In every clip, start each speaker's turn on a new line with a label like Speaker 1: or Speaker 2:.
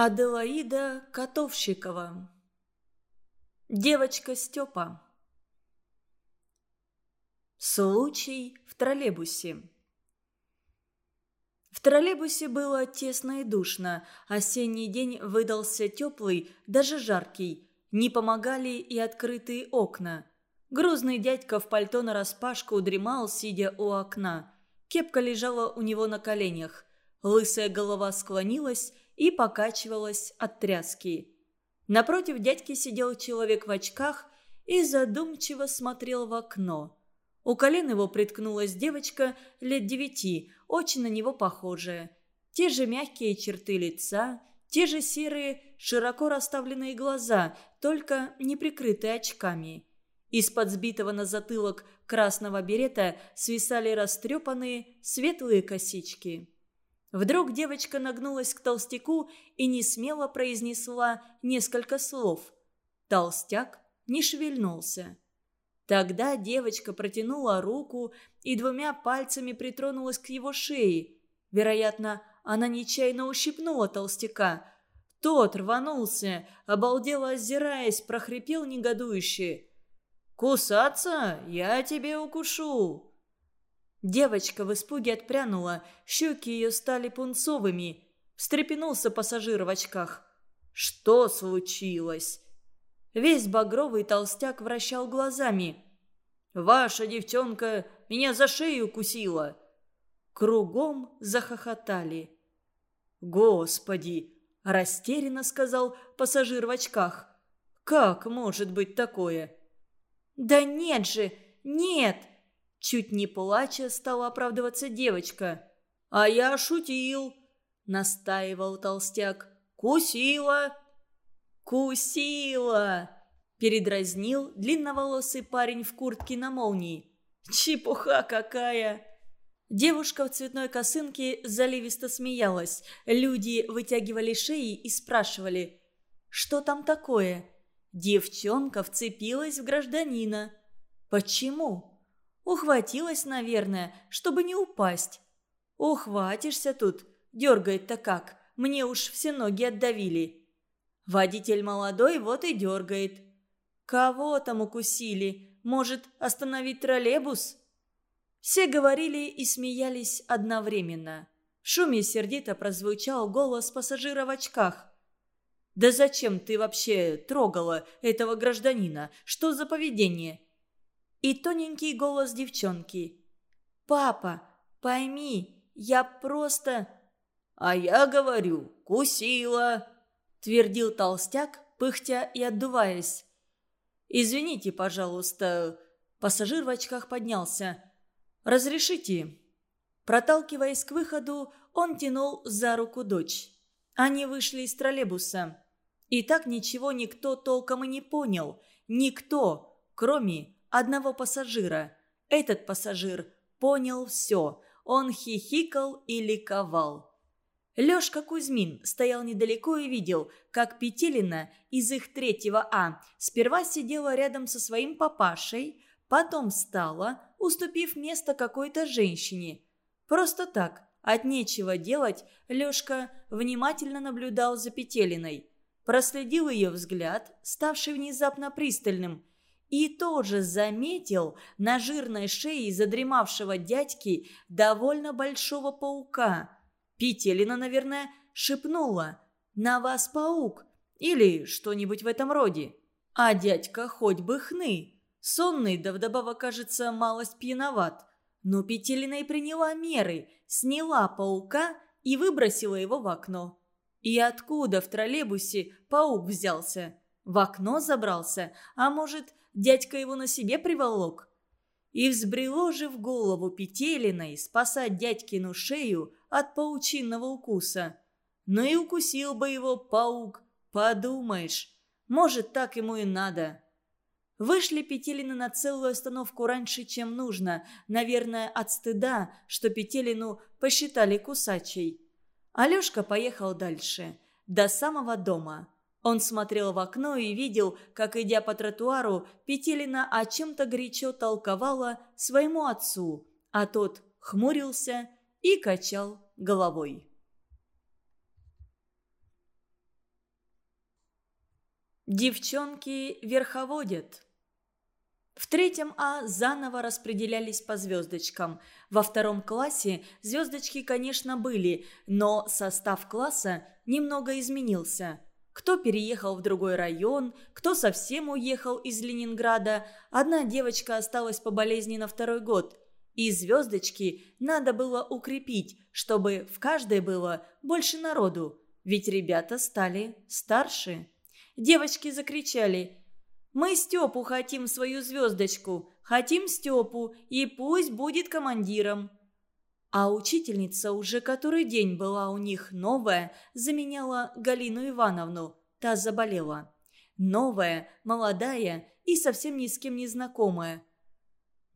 Speaker 1: Аделаида Котовщикова Девочка Степа Случай в троллейбусе В троллейбусе было тесно и душно. Осенний день выдался теплый, даже жаркий. Не помогали и открытые окна. Грузный дядька в пальто нараспашку удремал, сидя у окна. Кепка лежала у него на коленях. Лысая голова склонилась и покачивалась от тряски. Напротив дядьки сидел человек в очках и задумчиво смотрел в окно. У колен его приткнулась девочка лет девяти, очень на него похожая. Те же мягкие черты лица, те же серые, широко расставленные глаза, только не прикрытые очками. Из-под сбитого на затылок красного берета свисали растрепанные светлые косички. Вдруг девочка нагнулась к толстяку и несмело произнесла несколько слов. Толстяк не шевельнулся. Тогда девочка протянула руку и двумя пальцами притронулась к его шее. Вероятно, она нечаянно ущипнула толстяка. Тот рванулся, обалдело озираясь, прохрипел негодующе. «Кусаться? Я тебе укушу!» Девочка в испуге отпрянула, щеки ее стали пунцовыми. Встрепенулся пассажир в очках. «Что случилось?» Весь багровый толстяк вращал глазами. «Ваша девчонка меня за шею укусила!» Кругом захохотали. «Господи!» – растерянно сказал пассажир в очках. «Как может быть такое?» «Да нет же! Нет!» Чуть не плача стала оправдываться девочка. «А я шутил», — настаивал толстяк. «Кусила!» «Кусила!» — передразнил длинноволосый парень в куртке на молнии. «Чепуха какая!» Девушка в цветной косынке заливисто смеялась. Люди вытягивали шеи и спрашивали, что там такое. Девчонка вцепилась в гражданина. Почему? Ухватилась, наверное, чтобы не упасть. Ухватишься тут, дергает-то как, мне уж все ноги отдавили. Водитель молодой вот и дергает. Кого там укусили? Может, остановить троллейбус? Все говорили и смеялись одновременно. В шуме сердито прозвучал голос пассажира в очках. «Да зачем ты вообще трогала этого гражданина? Что за поведение?» И тоненький голос девчонки. «Папа, пойми, я просто...» «А я говорю, кусила!» – твердил толстяк, пыхтя и отдуваясь. «Извините, пожалуйста...» Пассажир в очках поднялся. «Разрешите?» Проталкиваясь к выходу, он тянул за руку дочь. Они вышли из троллейбуса. И так ничего никто толком и не понял. Никто, кроме одного пассажира. Этот пассажир понял все. Он хихикал и ликовал. Лёшка Кузьмин стоял недалеко и видел, как Петелина из их третьего А сперва сидела рядом со своим папашей, потом встала, уступив место какой-то женщине. Просто так, от нечего делать, Лёшка внимательно наблюдал за Петелиной. Проследил ее взгляд, ставший внезапно пристальным, и тоже заметил на жирной шее задремавшего дядьки довольно большого паука. Петелина, наверное, шепнула «На вас паук» или что-нибудь в этом роде. А дядька хоть бы хны. Сонный, да вдобавок, кажется, малость пьяноват. Но Петелина и приняла меры, сняла паука и выбросила его в окно. И откуда в троллейбусе паук взялся? В окно забрался, а может, дядька его на себе приволок. И взбрело же в голову Петелиной спасать дядькину шею от паучинного укуса. Ну и укусил бы его паук, подумаешь. Может, так ему и надо. Вышли Петелины на целую остановку раньше, чем нужно, наверное, от стыда, что Петелину посчитали кусачей. Алешка поехал дальше, до самого дома. Он смотрел в окно и видел, как, идя по тротуару, Петелина о чем-то горячо толковала своему отцу, а тот хмурился и качал головой. Девчонки верховодят. В третьем А заново распределялись по звездочкам. Во втором классе звездочки, конечно, были, но состав класса немного изменился. Кто переехал в другой район, кто совсем уехал из Ленинграда. Одна девочка осталась по болезни на второй год. И звездочки надо было укрепить, чтобы в каждой было больше народу. Ведь ребята стали старше. Девочки закричали «Мы Степу хотим свою звездочку, хотим Степу, и пусть будет командиром». А учительница уже который день была у них новая, заменяла Галину Ивановну, та заболела. Новая, молодая и совсем ни с кем не знакомая.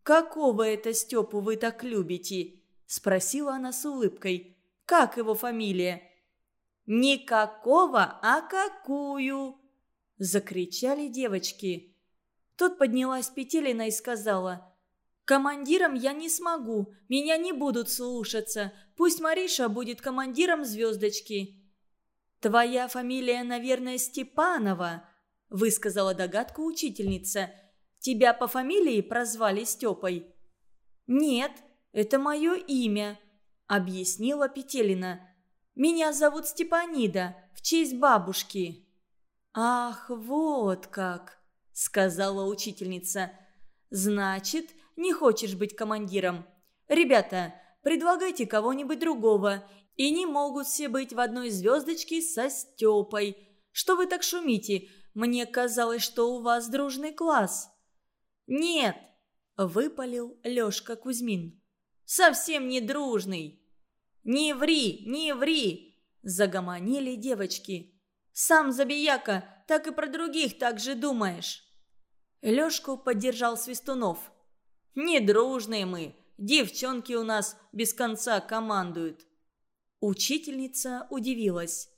Speaker 1: «Какого это Степу вы так любите?» – спросила она с улыбкой. «Как его фамилия?» «Никакого, а какую?» Закричали девочки. Тут поднялась Петелина и сказала, «Командиром я не смогу, меня не будут слушаться. Пусть Мариша будет командиром звездочки». «Твоя фамилия, наверное, Степанова», – высказала догадку учительница. «Тебя по фамилии прозвали Степой?» «Нет, это мое имя», – объяснила Петелина. «Меня зовут Степанида, в честь бабушки». «Ах, вот как!» – сказала учительница. «Значит, не хочешь быть командиром. Ребята, предлагайте кого-нибудь другого. И не могут все быть в одной звездочке со Степой. Что вы так шумите? Мне казалось, что у вас дружный класс». «Нет!» – выпалил Лёшка Кузьмин. «Совсем не дружный!» «Не ври, не ври!» – загомонили девочки. Сам забияка, так и про других так же думаешь». Лёшку поддержал Свистунов. «Недружные мы, девчонки у нас без конца командуют». Учительница удивилась.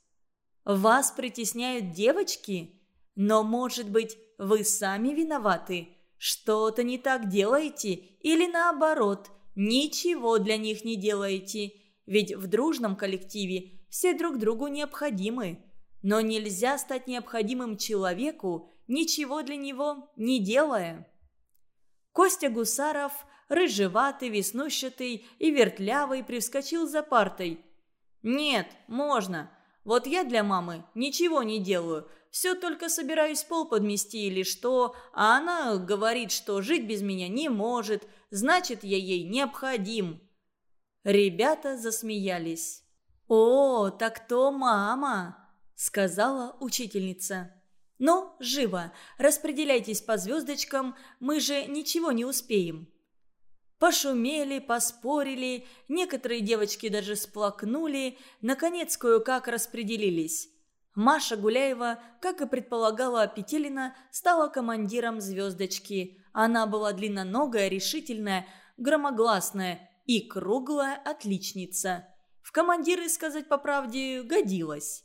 Speaker 1: «Вас притесняют девочки? Но, может быть, вы сами виноваты? Что-то не так делаете? Или наоборот, ничего для них не делаете? Ведь в дружном коллективе все друг другу необходимы. Но нельзя стать необходимым человеку, ничего для него не делая. Костя Гусаров, рыжеватый, веснущатый и вертлявый, привскочил за партой. «Нет, можно. Вот я для мамы ничего не делаю. Все только собираюсь пол подмести или что, а она говорит, что жить без меня не может, значит, я ей необходим». Ребята засмеялись. «О, так то мама!» – сказала учительница. «Ну, живо, распределяйтесь по звездочкам, мы же ничего не успеем». Пошумели, поспорили, некоторые девочки даже сплакнули, наконец кое-как распределились. Маша Гуляева, как и предполагала Петелина, стала командиром «Звездочки». Она была длинноногая, решительная, громогласная и круглая отличница. В командиры, сказать по правде, годилась.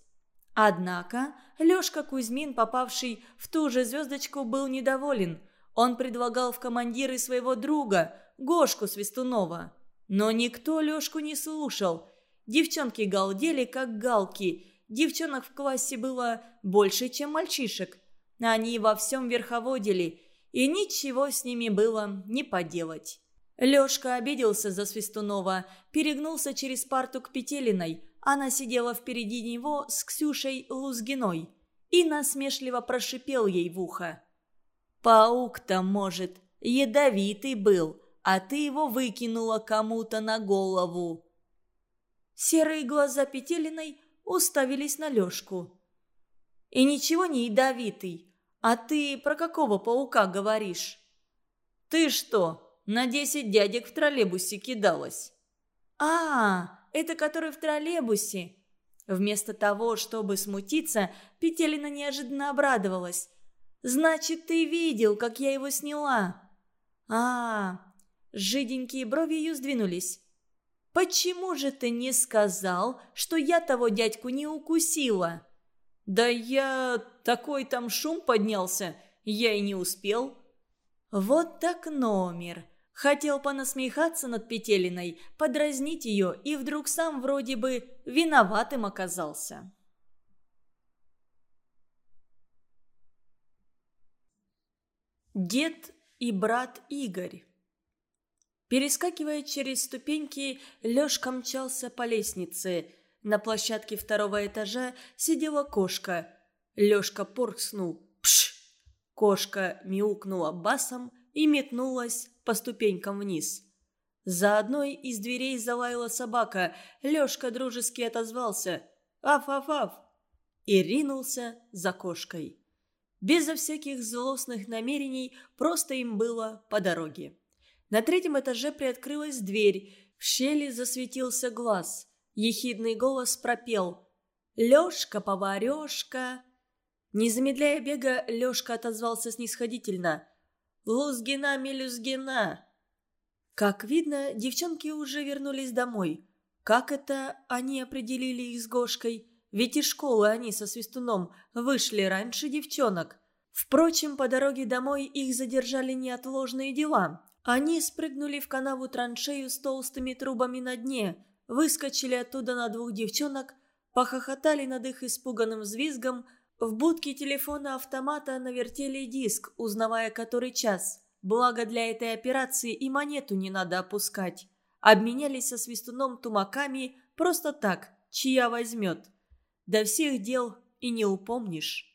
Speaker 1: Однако Лёшка Кузьмин, попавший в ту же звездочку, был недоволен. Он предлагал в командиры своего друга, Гошку Свистунова. Но никто Лёшку не слушал. Девчонки галдели, как галки. Девчонок в классе было больше, чем мальчишек. Они во всем верховодили, и ничего с ними было не поделать. Лёшка обиделся за Свистунова, перегнулся через парту к Петелиной – она сидела впереди него с Ксюшей Лузгиной и насмешливо прошипел ей в ухо. «Паук-то, может, ядовитый был, а ты его выкинула кому-то на голову». Серые глаза Петелиной уставились на Лёшку. «И ничего не ядовитый. А ты про какого паука говоришь?» «Ты что, на десять дядек в троллейбусе кидалась?» «А, это который в троллейбусе». Вместо того, чтобы смутиться, Петелина неожиданно обрадовалась. «Значит, ты видел, как я его сняла?» «А, жиденькие брови ее сдвинулись. «Почему же ты не сказал, что я того дядьку не укусила?» «Да я... такой там шум поднялся, я и не успел». «Вот так номер. Хотел понасмехаться над Петелиной, подразнить ее, и вдруг сам вроде бы виноватым оказался. Дед и брат Игорь. Перескакивая через ступеньки, Лёшка мчался по лестнице. На площадке второго этажа сидела кошка. Лёшка поркснул. Пш! Кошка мяукнула басом и метнулась по ступенькам вниз. За одной из дверей залаяла собака. Лёшка дружески отозвался. «Аф-аф-аф!» и ринулся за кошкой безо всяких злостных намерений, просто им было по дороге. На третьем этаже приоткрылась дверь, в щели засветился глаз. Ехидный голос пропел «Лёшка-поварёшка». Не замедляя бега, Лёшка отозвался снисходительно «Лузгина-мелюзгина». Как видно, девчонки уже вернулись домой. Как это они определили их с Гошкой? Ведь из школы они со Свистуном вышли раньше девчонок. Впрочем, по дороге домой их задержали неотложные дела. Они спрыгнули в канаву траншею с толстыми трубами на дне, выскочили оттуда на двух девчонок, похохотали над их испуганным взвизгом, в будке телефона автомата навертели диск, узнавая который час. Благо для этой операции и монету не надо опускать. Обменялись со свистуном тумаками просто так, чья возьмет. До всех дел и не упомнишь.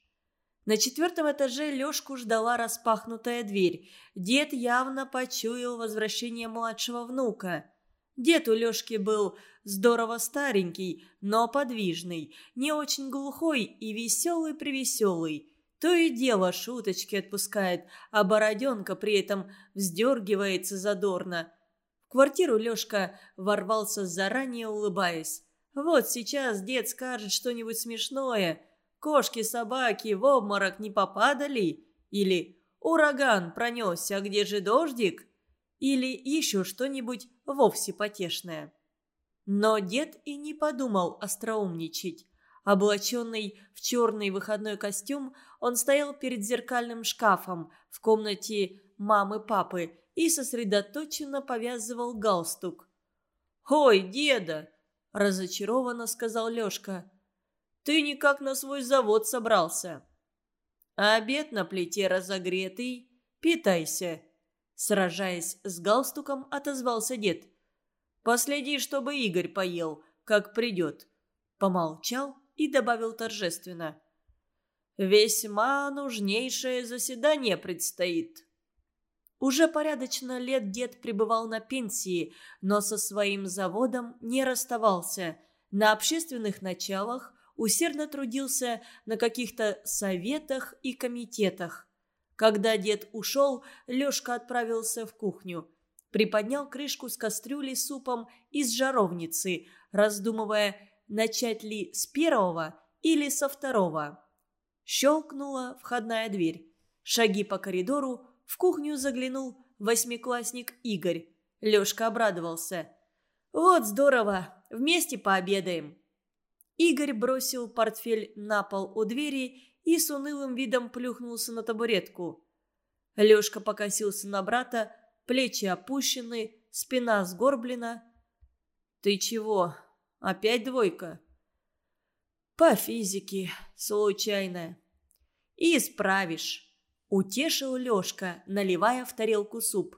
Speaker 1: На четвертом этаже Лешку ждала распахнутая дверь. Дед явно почуял возвращение младшего внука. Дед у Лешки был здорово старенький, но подвижный, не очень глухой и веселый-привеселый. То и дело шуточки отпускает, а бороденка при этом вздергивается задорно. В квартиру Лешка ворвался заранее улыбаясь. Вот сейчас дед скажет что-нибудь смешное. Кошки-собаки в обморок не попадали? Или ураган пронесся, а где же дождик? Или еще что-нибудь вовсе потешное. Но дед и не подумал остроумничать. Облаченный в черный выходной костюм, он стоял перед зеркальным шкафом в комнате мамы-папы и сосредоточенно повязывал галстук. «Ой, деда, разочарованно сказал Лёшка. «Ты никак на свой завод собрался». «Обед на плите разогретый. Питайся», — сражаясь с галстуком, отозвался дед. «Последи, чтобы Игорь поел, как придет». Помолчал и добавил торжественно. «Весьма нужнейшее заседание предстоит». Уже порядочно лет дед пребывал на пенсии, но со своим заводом не расставался. На общественных началах усердно трудился на каких-то советах и комитетах. Когда дед ушел, Лешка отправился в кухню. Приподнял крышку с кастрюли супом из жаровницы, раздумывая, начать ли с первого или со второго. Щелкнула входная дверь. Шаги по коридору, в кухню заглянул восьмиклассник Игорь. Лёшка обрадовался. «Вот здорово! Вместе пообедаем!» Игорь бросил портфель на пол у двери и с унылым видом плюхнулся на табуретку. Лёшка покосился на брата, плечи опущены, спина сгорблена. «Ты чего? Опять двойка?» «По физике. Случайная». «Исправишь». Утешил Лёшка, наливая в тарелку суп.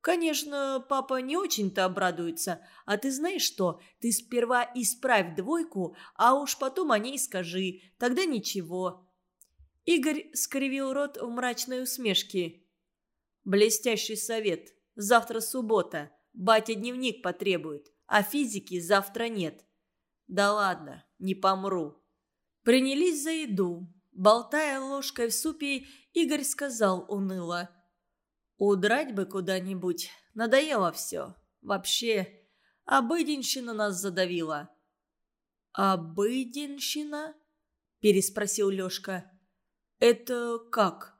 Speaker 1: «Конечно, папа не очень-то обрадуется. А ты знаешь что? Ты сперва исправь двойку, а уж потом о ней скажи. Тогда ничего». Игорь скривил рот в мрачной усмешке. «Блестящий совет. Завтра суббота. Батя дневник потребует, а физики завтра нет». «Да ладно, не помру». Принялись за еду. Болтая ложкой в супе, Игорь сказал уныло. «Удрать бы куда-нибудь. Надоело все. Вообще, обыденщина нас задавила». «Обыденщина?» – переспросил Лешка. «Это как?»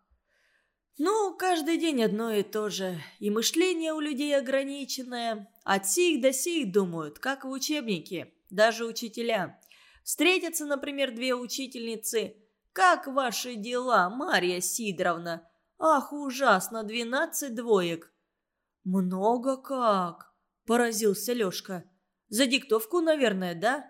Speaker 1: «Ну, каждый день одно и то же. И мышление у людей ограниченное. От сих до сих думают, как в учебнике. Даже учителя. Встретятся, например, две учительницы – «Как ваши дела, Марья Сидоровна? Ах, ужасно, двенадцать двоек!» «Много как!» – поразился Лёшка. «За диктовку, наверное, да?»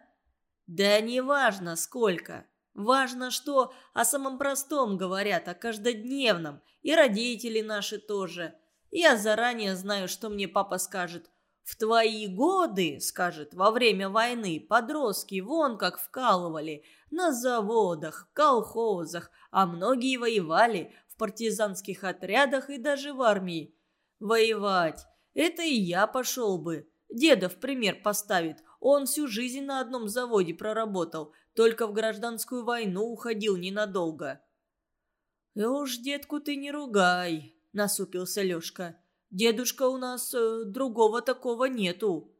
Speaker 1: «Да неважно, сколько. Важно, что о самом простом говорят, о каждодневном. И родители наши тоже. Я заранее знаю, что мне папа скажет. В твои годы, скажет, во время войны подростки вон как вкалывали. На заводах, колхозах, а многие воевали в партизанских отрядах и даже в армии. Воевать. Это и я пошел бы. Деда в пример поставит. Он всю жизнь на одном заводе проработал, только в гражданскую войну уходил ненадолго. «И уж детку ты не ругай», — насупился Лешка. «Дедушка у нас э, другого такого нету».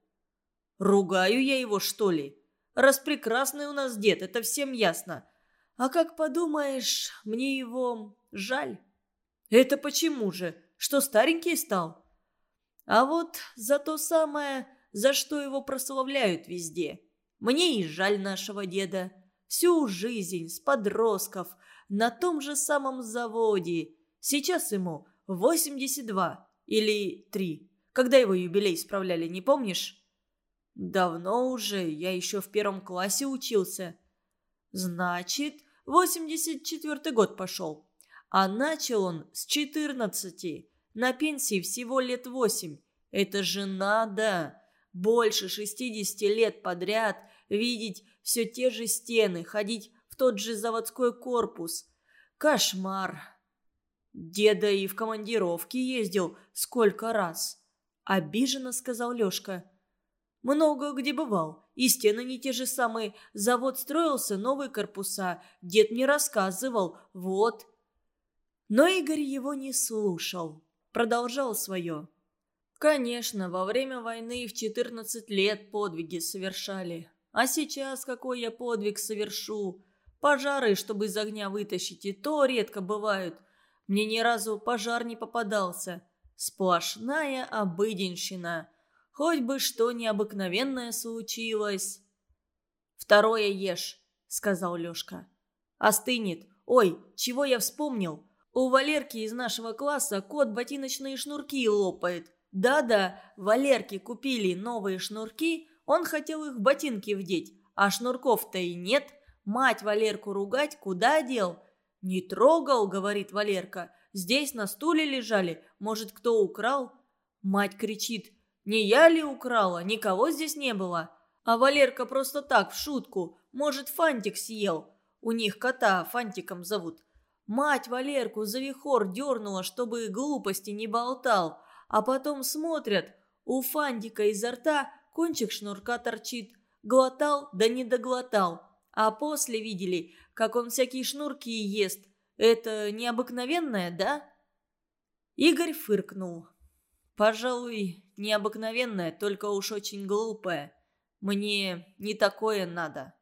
Speaker 1: «Ругаю я его, что ли? Раз прекрасный у нас дед, это всем ясно. А как подумаешь, мне его жаль». «Это почему же? Что старенький стал?» «А вот за то самое за что его прославляют везде. Мне и жаль нашего деда. Всю жизнь с подростков на том же самом заводе. Сейчас ему 82 или 3. Когда его юбилей справляли, не помнишь? Давно уже, я еще в первом классе учился. Значит, 84 год пошел. А начал он с 14. На пенсии всего лет 8. Это же надо больше 60 лет подряд видеть все те же стены, ходить в тот же заводской корпус. Кошмар. Деда и в командировке ездил сколько раз. Обиженно сказал Лешка. Много где бывал. И стены не те же самые. Завод строился, новые корпуса. Дед мне рассказывал. Вот. Но Игорь его не слушал. Продолжал свое. Конечно, во время войны в 14 лет подвиги совершали. А сейчас какой я подвиг совершу? Пожары, чтобы из огня вытащить, и то редко бывают. Мне ни разу пожар не попадался. Сплошная обыденщина. Хоть бы что необыкновенное случилось. «Второе ешь», — сказал Лешка. «Остынет. Ой, чего я вспомнил? У Валерки из нашего класса кот ботиночные шнурки лопает. Да-да, Валерке купили новые шнурки, он хотел их в ботинки вдеть, а шнурков-то и нет. Мать Валерку ругать куда дел? «Не трогал», — говорит Валерка, — «здесь на стуле лежали, может, кто украл?» Мать кричит, «Не я ли украла? Никого здесь не было». А Валерка просто так, в шутку, может, Фантик съел. У них кота Фантиком зовут. Мать Валерку за вихор дернула, чтобы глупости не болтал а потом смотрят, у Фандика изо рта кончик шнурка торчит. Глотал, да не доглотал. А после видели, как он всякие шнурки ест. Это необыкновенное, да? Игорь фыркнул. Пожалуй, необыкновенное, только уж очень глупое. Мне не такое надо.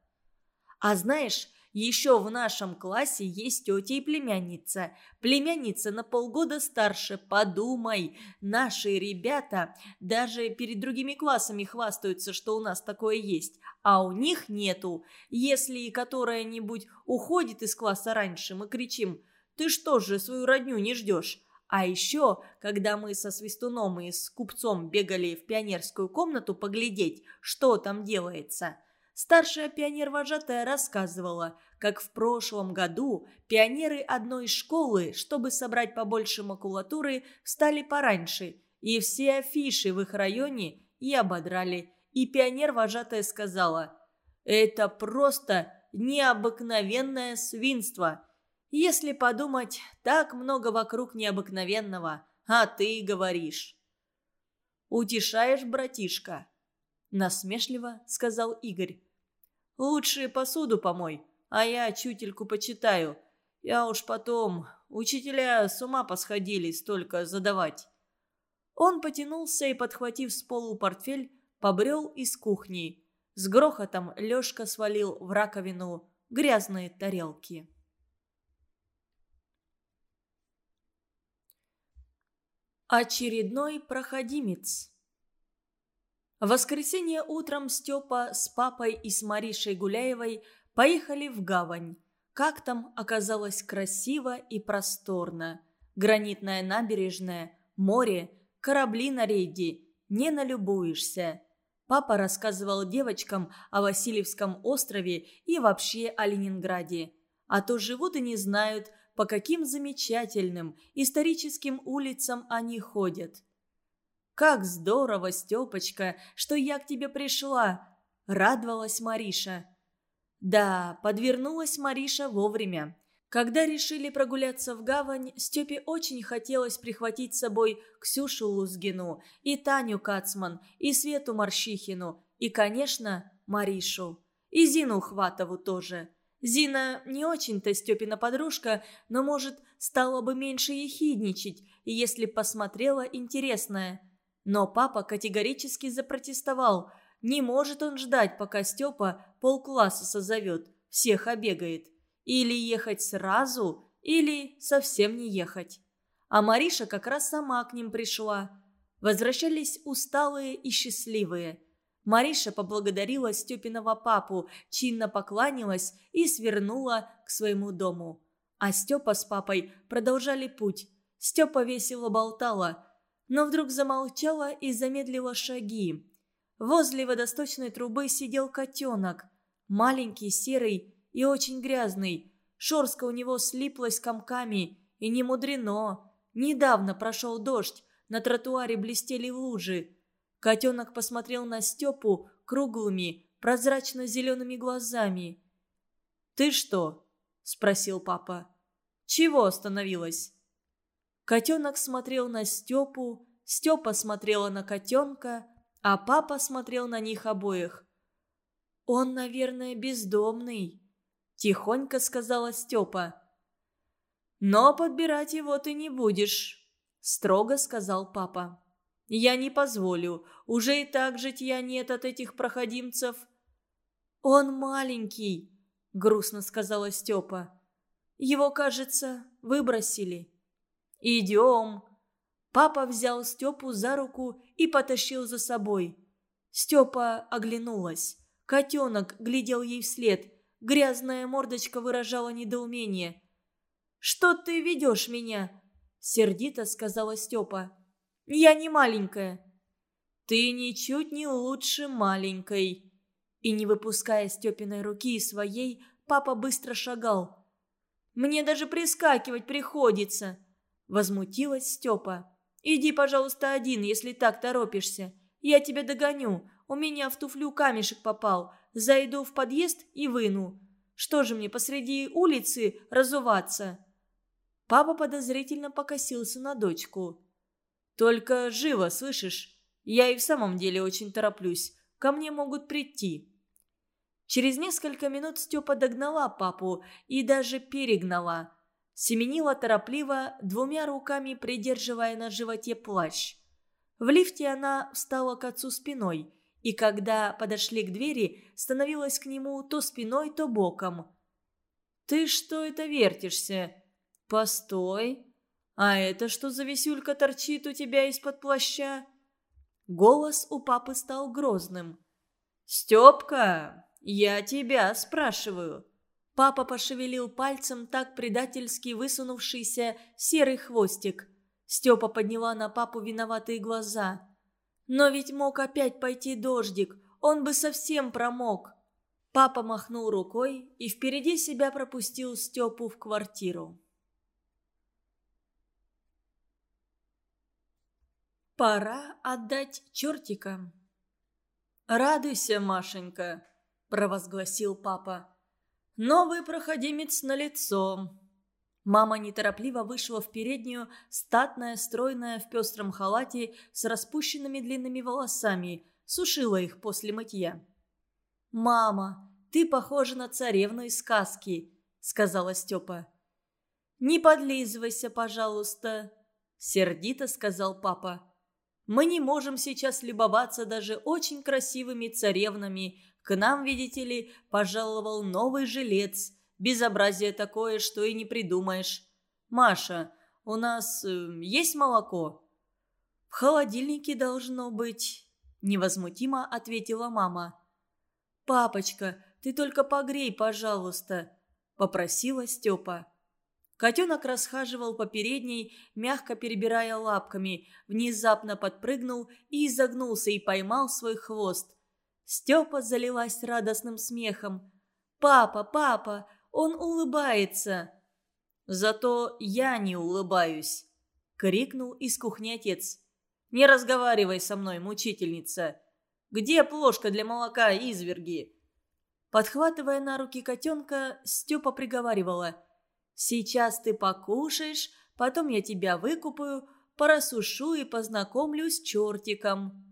Speaker 1: А знаешь, еще в нашем классе есть тетя и племянница. Племянница на полгода старше. Подумай, наши ребята даже перед другими классами хвастаются, что у нас такое есть, а у них нету. Если которая-нибудь уходит из класса раньше, мы кричим «Ты что же свою родню не ждешь?» А еще, когда мы со Свистуном и с Купцом бегали в пионерскую комнату поглядеть, что там делается – Старшая пионер-вожатая рассказывала, как в прошлом году пионеры одной школы, чтобы собрать побольше макулатуры, встали пораньше, и все афиши в их районе и ободрали. И пионер-вожатая сказала, «Это просто необыкновенное свинство. Если подумать, так много вокруг необыкновенного, а ты говоришь». «Утешаешь, братишка?» Насмешливо сказал Игорь. Лучше посуду помой, а я чутельку почитаю. Я уж потом... Учителя с ума посходили столько задавать». Он потянулся и, подхватив с полу портфель, побрел из кухни. С грохотом Лешка свалил в раковину грязные тарелки. Очередной проходимец в воскресенье утром Степа с папой и с Маришей Гуляевой поехали в гавань. Как там оказалось красиво и просторно. Гранитная набережная, море, корабли на рейде. Не налюбуешься. Папа рассказывал девочкам о Васильевском острове и вообще о Ленинграде. А то живут и не знают, по каким замечательным историческим улицам они ходят. «Как здорово, Степочка, что я к тебе пришла!» – радовалась Мариша. Да, подвернулась Мариша вовремя. Когда решили прогуляться в гавань, Степе очень хотелось прихватить с собой Ксюшу Лузгину, и Таню Кацман, и Свету Марщихину, и, конечно, Маришу. И Зину Хватову тоже. Зина не очень-то Степина подружка, но, может, стала бы меньше ехидничать, если посмотрела интересное. Но папа категорически запротестовал. Не может он ждать, пока Степа полкласса созовет, всех обегает. Или ехать сразу, или совсем не ехать. А Мариша как раз сама к ним пришла. Возвращались усталые и счастливые. Мариша поблагодарила Степиного папу, чинно покланялась и свернула к своему дому. А Степа с папой продолжали путь. Степа весело болтала, но вдруг замолчала и замедлила шаги. Возле водосточной трубы сидел котенок, маленький, серый и очень грязный. Шорстка у него слиплась комками, и не мудрено. Недавно прошел дождь, на тротуаре блестели лужи. Котенок посмотрел на Степу круглыми, прозрачно-зелеными глазами. «Ты что?» – спросил папа. «Чего остановилась?» Котенок смотрел на Степу, Степа смотрела на котенка, а папа смотрел на них обоих. «Он, наверное, бездомный», – тихонько сказала Степа. «Но подбирать его ты не будешь», – строго сказал папа. «Я не позволю. Уже и так житья нет от этих проходимцев». «Он маленький», – грустно сказала Степа. «Его, кажется, выбросили». «Идем». Папа взял Степу за руку и потащил за собой. Степа оглянулась. Котенок глядел ей вслед – Грязная мордочка выражала недоумение. «Что ты ведешь меня?» – сердито сказала Степа. «Я не маленькая». «Ты ничуть не лучше маленькой». И не выпуская Степиной руки своей, папа быстро шагал. «Мне даже прискакивать приходится!» Возмутилась Степа. «Иди, пожалуйста, один, если так торопишься. Я тебя догоню. У меня в туфлю камешек попал. Зайду в подъезд и выну. Что же мне посреди улицы разуваться?» Папа подозрительно покосился на дочку. «Только живо, слышишь? Я и в самом деле очень тороплюсь. Ко мне могут прийти». Через несколько минут Степа догнала папу и даже перегнала. Семенила торопливо, двумя руками придерживая на животе плащ. В лифте она встала к отцу спиной и когда подошли к двери, становилась к нему то спиной, то боком. «Ты что это вертишься?» «Постой. А это что за висюлька торчит у тебя из-под плаща?» Голос у папы стал грозным. «Степка, я тебя спрашиваю». Папа пошевелил пальцем так предательски высунувшийся серый хвостик. Степа подняла на папу виноватые глаза. Но ведь мог опять пойти дождик, он бы совсем промок. Папа махнул рукой и впереди себя пропустил Степу в квартиру. Пора отдать чертика. «Радуйся, Машенька», – провозгласил папа. «Новый проходимец на лицо. Мама неторопливо вышла в переднюю, статная, стройная, в пестром халате, с распущенными длинными волосами, сушила их после мытья. «Мама, ты похожа на царевну из сказки», — сказала Степа. «Не подлизывайся, пожалуйста», — сердито сказал папа. «Мы не можем сейчас любоваться даже очень красивыми царевнами. К нам, видите ли, пожаловал новый жилец, Безобразие такое, что и не придумаешь. Маша, у нас э, есть молоко?» «В холодильнике должно быть», – невозмутимо ответила мама. «Папочка, ты только погрей, пожалуйста», – попросила Степа. Котенок расхаживал по передней, мягко перебирая лапками, внезапно подпрыгнул и изогнулся и поймал свой хвост. Степа залилась радостным смехом. «Папа, папа, он улыбается!» «Зато я не улыбаюсь!» — крикнул из кухни отец. «Не разговаривай со мной, мучительница! Где плошка для молока, изверги?» Подхватывая на руки котенка, Степа приговаривала. «Сейчас ты покушаешь, потом я тебя выкупаю, порасушу и познакомлю с чертиком».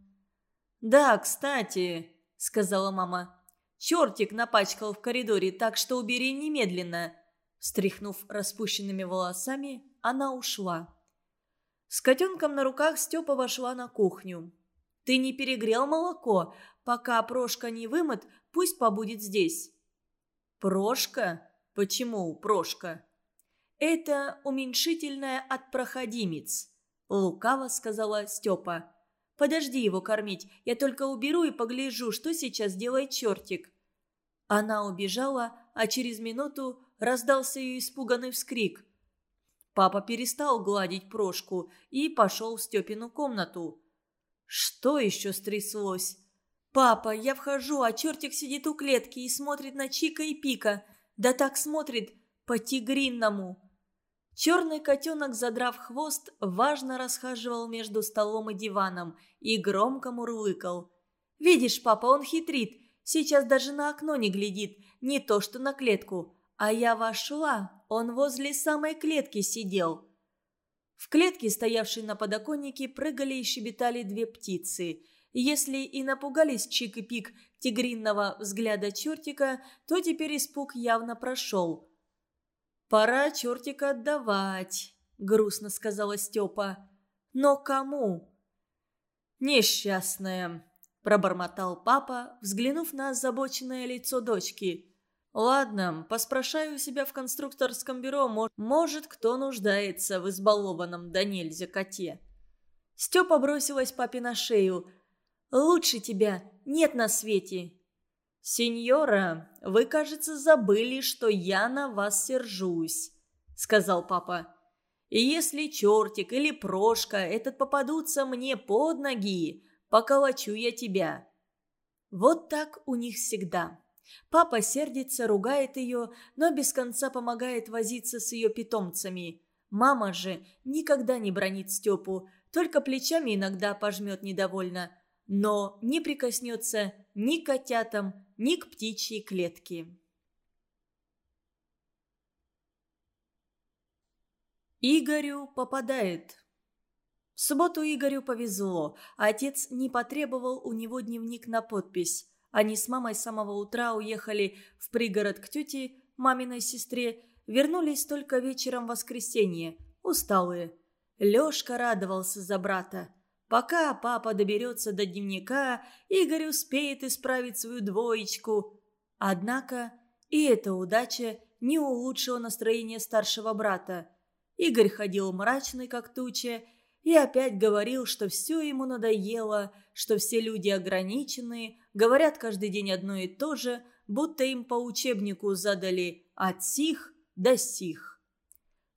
Speaker 1: «Да, кстати», — сказала мама, — «чертик напачкал в коридоре, так что убери немедленно». Стряхнув распущенными волосами, она ушла. С котенком на руках Степа вошла на кухню. «Ты не перегрел молоко? Пока Прошка не вымыт, пусть побудет здесь». «Прошка? Почему Прошка?» «Это уменьшительное от проходимец», — лукаво сказала Степа. «Подожди его кормить, я только уберу и погляжу, что сейчас делает чертик». Она убежала, а через минуту раздался ее испуганный вскрик. Папа перестал гладить Прошку и пошел в Степину комнату. Что еще стряслось? «Папа, я вхожу, а чертик сидит у клетки и смотрит на Чика и Пика. Да так смотрит по-тигринному». Черный котенок, задрав хвост, важно расхаживал между столом и диваном и громко мурлыкал. «Видишь, папа, он хитрит. Сейчас даже на окно не глядит, не то что на клетку. А я вошла, он возле самой клетки сидел». В клетке, стоявшей на подоконнике, прыгали и щебетали две птицы. Если и напугались Чик и Пик тигринного взгляда чертика, то теперь испуг явно прошел. «Пора чертика отдавать», — грустно сказала Степа. «Но кому?» «Несчастная», — пробормотал папа, взглянув на озабоченное лицо дочки. «Ладно, поспрашаю себя в конструкторском бюро, может, кто нуждается в избалованном да нельзя коте». Степа бросилась папе на шею. «Лучше тебя нет на свете». «Сеньора, вы, кажется, забыли, что я на вас сержусь», — сказал папа. «И если чертик или прошка этот попадутся мне под ноги, поколочу я тебя». Вот так у них всегда. Папа сердится, ругает ее, но без конца помогает возиться с ее питомцами. Мама же никогда не бронит Степу, только плечами иногда пожмет недовольно, но не прикоснется ни к котятам, ни к птичьей клетке. Игорю попадает. В субботу Игорю повезло, отец не потребовал у него дневник на подпись. Они с мамой с самого утра уехали в пригород к тете, маминой сестре, вернулись только вечером воскресенье, усталые. Лёшка радовался за брата. Пока папа доберется до дневника, Игорь успеет исправить свою двоечку. Однако и эта удача не улучшила настроение старшего брата. Игорь ходил мрачный, как туча, и опять говорил, что все ему надоело, что все люди ограниченные, говорят каждый день одно и то же, будто им по учебнику задали «от сих до сих».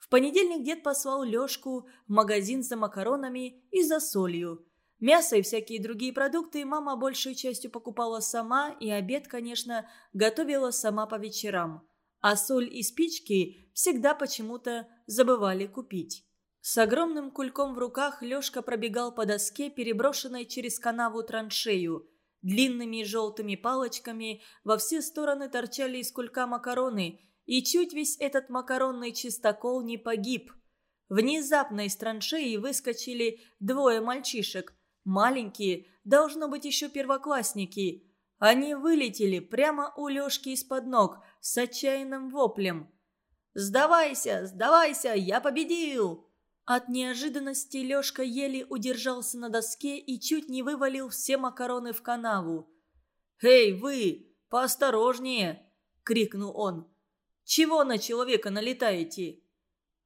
Speaker 1: Понедельник дед послал Лешку в магазин за макаронами и за солью. Мясо и всякие другие продукты мама большей частью покупала сама, и обед, конечно, готовила сама по вечерам. А соль и спички всегда почему-то забывали купить. С огромным кульком в руках Лёшка пробегал по доске, переброшенной через канаву траншею. Длинными желтыми палочками во все стороны торчали из кулька макароны, и чуть весь этот макаронный чистокол не погиб. Внезапно из траншеи выскочили двое мальчишек. Маленькие, должно быть еще первоклассники. Они вылетели прямо у Лёшки из-под ног с отчаянным воплем. «Сдавайся, сдавайся, я победил!» От неожиданности Лёшка еле удержался на доске и чуть не вывалил все макароны в канаву. «Эй, вы, поосторожнее!» — крикнул он. «Чего на человека налетаете?»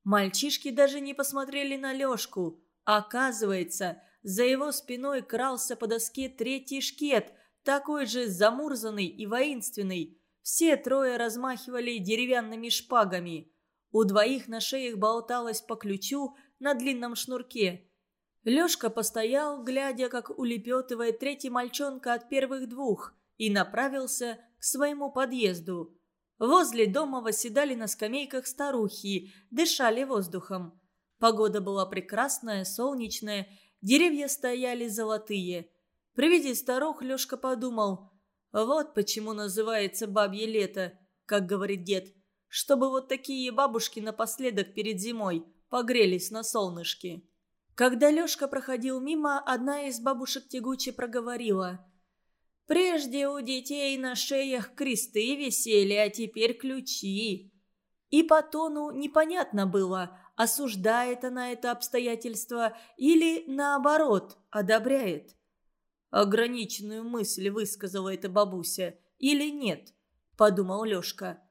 Speaker 1: Мальчишки даже не посмотрели на Лёшку. Оказывается, за его спиной крался по доске третий шкет, такой же замурзанный и воинственный. Все трое размахивали деревянными шпагами. У двоих на шеях болталось по ключу, на длинном шнурке. Лёшка постоял, глядя, как улепетывает третий мальчонка от первых двух, и направился к своему подъезду. Возле дома восседали на скамейках старухи, дышали воздухом. Погода была прекрасная, солнечная, деревья стояли золотые. При виде старух Лешка подумал, вот почему называется бабье лето, как говорит дед, чтобы вот такие бабушки напоследок перед зимой погрелись на солнышке. Когда Лешка проходил мимо, одна из бабушек тягуче проговорила. «Прежде у детей на шеях кресты висели, а теперь ключи». И по тону непонятно было, осуждает она это обстоятельство или, наоборот, одобряет. «Ограниченную мысль высказала эта бабуся или нет?» – подумал Лешка.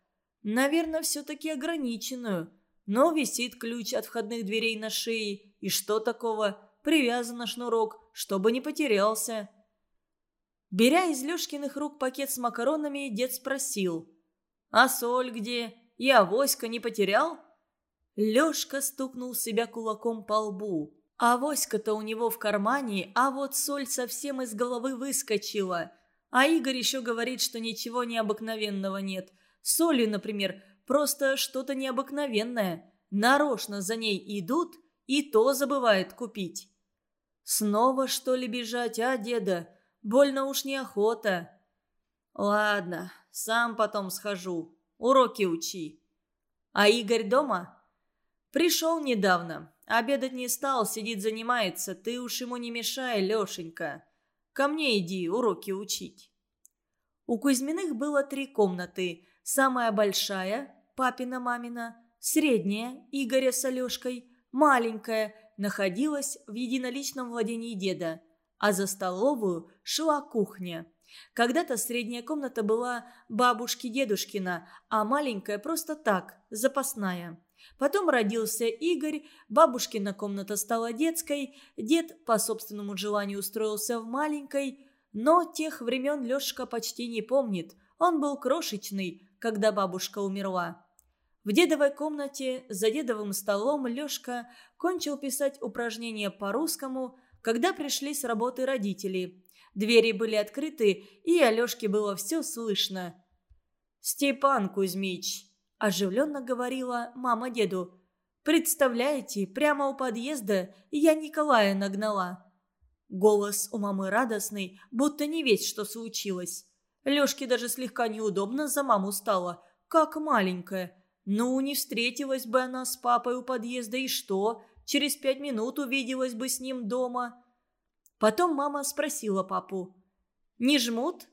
Speaker 1: «Наверное, все-таки ограниченную. Но висит ключ от входных дверей на шее, и что такого? Привязан на шнурок, чтобы не потерялся». Беря из Лешкиных рук пакет с макаронами, дед спросил. «А соль где? И авоська не потерял?» Лешка стукнул себя кулаком по лбу. Авоська-то у него в кармане, а вот соль совсем из головы выскочила. А Игорь еще говорит, что ничего необыкновенного нет. Соли, например, просто что-то необыкновенное. Нарочно за ней идут и то забывает купить. Снова, что ли, бежать, а, деда? Больно уж неохота. Ладно, сам потом схожу. Уроки учи. А Игорь дома? Пришел недавно. Обедать не стал, сидит занимается. Ты уж ему не мешай, Лешенька. Ко мне иди уроки учить. У Кузьминых было три комнаты. Самая большая – папина-мамина, средняя – Игоря с Алешкой, маленькая – находилась в единоличном владении деда – а за столовую шла кухня. Когда-то средняя комната была бабушки-дедушкина, а маленькая просто так, запасная. Потом родился Игорь, бабушкина комната стала детской, дед по собственному желанию устроился в маленькой, но тех времен Лешка почти не помнит, он был крошечный, когда бабушка умерла. В дедовой комнате за дедовым столом Лешка кончил писать упражнения по русскому – когда пришли с работы родители. Двери были открыты, и Алешке было все слышно. «Степан Кузьмич», – оживленно говорила мама деду, – «представляете, прямо у подъезда я Николая нагнала». Голос у мамы радостный, будто не весь, что случилось. Лешке даже слегка неудобно за маму стало, как маленькая. Ну, не встретилась бы она с папой у подъезда, и что? Через пять минут увиделась бы с ним дома. Потом мама спросила папу. «Не жмут?»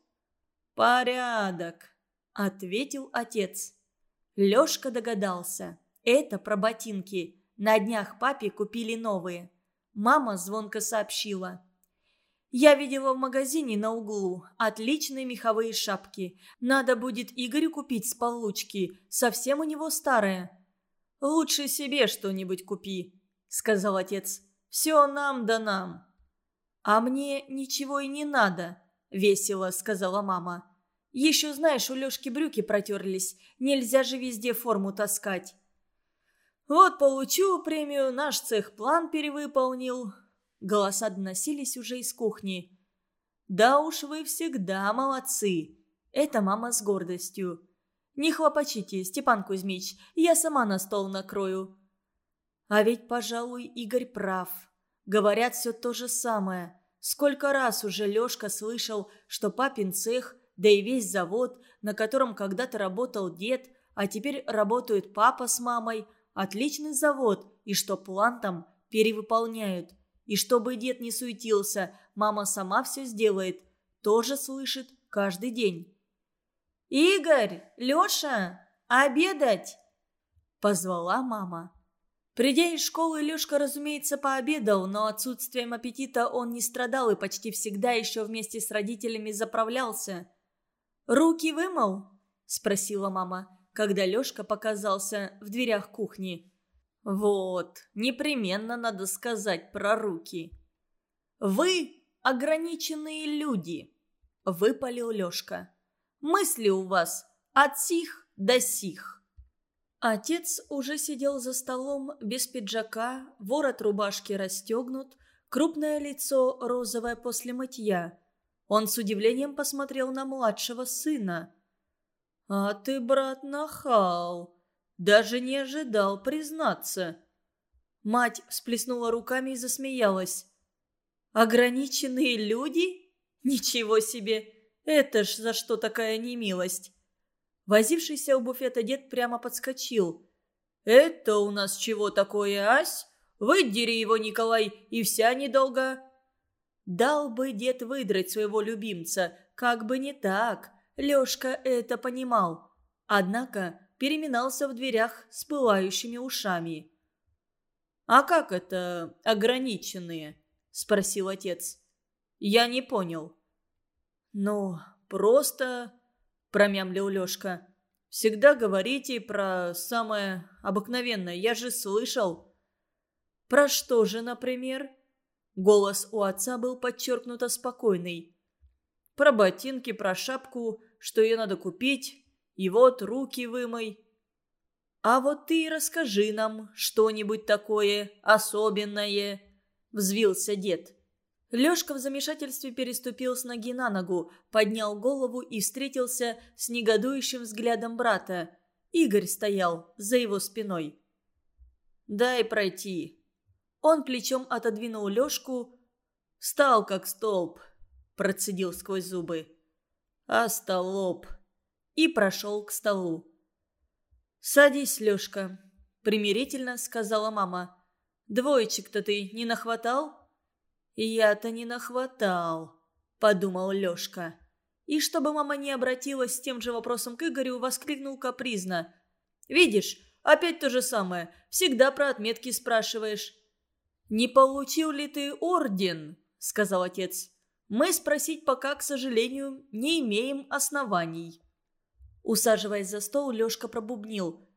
Speaker 1: «Порядок», — ответил отец. Лёшка догадался. Это про ботинки. На днях папе купили новые. Мама звонко сообщила. «Я видела в магазине на углу отличные меховые шапки. Надо будет Игорю купить с получки. Совсем у него старая». «Лучше себе что-нибудь купи», — сказал отец. «Все нам да нам». «А мне ничего и не надо», — весело сказала мама. «Еще, знаешь, у Лешки брюки протерлись. Нельзя же везде форму таскать». «Вот получу премию, наш цех план перевыполнил». Голоса доносились уже из кухни. «Да уж вы всегда молодцы!» Это мама с гордостью. «Не хлопочите, Степан Кузьмич, я сама на стол накрою». А ведь, пожалуй, Игорь прав. Говорят все то же самое. Сколько раз уже Лешка слышал, что папин цех, да и весь завод, на котором когда-то работал дед, а теперь работают папа с мамой, отличный завод, и что план там перевыполняют. И чтобы дед не суетился, мама сама все сделает, тоже слышит каждый день. «Игорь! Леша! Обедать!» – позвала мама. Придя из школы, Лешка, разумеется, пообедал, но отсутствием аппетита он не страдал и почти всегда еще вместе с родителями заправлялся. «Руки вымыл?» – спросила мама, когда Лешка показался в дверях кухни. «Вот, непременно надо сказать про руки». «Вы ограниченные люди», – выпалил Лешка. «Мысли у вас от сих до сих». Отец уже сидел за столом без пиджака, ворот рубашки расстегнут, крупное лицо розовое после мытья. Он с удивлением посмотрел на младшего сына. «А ты, брат, нахал. Даже не ожидал признаться». Мать всплеснула руками и засмеялась. «Ограниченные люди? Ничего себе! Это ж за что такая немилость!» Возившийся у буфета дед прямо подскочил. «Это у нас чего такое, ась? Выдери его, Николай, и вся недолго!» Дал бы дед выдрать своего любимца, как бы не так. Лёшка это понимал. Однако переминался в дверях с пылающими ушами. «А как это ограниченные?» – спросил отец. «Я не понял». «Ну, просто...» – промямлил Лёшка. «Всегда говорите про самое обыкновенное, я же слышал». «Про что же, например?» Голос у отца был подчеркнуто спокойный. «Про ботинки, про шапку, что ее надо купить, и вот руки вымой». «А вот ты расскажи нам что-нибудь такое особенное», — взвился дед. Лёшка в замешательстве переступил с ноги на ногу, поднял голову и встретился с негодующим взглядом брата. Игорь стоял за его спиной. «Дай пройти», он плечом отодвинул Лёшку. «Стал как столб», – процедил сквозь зубы. «А столоп». И прошел к столу. «Садись, Лёшка», – примирительно сказала мама. «Двоечек-то ты не нахватал?» «Я-то не нахватал», – подумал Лёшка. И чтобы мама не обратилась с тем же вопросом к Игорю, воскликнул капризно. «Видишь, опять то же самое. Всегда про отметки спрашиваешь». «Не получил ли ты орден?» – сказал отец. «Мы спросить пока, к сожалению, не имеем оснований». Усаживаясь за стол, Лешка пробубнил.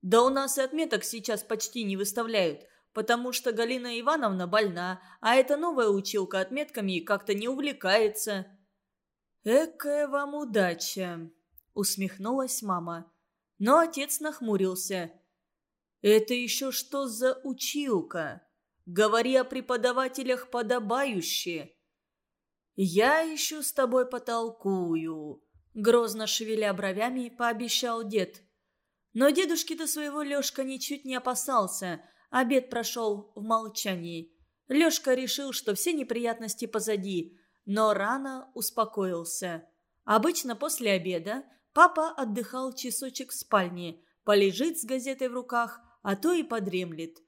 Speaker 1: «Да у нас и отметок сейчас почти не выставляют, потому что Галина Ивановна больна, а эта новая училка отметками как-то не увлекается». «Экая вам удача!» – усмехнулась мама. Но отец нахмурился. «Это еще что за училка?» Говори о преподавателях подобающе. Я еще с тобой потолкую, грозно шевеля бровями, пообещал дед. Но дедушки-то своего Лешка ничуть не опасался. Обед прошел в молчании. Лешка решил, что все неприятности позади, но рано успокоился. Обычно после обеда папа отдыхал часочек в спальне, полежит с газетой в руках, а то и подремлет.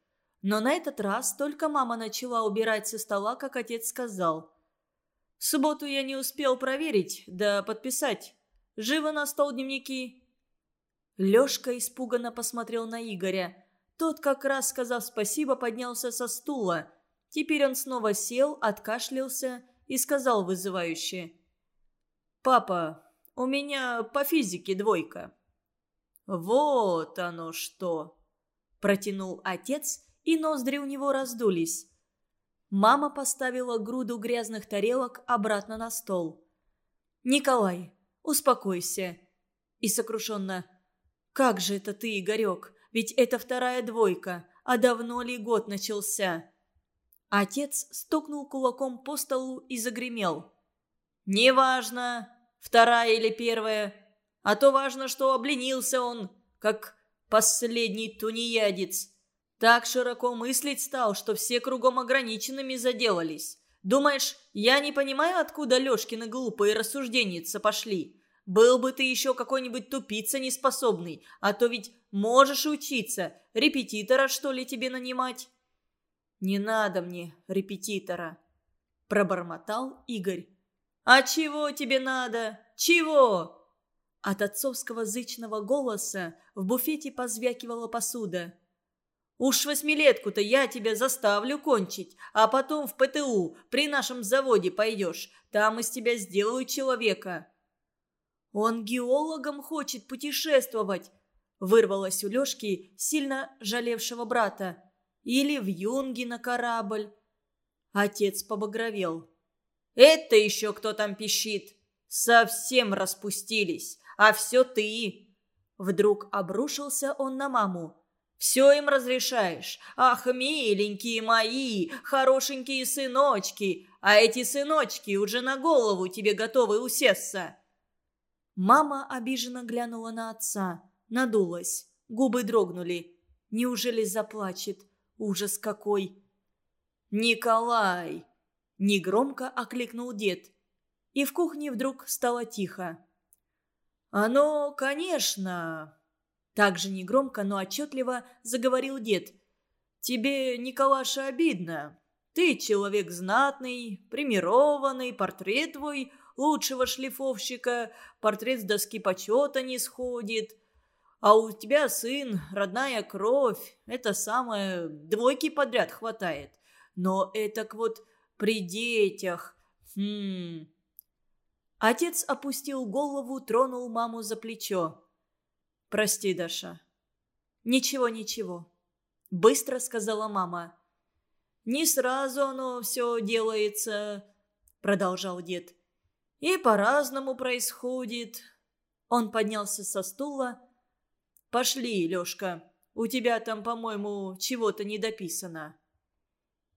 Speaker 1: Но на этот раз только мама начала убирать со стола, как отец сказал. «В субботу я не успел проверить, да подписать. Живо на стол дневники». Лёшка испуганно посмотрел на Игоря. Тот, как раз сказав спасибо, поднялся со стула. Теперь он снова сел, откашлялся и сказал вызывающе. «Папа, у меня по физике двойка». «Вот оно что!» – протянул отец и ноздри у него раздулись. Мама поставила груду грязных тарелок обратно на стол. «Николай, успокойся!» И сокрушенно. «Как же это ты, Игорек? Ведь это вторая двойка, а давно ли год начался?» Отец стукнул кулаком по столу и загремел. «Неважно, вторая или первая, а то важно, что обленился он, как последний тунеядец. Так широко мыслить стал, что все кругом ограниченными заделались. Думаешь, я не понимаю, откуда Лешкины глупые рассужденицы пошли? Был бы ты еще какой-нибудь тупица неспособный, а то ведь можешь учиться. Репетитора, что ли, тебе нанимать?» «Не надо мне репетитора», – пробормотал Игорь. «А чего тебе надо? Чего?» От отцовского зычного голоса в буфете позвякивала посуда. Уж восьмилетку-то я тебя заставлю кончить, а потом в ПТУ при нашем заводе пойдешь. Там из тебя сделают человека». «Он геологом хочет путешествовать», — вырвалось у Лешки, сильно жалевшего брата. «Или в юнги на корабль». Отец побагровел. «Это еще кто там пищит? Совсем распустились, а все ты!» Вдруг обрушился он на маму. Все им разрешаешь. Ах, миленькие мои, хорошенькие сыночки, а эти сыночки уже на голову тебе готовы усесться. Мама обиженно глянула на отца, надулась, губы дрогнули. Неужели заплачет? Ужас какой! «Николай!» – негромко окликнул дед. И в кухне вдруг стало тихо. «Оно, конечно, так же негромко, но отчетливо заговорил дед. «Тебе, Николаша, обидно. Ты человек знатный, примированный, портрет твой лучшего шлифовщика, портрет с доски почета не сходит. А у тебя сын, родная кровь, это самое, двойки подряд хватает. Но это вот при детях, хм...» Отец опустил голову, тронул маму за плечо. «Прости, Даша». «Ничего, ничего», — быстро сказала мама. «Не сразу оно все делается», — продолжал дед. «И по-разному происходит». Он поднялся со стула. «Пошли, Лешка, у тебя там, по-моему, чего-то недописано».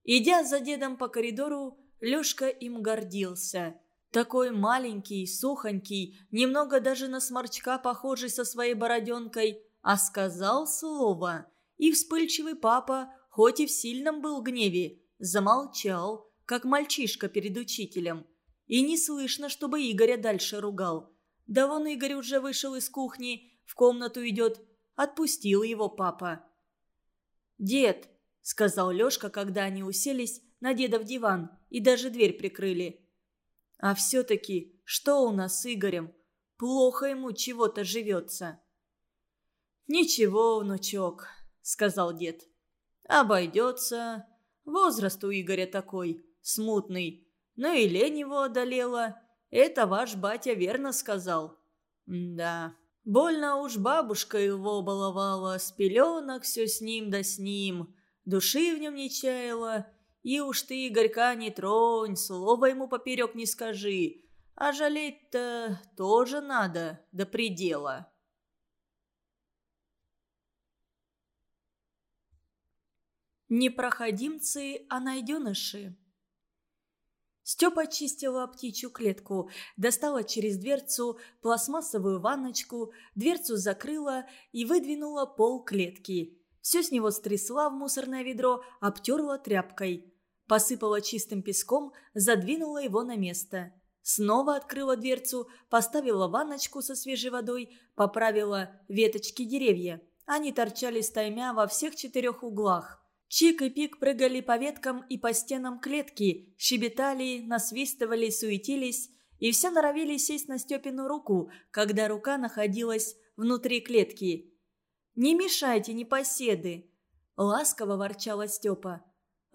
Speaker 1: Идя за дедом по коридору, Лешка им гордился. Такой маленький, сухонький, немного даже на сморчка похожий со своей бороденкой, а сказал слово. И вспыльчивый папа, хоть и в сильном был гневе, замолчал, как мальчишка перед учителем. И не слышно, чтобы Игоря дальше ругал. Да вон Игорь уже вышел из кухни, в комнату идет. Отпустил его папа. «Дед», — сказал Лешка, когда они уселись на деда в диван и даже дверь прикрыли. А все-таки, что у нас с Игорем? Плохо ему чего-то живется. «Ничего, внучок», — сказал дед. «Обойдется. Возраст у Игоря такой, смутный. Но и лень его одолела. Это ваш батя верно сказал». «Да, больно уж бабушка его баловала, с пеленок все с ним да с ним. Души в нем не чаяла». И уж ты, Игорька, не тронь, слова ему поперек не скажи. А жалеть-то тоже надо до предела. Не проходимцы, а найденыши. Степа очистила птичью клетку, достала через дверцу пластмассовую ванночку, дверцу закрыла и выдвинула пол клетки. Все с него стрясла в мусорное ведро, обтерла тряпкой посыпала чистым песком, задвинула его на место. Снова открыла дверцу, поставила ванночку со свежей водой, поправила веточки деревья. Они торчали стаймя во всех четырех углах. Чик и Пик прыгали по веткам и по стенам клетки, щебетали, насвистывали, суетились и все норовили сесть на Степину руку, когда рука находилась внутри клетки. «Не мешайте, непоседы!» – ласково ворчала Степа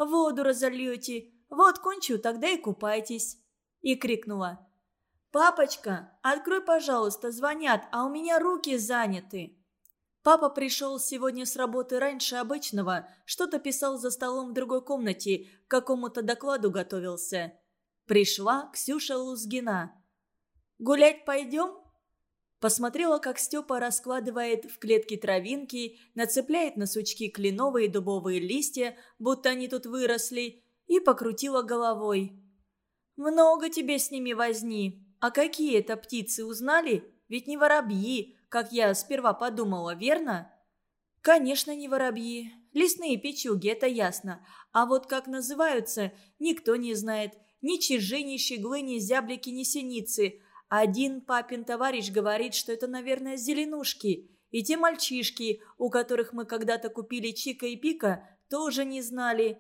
Speaker 1: воду разольете. Вот кончу, тогда и купайтесь». И крикнула. «Папочка, открой, пожалуйста, звонят, а у меня руки заняты». Папа пришел сегодня с работы раньше обычного, что-то писал за столом в другой комнате, к какому-то докладу готовился. Пришла Ксюша Лузгина. «Гулять пойдем?» Посмотрела, как Степа раскладывает в клетке травинки, нацепляет на сучки кленовые дубовые листья, будто они тут выросли, и покрутила головой. «Много тебе с ними возни. А какие это птицы, узнали? Ведь не воробьи, как я сперва подумала, верно?» «Конечно, не воробьи. Лесные печуги, это ясно. А вот как называются, никто не знает. Ни чижи, ни щеглы, ни зяблики, ни синицы. Один папин товарищ говорит, что это, наверное, зеленушки. И те мальчишки, у которых мы когда-то купили Чика и Пика, тоже не знали.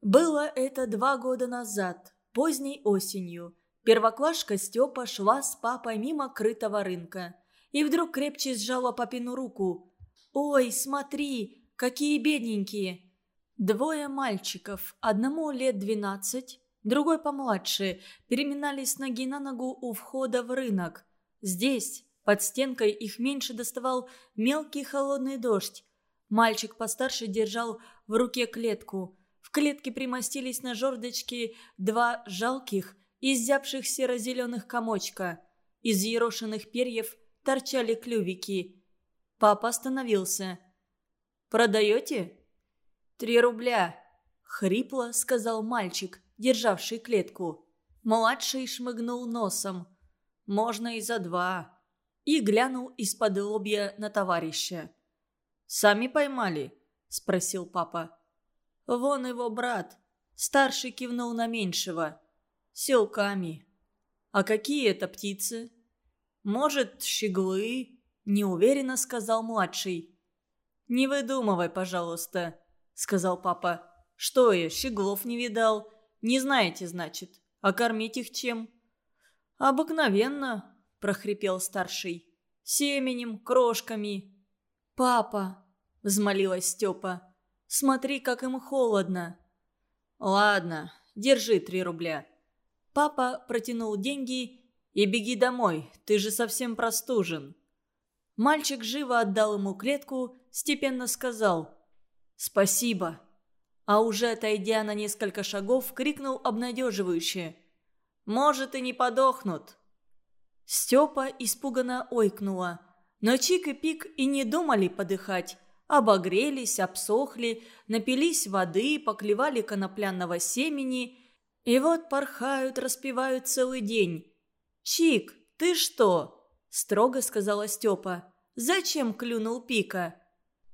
Speaker 1: Было это два года назад, поздней осенью. Первоклашка Степа шла с папой мимо крытого рынка. И вдруг крепче сжала папину руку. «Ой, смотри, какие бедненькие!» Двое мальчиков, одному лет двенадцать, другой помладше, переминались ноги на ногу у входа в рынок. Здесь, под стенкой, их меньше доставал мелкий холодный дождь. Мальчик постарше держал в руке клетку. В клетке примостились на жердочке два жалких, изябших серо-зеленых комочка. Из ерошенных перьев торчали клювики. Папа остановился. Продаете?» «Три рубля», — хрипло сказал мальчик, державший клетку. Младший шмыгнул носом. «Можно и за два». И глянул из-под лобья на товарища. «Сами поймали?» — спросил папа. «Вон его брат». Старший кивнул на меньшего. «Селками». «А какие это птицы?» «Может, щеглы?» – неуверенно сказал младший. «Не выдумывай, пожалуйста», – сказал папа. «Что я, щеглов не видал? Не знаете, значит. А кормить их чем?» «Обыкновенно», – прохрипел старший. «Семенем, крошками». «Папа», – взмолилась Степа, – «смотри, как им холодно». «Ладно, держи три рубля». Папа протянул деньги и беги домой, ты же совсем простужен». Мальчик живо отдал ему клетку, степенно сказал «Спасибо». А уже отойдя на несколько шагов, крикнул обнадеживающе «Может, и не подохнут». Степа испуганно ойкнула. Но Чик и Пик и не думали подыхать. Обогрелись, обсохли, напились воды, поклевали конопляного семени. И вот порхают, распевают целый день. «Чик, ты что?» – строго сказала Степа. «Зачем клюнул Пика?»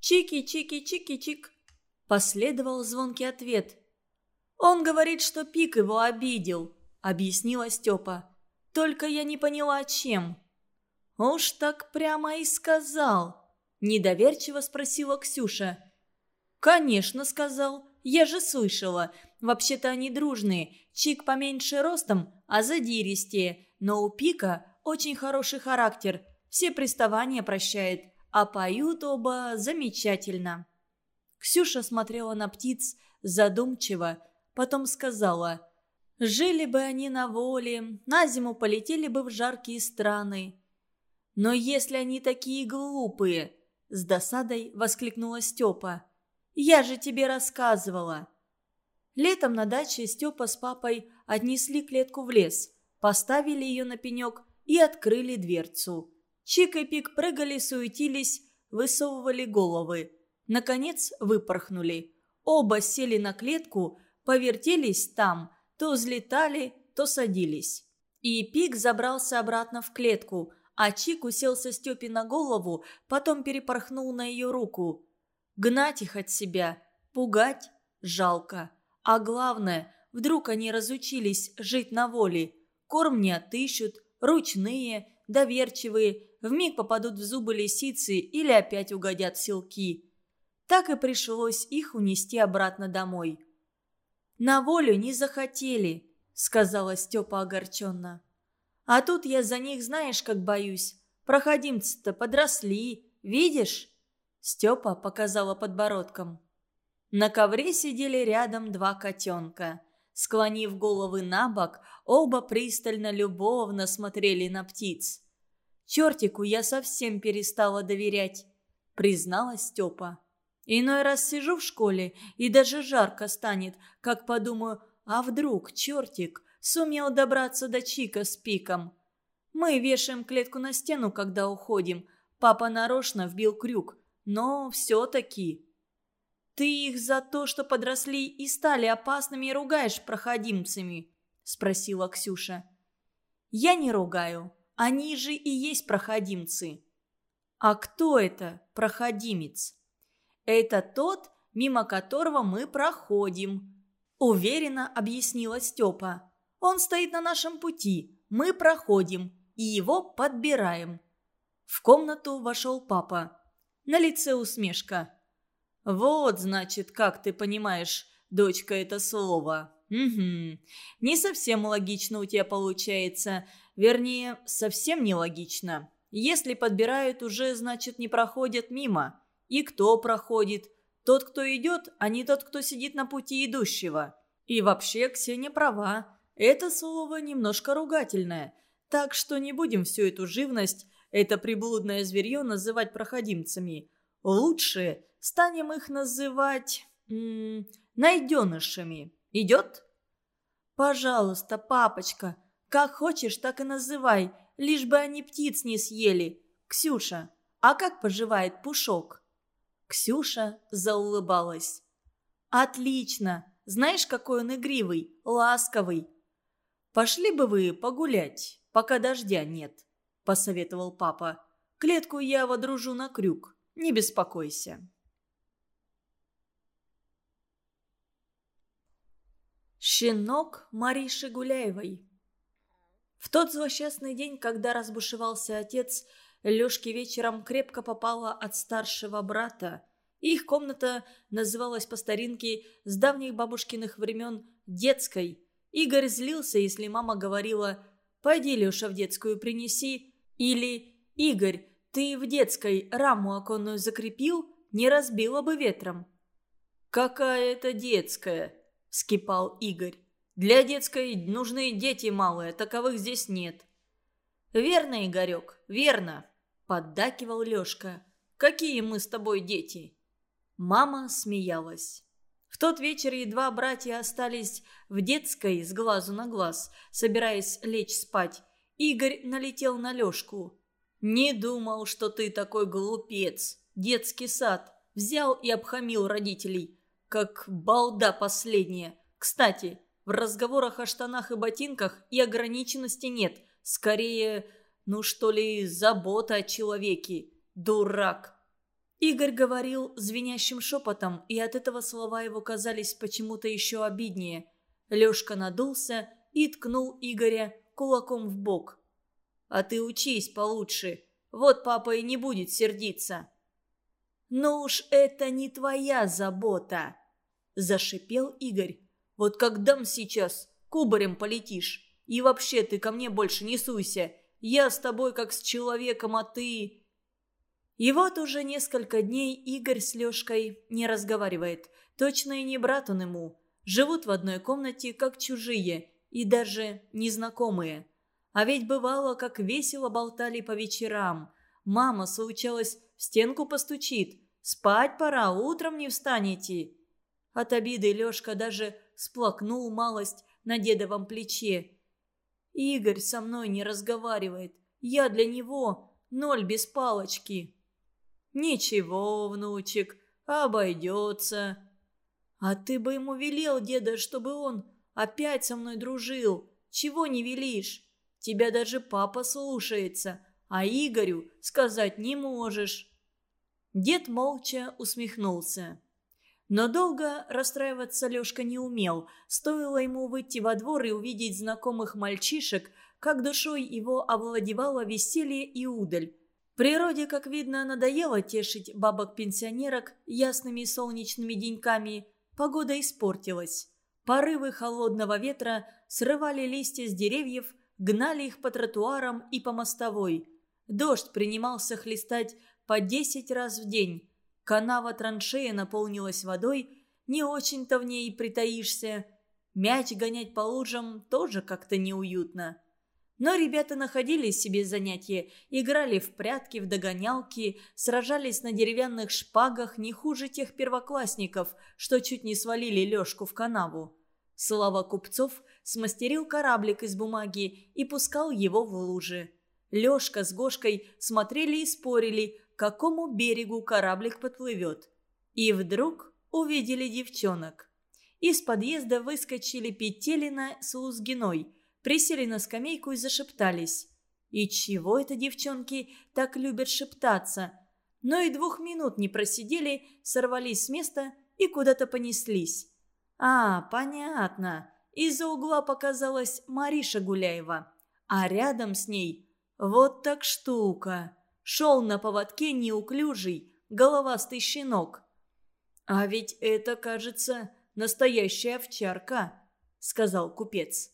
Speaker 1: «Чики-чики-чики-чик», – последовал звонкий ответ. «Он говорит, что Пик его обидел», – объяснила Степа. «Только я не поняла, чем». «Уж так прямо и сказал», – недоверчиво спросила Ксюша. «Конечно, сказал. Я же слышала. Вообще-то они дружные. Чик поменьше ростом, а задиристее. Но у Пика очень хороший характер, все приставания прощает, а поют оба замечательно. Ксюша смотрела на птиц задумчиво, потом сказала, «Жили бы они на воле, на зиму полетели бы в жаркие страны». «Но если они такие глупые!» – с досадой воскликнула Степа. «Я же тебе рассказывала!» Летом на даче Степа с папой отнесли клетку в лес – поставили ее на пенек и открыли дверцу. Чик и Пик прыгали, суетились, высовывали головы. Наконец выпорхнули. Оба сели на клетку, повертелись там, то взлетали, то садились. И Пик забрался обратно в клетку, а Чик уселся Степе на голову, потом перепорхнул на ее руку. Гнать их от себя, пугать жалко. А главное, вдруг они разучились жить на воле – Корм не отыщут, ручные, доверчивые, вмиг попадут в зубы лисицы или опять угодят в селки. Так и пришлось их унести обратно домой. «На волю не захотели», — сказала Степа огорченно. «А тут я за них знаешь, как боюсь. Проходимцы-то подросли, видишь?» Степа показала подбородком. На ковре сидели рядом два котенка. Склонив головы на бок, оба пристально любовно смотрели на птиц. «Чертику я совсем перестала доверять», — призналась Степа. «Иной раз сижу в школе, и даже жарко станет, как подумаю, а вдруг чертик сумел добраться до Чика с пиком? Мы вешаем клетку на стену, когда уходим. Папа нарочно вбил крюк, но все-таки...» «Ты их за то, что подросли и стали опасными, ругаешь проходимцами?» – спросила Ксюша. «Я не ругаю. Они же и есть проходимцы». «А кто это проходимец?» «Это тот, мимо которого мы проходим», – уверенно объяснила Степа. «Он стоит на нашем пути, мы проходим и его подбираем». В комнату вошел папа. На лице усмешка. «Вот, значит, как ты понимаешь, дочка, это слово. Угу. Не совсем логично у тебя получается. Вернее, совсем не логично. Если подбирают, уже, значит, не проходят мимо. И кто проходит? Тот, кто идет, а не тот, кто сидит на пути идущего. И вообще, Ксения права. Это слово немножко ругательное. Так что не будем всю эту живность, это приблудное зверье называть проходимцами. Лучше станем их называть... Найденышами. Идет? Пожалуйста, папочка, как хочешь, так и называй, лишь бы они птиц не съели. Ксюша, а как поживает Пушок? Ксюша заулыбалась. «Отлично! Знаешь, какой он игривый, ласковый!» «Пошли бы вы погулять, пока дождя нет», – посоветовал папа. «Клетку я водружу на крюк, не беспокойся». Щенок Мариши Гуляевой В тот злосчастный день, когда разбушевался отец, Лешке вечером крепко попала от старшего брата. Их комната называлась по старинке с давних бабушкиных времен «детской». Игорь злился, если мама говорила «пойди, Леша, в детскую принеси» или «Игорь, ты в детской раму оконную закрепил, не разбила бы ветром». «Какая это детская?» – вскипал Игорь. «Для детской нужны дети малые, таковых здесь нет». «Верно, Игорек, верно», – поддакивал Лешка. «Какие мы с тобой дети?» Мама смеялась. В тот вечер едва братья остались в детской с глазу на глаз, собираясь лечь спать. Игорь налетел на Лешку. «Не думал, что ты такой глупец. Детский сад. Взял и обхамил родителей. Как балда последняя. Кстати, в разговорах о штанах и ботинках и ограниченности нет. Скорее, ну что ли, забота о человеке. Дурак. Игорь говорил звенящим шепотом, и от этого слова его казались почему-то еще обиднее. Лешка надулся и ткнул Игоря кулаком в бок. «А ты учись получше. Вот папа и не будет сердиться». «Ну уж это не твоя забота!» – зашипел Игорь. «Вот как дам сейчас, кубарем полетишь. И вообще ты ко мне больше не суйся. Я с тобой как с человеком, а ты...» И вот уже несколько дней Игорь с Лешкой не разговаривает. Точно и не брат он ему. Живут в одной комнате, как чужие, и даже незнакомые. А ведь бывало, как весело болтали по вечерам. Мама, случалось, в стенку постучит. «Спать пора, утром не встанете». От обиды Лешка даже сплакнул малость на дедовом плече. «Игорь со мной не разговаривает. Я для него ноль без палочки». «Ничего, внучек, обойдется». «А ты бы ему велел, деда, чтобы он опять со мной дружил. Чего не велишь? Тебя даже папа слушается, а Игорю сказать не можешь». Дед молча усмехнулся. Но долго расстраиваться Лешка не умел. Стоило ему выйти во двор и увидеть знакомых мальчишек, как душой его овладевало веселье и удаль. Природе, как видно, надоело тешить бабок-пенсионерок ясными солнечными деньками. Погода испортилась. Порывы холодного ветра срывали листья с деревьев, гнали их по тротуарам и по мостовой. Дождь принимался хлестать по десять раз в день. Канава траншея наполнилась водой, не очень-то в ней притаишься. Мяч гонять по лужам тоже как-то неуютно. Но ребята находили себе занятия, играли в прятки, в догонялки, сражались на деревянных шпагах не хуже тех первоклассников, что чуть не свалили Лешку в канаву. Слава Купцов смастерил кораблик из бумаги и пускал его в лужи. Лешка с Гошкой смотрели и спорили, к какому берегу кораблик подплывет. И вдруг увидели девчонок. Из подъезда выскочили Петелина с Лузгиной, присели на скамейку и зашептались. И чего это девчонки так любят шептаться? Но и двух минут не просидели, сорвались с места и куда-то понеслись. А, понятно. Из-за угла показалась Мариша Гуляева, а рядом с ней вот так штука шел на поводке неуклюжий, головастый щенок. «А ведь это, кажется, настоящая овчарка», — сказал купец.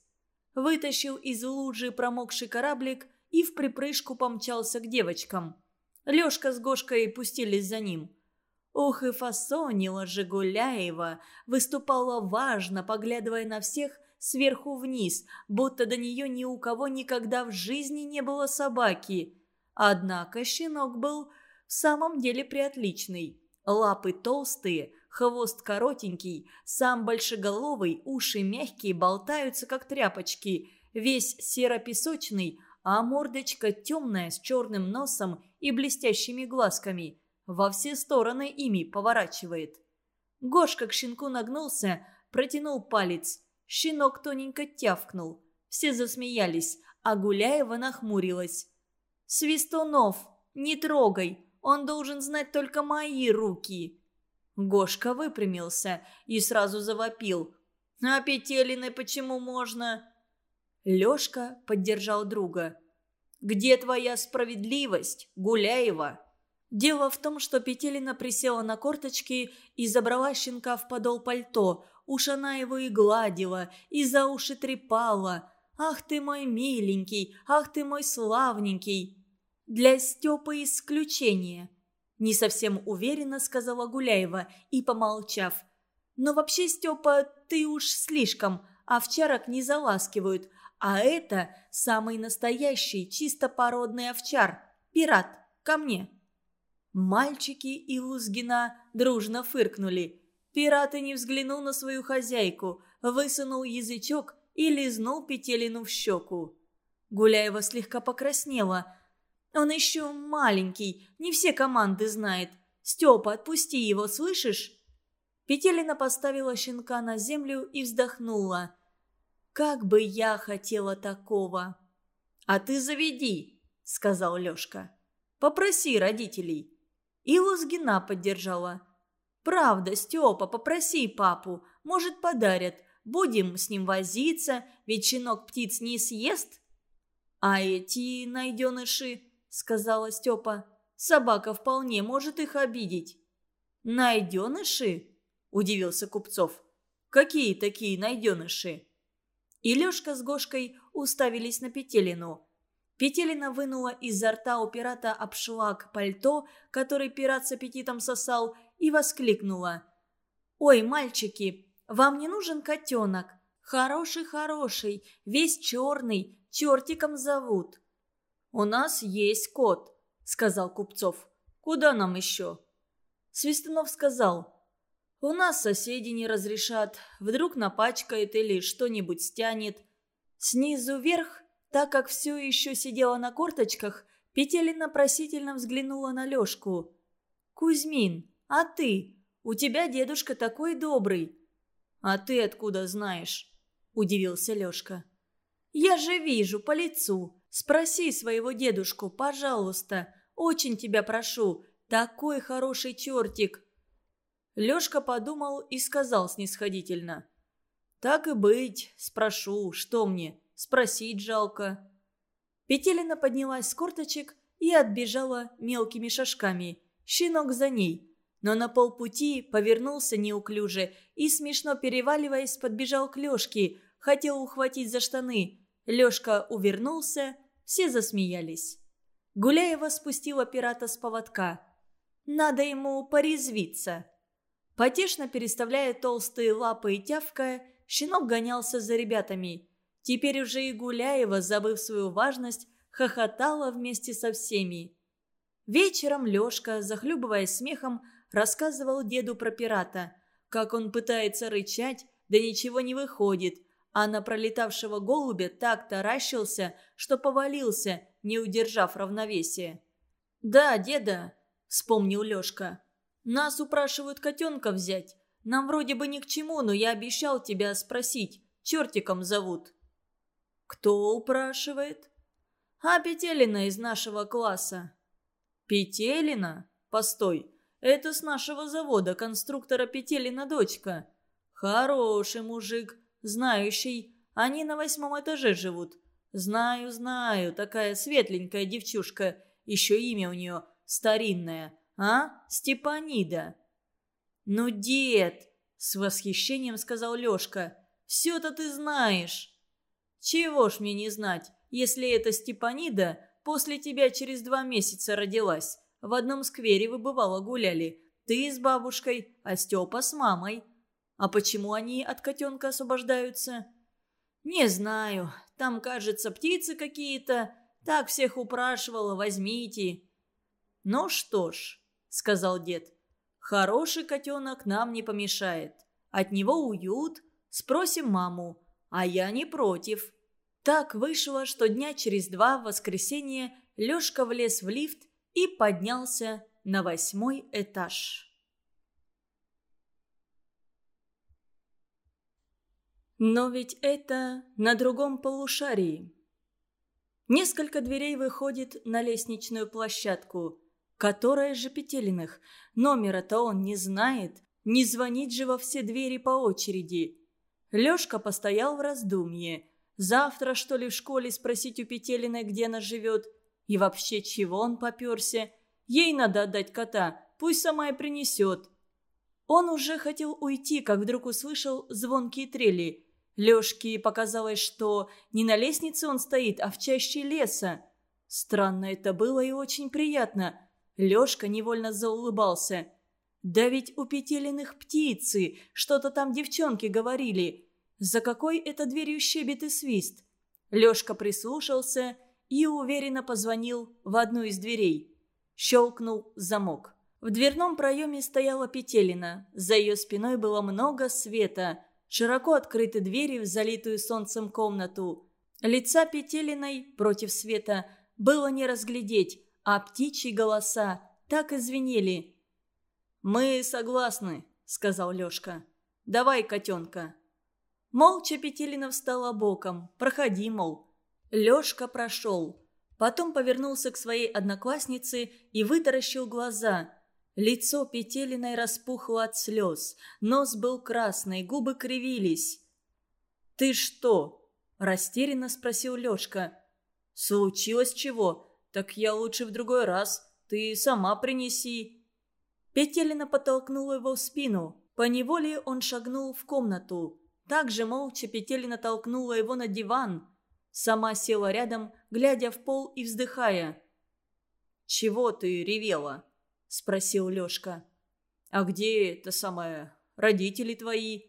Speaker 1: Вытащил из лужи промокший кораблик и в припрыжку помчался к девочкам. Лешка с Гошкой пустились за ним. Ох и фасонила же Гуляева, выступала важно, поглядывая на всех сверху вниз, будто до нее ни у кого никогда в жизни не было собаки. Однако щенок был в самом деле приотличный. Лапы толстые, хвост коротенький, сам большеголовый, уши мягкие, болтаются, как тряпочки, весь серо-песочный, а мордочка темная, с черным носом и блестящими глазками. во все стороны ими поворачивает. Гошка к щенку нагнулся, протянул палец. Щенок тоненько тявкнул. Все засмеялись, а Гуляева нахмурилась. «Свистунов, не трогай, он должен знать только мои руки». Гошка выпрямился и сразу завопил. «А Петелиной почему можно?» Лёшка поддержал друга. «Где твоя справедливость, Гуляева?» Дело в том, что Петелина присела на корточки и забрала щенка в подол пальто. Уж она его и гладила, и за уши трепала. «Ах ты мой миленький, ах ты мой славненький!» «Для Степы исключение», – не совсем уверенно сказала Гуляева и, помолчав. «Но вообще, Степа, ты уж слишком, овчарок не заласкивают, а это самый настоящий, чисто породный овчар, пират, ко мне». Мальчики и Лузгина дружно фыркнули. Пират и не взглянул на свою хозяйку, высунул язычок и лизнул Петелину в щеку. Гуляева слегка покраснела. «Он еще маленький, не все команды знает. Степа, отпусти его, слышишь?» Петелина поставила щенка на землю и вздохнула. «Как бы я хотела такого!» «А ты заведи», — сказал Лешка. «Попроси родителей». И Лузгина поддержала. «Правда, Степа, попроси папу, может, подарят. Будем с ним возиться, ведь щенок птиц не съест». «А эти найденыши», — сказала Степа, — «собака вполне может их обидеть». «Найденыши?» — удивился Купцов. «Какие такие найденыши?» И Лешка с Гошкой уставились на Петелину. Петелина вынула изо рта у пирата обшлаг пальто, который пират с аппетитом сосал, и воскликнула. «Ой, мальчики, вам не нужен котенок? Хороший-хороший, весь черный, чертиком зовут». «У нас есть кот», — сказал Купцов. «Куда нам еще?» Свистунов сказал. «У нас соседи не разрешат. Вдруг напачкает или что-нибудь стянет. Снизу вверх так как все еще сидела на корточках, Петелина просительно взглянула на Лешку. «Кузьмин, а ты? У тебя дедушка такой добрый». «А ты откуда знаешь?» – удивился Лешка. «Я же вижу по лицу. Спроси своего дедушку, пожалуйста. Очень тебя прошу. Такой хороший чертик». Лешка подумал и сказал снисходительно. «Так и быть, спрошу, что мне, Спросить жалко». Петелина поднялась с корточек и отбежала мелкими шажками. Щенок за ней. Но на полпути повернулся неуклюже и, смешно переваливаясь, подбежал к Лешке, хотел ухватить за штаны. Лешка увернулся, все засмеялись. Гуляева спустила пирата с поводка. «Надо ему порезвиться». Потешно переставляя толстые лапы и тявкая, щенок гонялся за ребятами – Теперь уже и Гуляева, забыв свою важность, хохотала вместе со всеми. Вечером Лешка, захлюбываясь смехом, рассказывал деду про пирата, как он пытается рычать, да ничего не выходит, а на пролетавшего голубя так таращился, что повалился, не удержав равновесия. «Да, деда», — вспомнил Лешка, — «нас упрашивают котенка взять. Нам вроде бы ни к чему, но я обещал тебя спросить. Чертиком зовут». «Кто упрашивает?» «А Петелина из нашего класса». «Петелина? Постой, это с нашего завода конструктора Петелина дочка. Хороший мужик, знающий. Они на восьмом этаже живут. Знаю, знаю, такая светленькая девчушка. Еще имя у нее старинное. А? Степанида». «Ну, дед!» – с восхищением сказал Лешка. «Все-то ты знаешь». «Чего ж мне не знать, если эта Степанида после тебя через два месяца родилась? В одном сквере вы бывало гуляли. Ты с бабушкой, а Степа с мамой. А почему они от котенка освобождаются?» «Не знаю. Там, кажется, птицы какие-то. Так всех упрашивала, возьмите». «Ну что ж», — сказал дед, — «хороший котенок нам не помешает. От него уют. Спросим маму. А я не против». Так вышло, что дня через два в воскресенье Лешка влез в лифт и поднялся на восьмой этаж. Но ведь это на другом полушарии. Несколько дверей выходит на лестничную площадку, которая же Петелиных. Номера-то он не знает, не звонить же во все двери по очереди. Лёшка постоял в раздумье. Завтра, что ли, в школе спросить у Петелиной, где она живет? И вообще, чего он попёрся? Ей надо отдать кота, пусть сама и принесет. Он уже хотел уйти, как вдруг услышал звонкие трели – Лёшке показалось, что не на лестнице он стоит, а в чаще леса. Странно это было и очень приятно. Лёшка невольно заулыбался. «Да ведь у Петелиных птицы, что-то там девчонки говорили. За какой это дверью щебет и свист?» Лёшка прислушался и уверенно позвонил в одну из дверей. Щелкнул замок. В дверном проеме стояла Петелина. За ее спиной было много света – Широко открыты двери в залитую солнцем комнату. Лица Петелиной против света было не разглядеть, а птичьи голоса так извинили. «Мы согласны», — сказал Лёшка. «Давай, котенка». Молча Петелина встала боком. «Проходи, мол». Лёшка прошел. Потом повернулся к своей однокласснице и вытаращил глаза. Лицо Петелиной распухло от слез, нос был красный, губы кривились. «Ты что?» – растерянно спросил Лешка. «Случилось чего? Так я лучше в другой раз. Ты сама принеси». Петелина подтолкнула его в спину. Поневоле он шагнул в комнату. Также молча Петелина толкнула его на диван. Сама села рядом, глядя в пол и вздыхая. «Чего ты ревела?» – спросил Лёшка. «А где это самое? Родители твои?»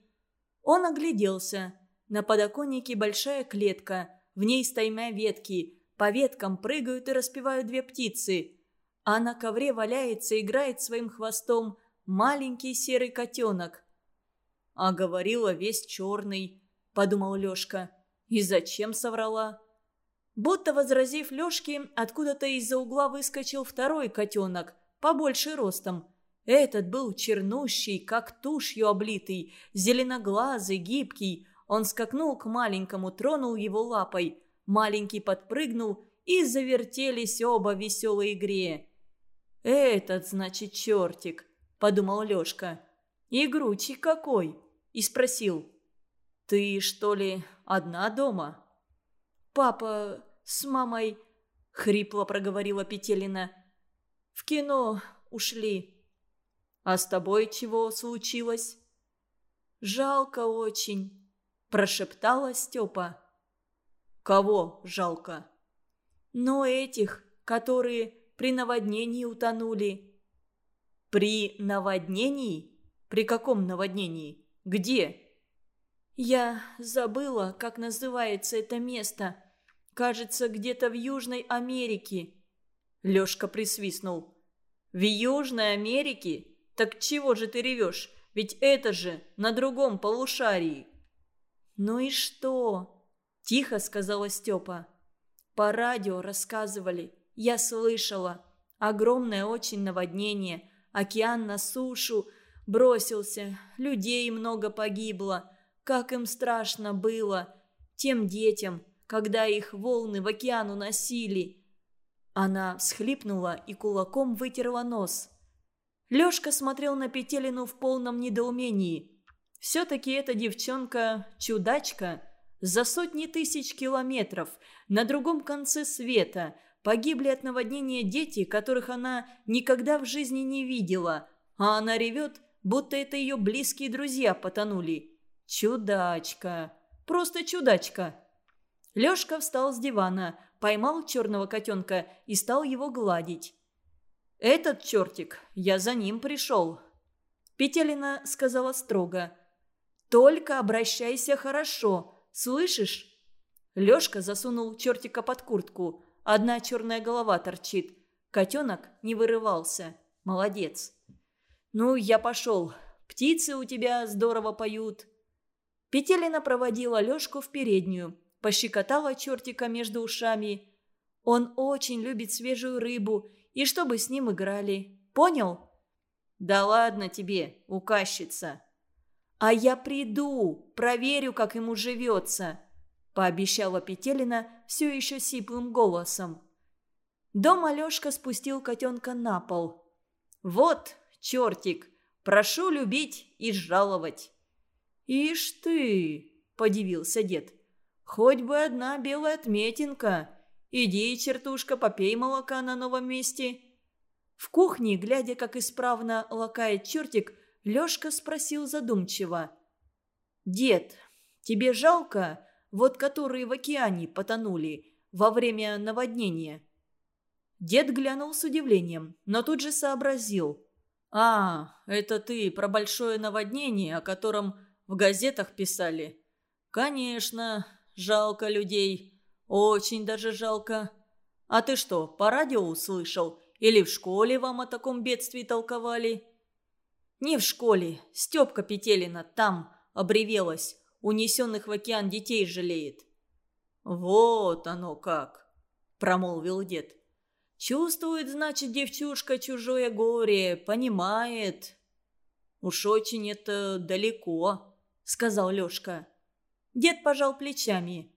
Speaker 1: Он огляделся. На подоконнике большая клетка, в ней стаймя ветки. По веткам прыгают и распевают две птицы. А на ковре валяется, играет своим хвостом маленький серый котенок. «А говорила весь черный», – подумал Лёшка. «И зачем соврала?» Будто возразив Лёшке, откуда-то из-за угла выскочил второй котенок – побольше ростом. Этот был чернущий, как тушью облитый, зеленоглазый, гибкий. Он скакнул к маленькому, тронул его лапой. Маленький подпрыгнул, и завертелись оба в веселой игре. «Этот, значит, чертик», — подумал Лешка. «Игручий какой!» И спросил. «Ты, что ли, одна дома?» «Папа с мамой...» — хрипло проговорила Петелина. В кино ушли. А с тобой чего случилось? Жалко очень, прошептала Степа. Кого жалко? Но этих, которые при наводнении утонули. При наводнении? При каком наводнении? Где? Я забыла, как называется это место. Кажется, где-то в Южной Америке. Лёшка присвистнул. «В Южной Америке? Так чего же ты ревешь? Ведь это же на другом полушарии». «Ну и что?» – тихо сказала Степа. «По радио рассказывали. Я слышала. Огромное очень наводнение. Океан на сушу. Бросился. Людей много погибло. Как им страшно было. Тем детям, когда их волны в океан уносили. Она всхлипнула и кулаком вытерла нос. Лёшка смотрел на Петелину в полном недоумении. Все-таки эта девчонка – чудачка. За сотни тысяч километров, на другом конце света, погибли от наводнения дети, которых она никогда в жизни не видела. А она ревет, будто это ее близкие друзья потонули. Чудачка. Просто чудачка. Лёшка встал с дивана, поймал черного котенка и стал его гладить. «Этот чертик, я за ним пришел». Петелина сказала строго. «Только обращайся хорошо, слышишь?» Лёшка засунул чертика под куртку. Одна черная голова торчит. Котенок не вырывался. Молодец. «Ну, я пошел. Птицы у тебя здорово поют». Петелина проводила Лёшку в переднюю пощекотала чертика между ушами. Он очень любит свежую рыбу, и чтобы с ним играли. Понял?»
Speaker 2: «Да ладно тебе, указчица!»
Speaker 1: «А я приду, проверю, как ему живется», – пообещала Петелина все еще сиплым голосом. Дом Алешка спустил котенка на пол.
Speaker 2: «Вот, чертик, прошу любить и жаловать».
Speaker 1: «Ишь ты!» – подивился дед. «Хоть бы одна белая отметинка. Иди, чертушка, попей молока на новом месте». В кухне, глядя, как исправно лакает чертик, Лёшка спросил задумчиво. «Дед, тебе жалко, вот которые в океане потонули во время наводнения?» Дед глянул с удивлением, но тут же сообразил. «А, это ты про большое наводнение, о котором в газетах писали?» «Конечно, жалко людей. Очень даже жалко. А ты что, по радио услышал? Или в школе вам о таком бедствии толковали?» «Не в школе. Степка Петелина там обревелась. Унесенных в океан детей жалеет». «Вот оно как!» – промолвил дед. «Чувствует, значит, девчушка чужое горе, понимает». «Уж очень это далеко», – сказал Лешка. Дед пожал плечами.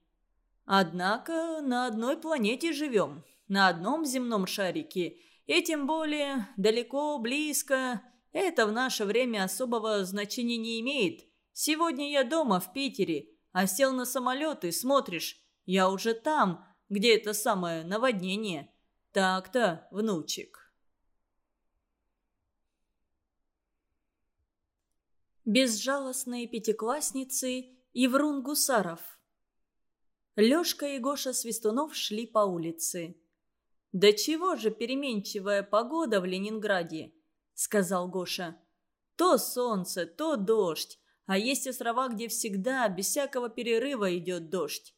Speaker 1: «Однако на одной планете живем, на одном земном шарике, и тем более далеко, близко, это в наше время особого значения не имеет. Сегодня я дома, в Питере, а сел на самолет и смотришь, я уже там, где это самое наводнение. Так-то, внучек. Безжалостные пятиклассницы и врун Гусаров. Лёшка и Гоша Свистунов шли по улице. «Да чего же переменчивая погода в Ленинграде?» сказал Гоша. «То солнце, то дождь, а есть острова, где всегда, без всякого перерыва идет дождь».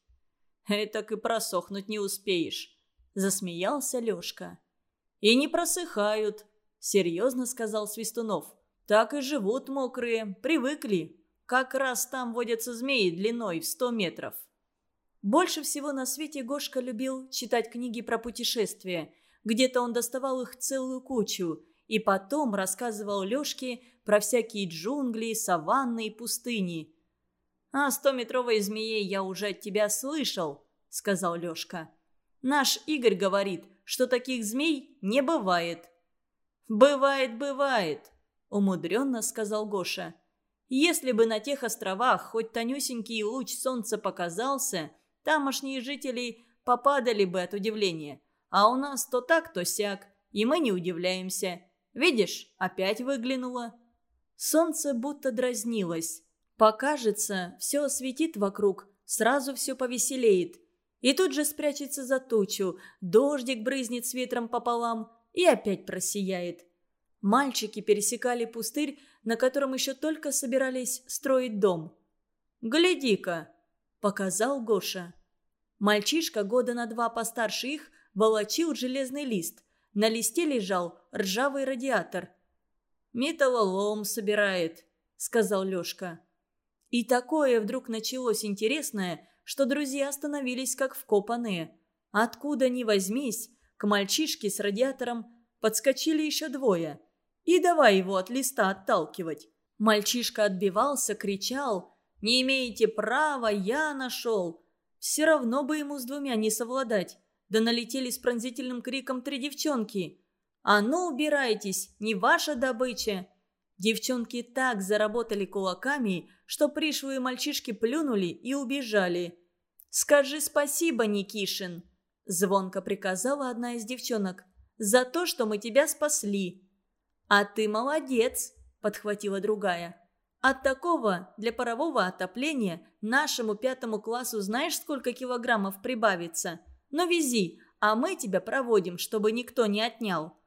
Speaker 1: «Этак и просохнуть не успеешь», – засмеялся Лешка. «И не просыхают», – серьезно сказал Свистунов. «Так и живут мокрые, привыкли. Как раз там водятся змеи длиной в сто метров». Больше всего на свете Гошка любил читать книги про путешествия. Где-то он доставал их целую кучу – и потом рассказывал Лёшке про всякие джунгли, саванны и пустыни. «О стометровой змее я уже от тебя слышал», — сказал Лёшка. «Наш Игорь говорит, что таких змей не бывает». «Бывает, бывает», — умудренно сказал Гоша. «Если бы на тех островах хоть тонюсенький луч солнца показался, тамошние жители попадали бы от удивления. А у нас то так, то сяк, и мы не удивляемся. Видишь, опять выглянуло. Солнце будто дразнилось. Покажется, все осветит вокруг, сразу все повеселеет. И тут же спрячется за тучу, дождик брызнет с ветром пополам и опять просияет. Мальчики пересекали пустырь, на котором еще только собирались строить дом. «Гляди-ка!» – показал Гоша. Мальчишка года на два постарше их волочил железный лист – на листе лежал ржавый радиатор. «Металлолом собирает», — сказал Лёшка. И такое вдруг началось интересное, что друзья остановились как вкопанные. Откуда ни возьмись, к мальчишке с радиатором подскочили еще двое. И давай его от листа отталкивать. Мальчишка отбивался, кричал «Не имеете права, я нашел!» Все равно бы ему с двумя не совладать да налетели с пронзительным криком три девчонки. «А ну, убирайтесь, не ваша добыча!» Девчонки так заработали кулаками, что пришлые мальчишки плюнули и убежали. «Скажи спасибо, Никишин!» – звонко приказала одна из девчонок. «За то, что мы тебя спасли!» «А ты молодец!» – подхватила другая. «От такого для парового отопления нашему пятому классу знаешь, сколько килограммов прибавится?» Но вези, а мы тебя проводим, чтобы никто не отнял».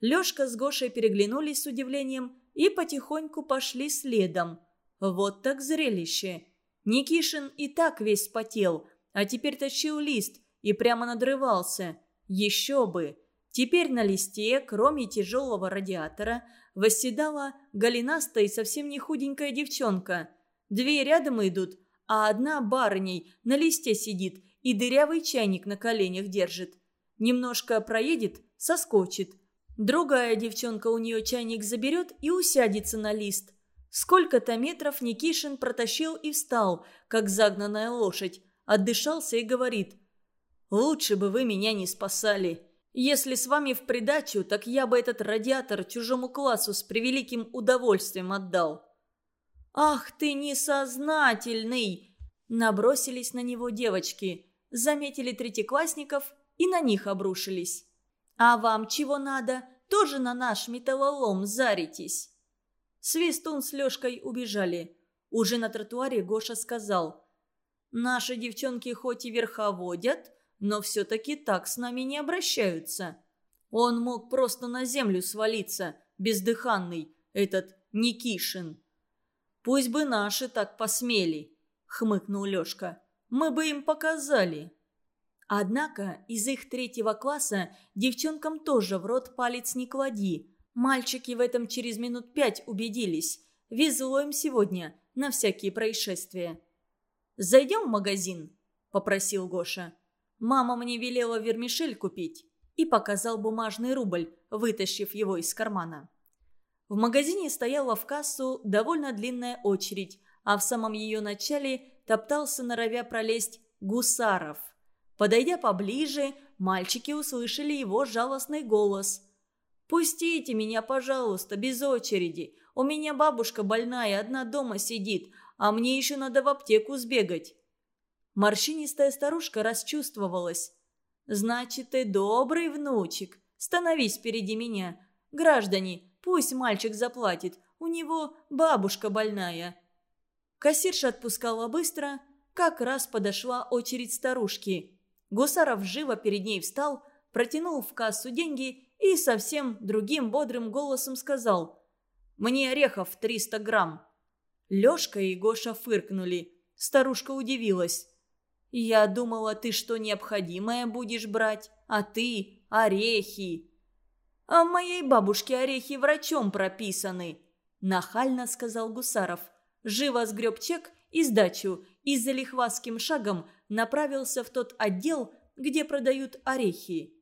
Speaker 1: Лёшка с Гошей переглянулись с удивлением и потихоньку пошли следом. Вот так зрелище. Никишин и так весь спотел, а теперь тащил лист и прямо надрывался. Еще бы! Теперь на листе, кроме тяжелого радиатора, восседала голенастая и совсем не худенькая девчонка. Две рядом идут, а одна барыней на листе сидит и дырявый чайник на коленях держит. Немножко проедет, соскочит. Другая девчонка у нее чайник заберет и усядется на лист. Сколько-то метров Никишин протащил и встал, как загнанная лошадь, отдышался и говорит. «Лучше бы вы меня не спасали. Если с вами в придачу, так я бы этот радиатор чужому классу с превеликим удовольствием отдал». «Ах ты несознательный!» Набросились на него девочки, заметили третьеклассников и на них обрушились. «А вам чего надо? Тоже на наш металлолом заритесь!» Свистун с Лешкой убежали. Уже на тротуаре Гоша сказал. «Наши девчонки хоть и верховодят, но все-таки так с нами не обращаются. Он мог просто на землю свалиться, бездыханный, этот Никишин». «Пусть бы наши так посмели», — хмыкнул Лешка. «Мы бы им показали». Однако из их третьего класса девчонкам тоже в рот палец не клади. Мальчики в этом через минут пять убедились. Везло им сегодня на всякие происшествия. «Зайдем в магазин?» – попросил Гоша. «Мама мне велела вермишель купить» и показал бумажный рубль, вытащив его из кармана. В магазине стояла в кассу довольно длинная очередь, а в самом ее начале топтался норовя пролезть Гусаров. Подойдя поближе, мальчики услышали его жалостный голос. «Пустите меня, пожалуйста, без очереди. У меня бабушка больная, одна дома сидит, а мне еще надо в аптеку сбегать». Морщинистая старушка расчувствовалась. «Значит, ты добрый внучек. Становись впереди меня. Граждане, пусть мальчик заплатит. У него бабушка больная». Кассирша отпускала быстро. Как раз подошла очередь старушки. Гусаров живо перед ней встал, протянул в кассу деньги и совсем другим бодрым голосом сказал «Мне орехов 300 грамм». Лешка и Гоша фыркнули. Старушка удивилась. «Я думала, ты что необходимое будешь брать, а ты – орехи». «А моей бабушке орехи врачом прописаны», – нахально сказал Гусаров. Живо сгреб чек и сдачу и за лихвастским шагом направился в тот отдел, где продают орехи.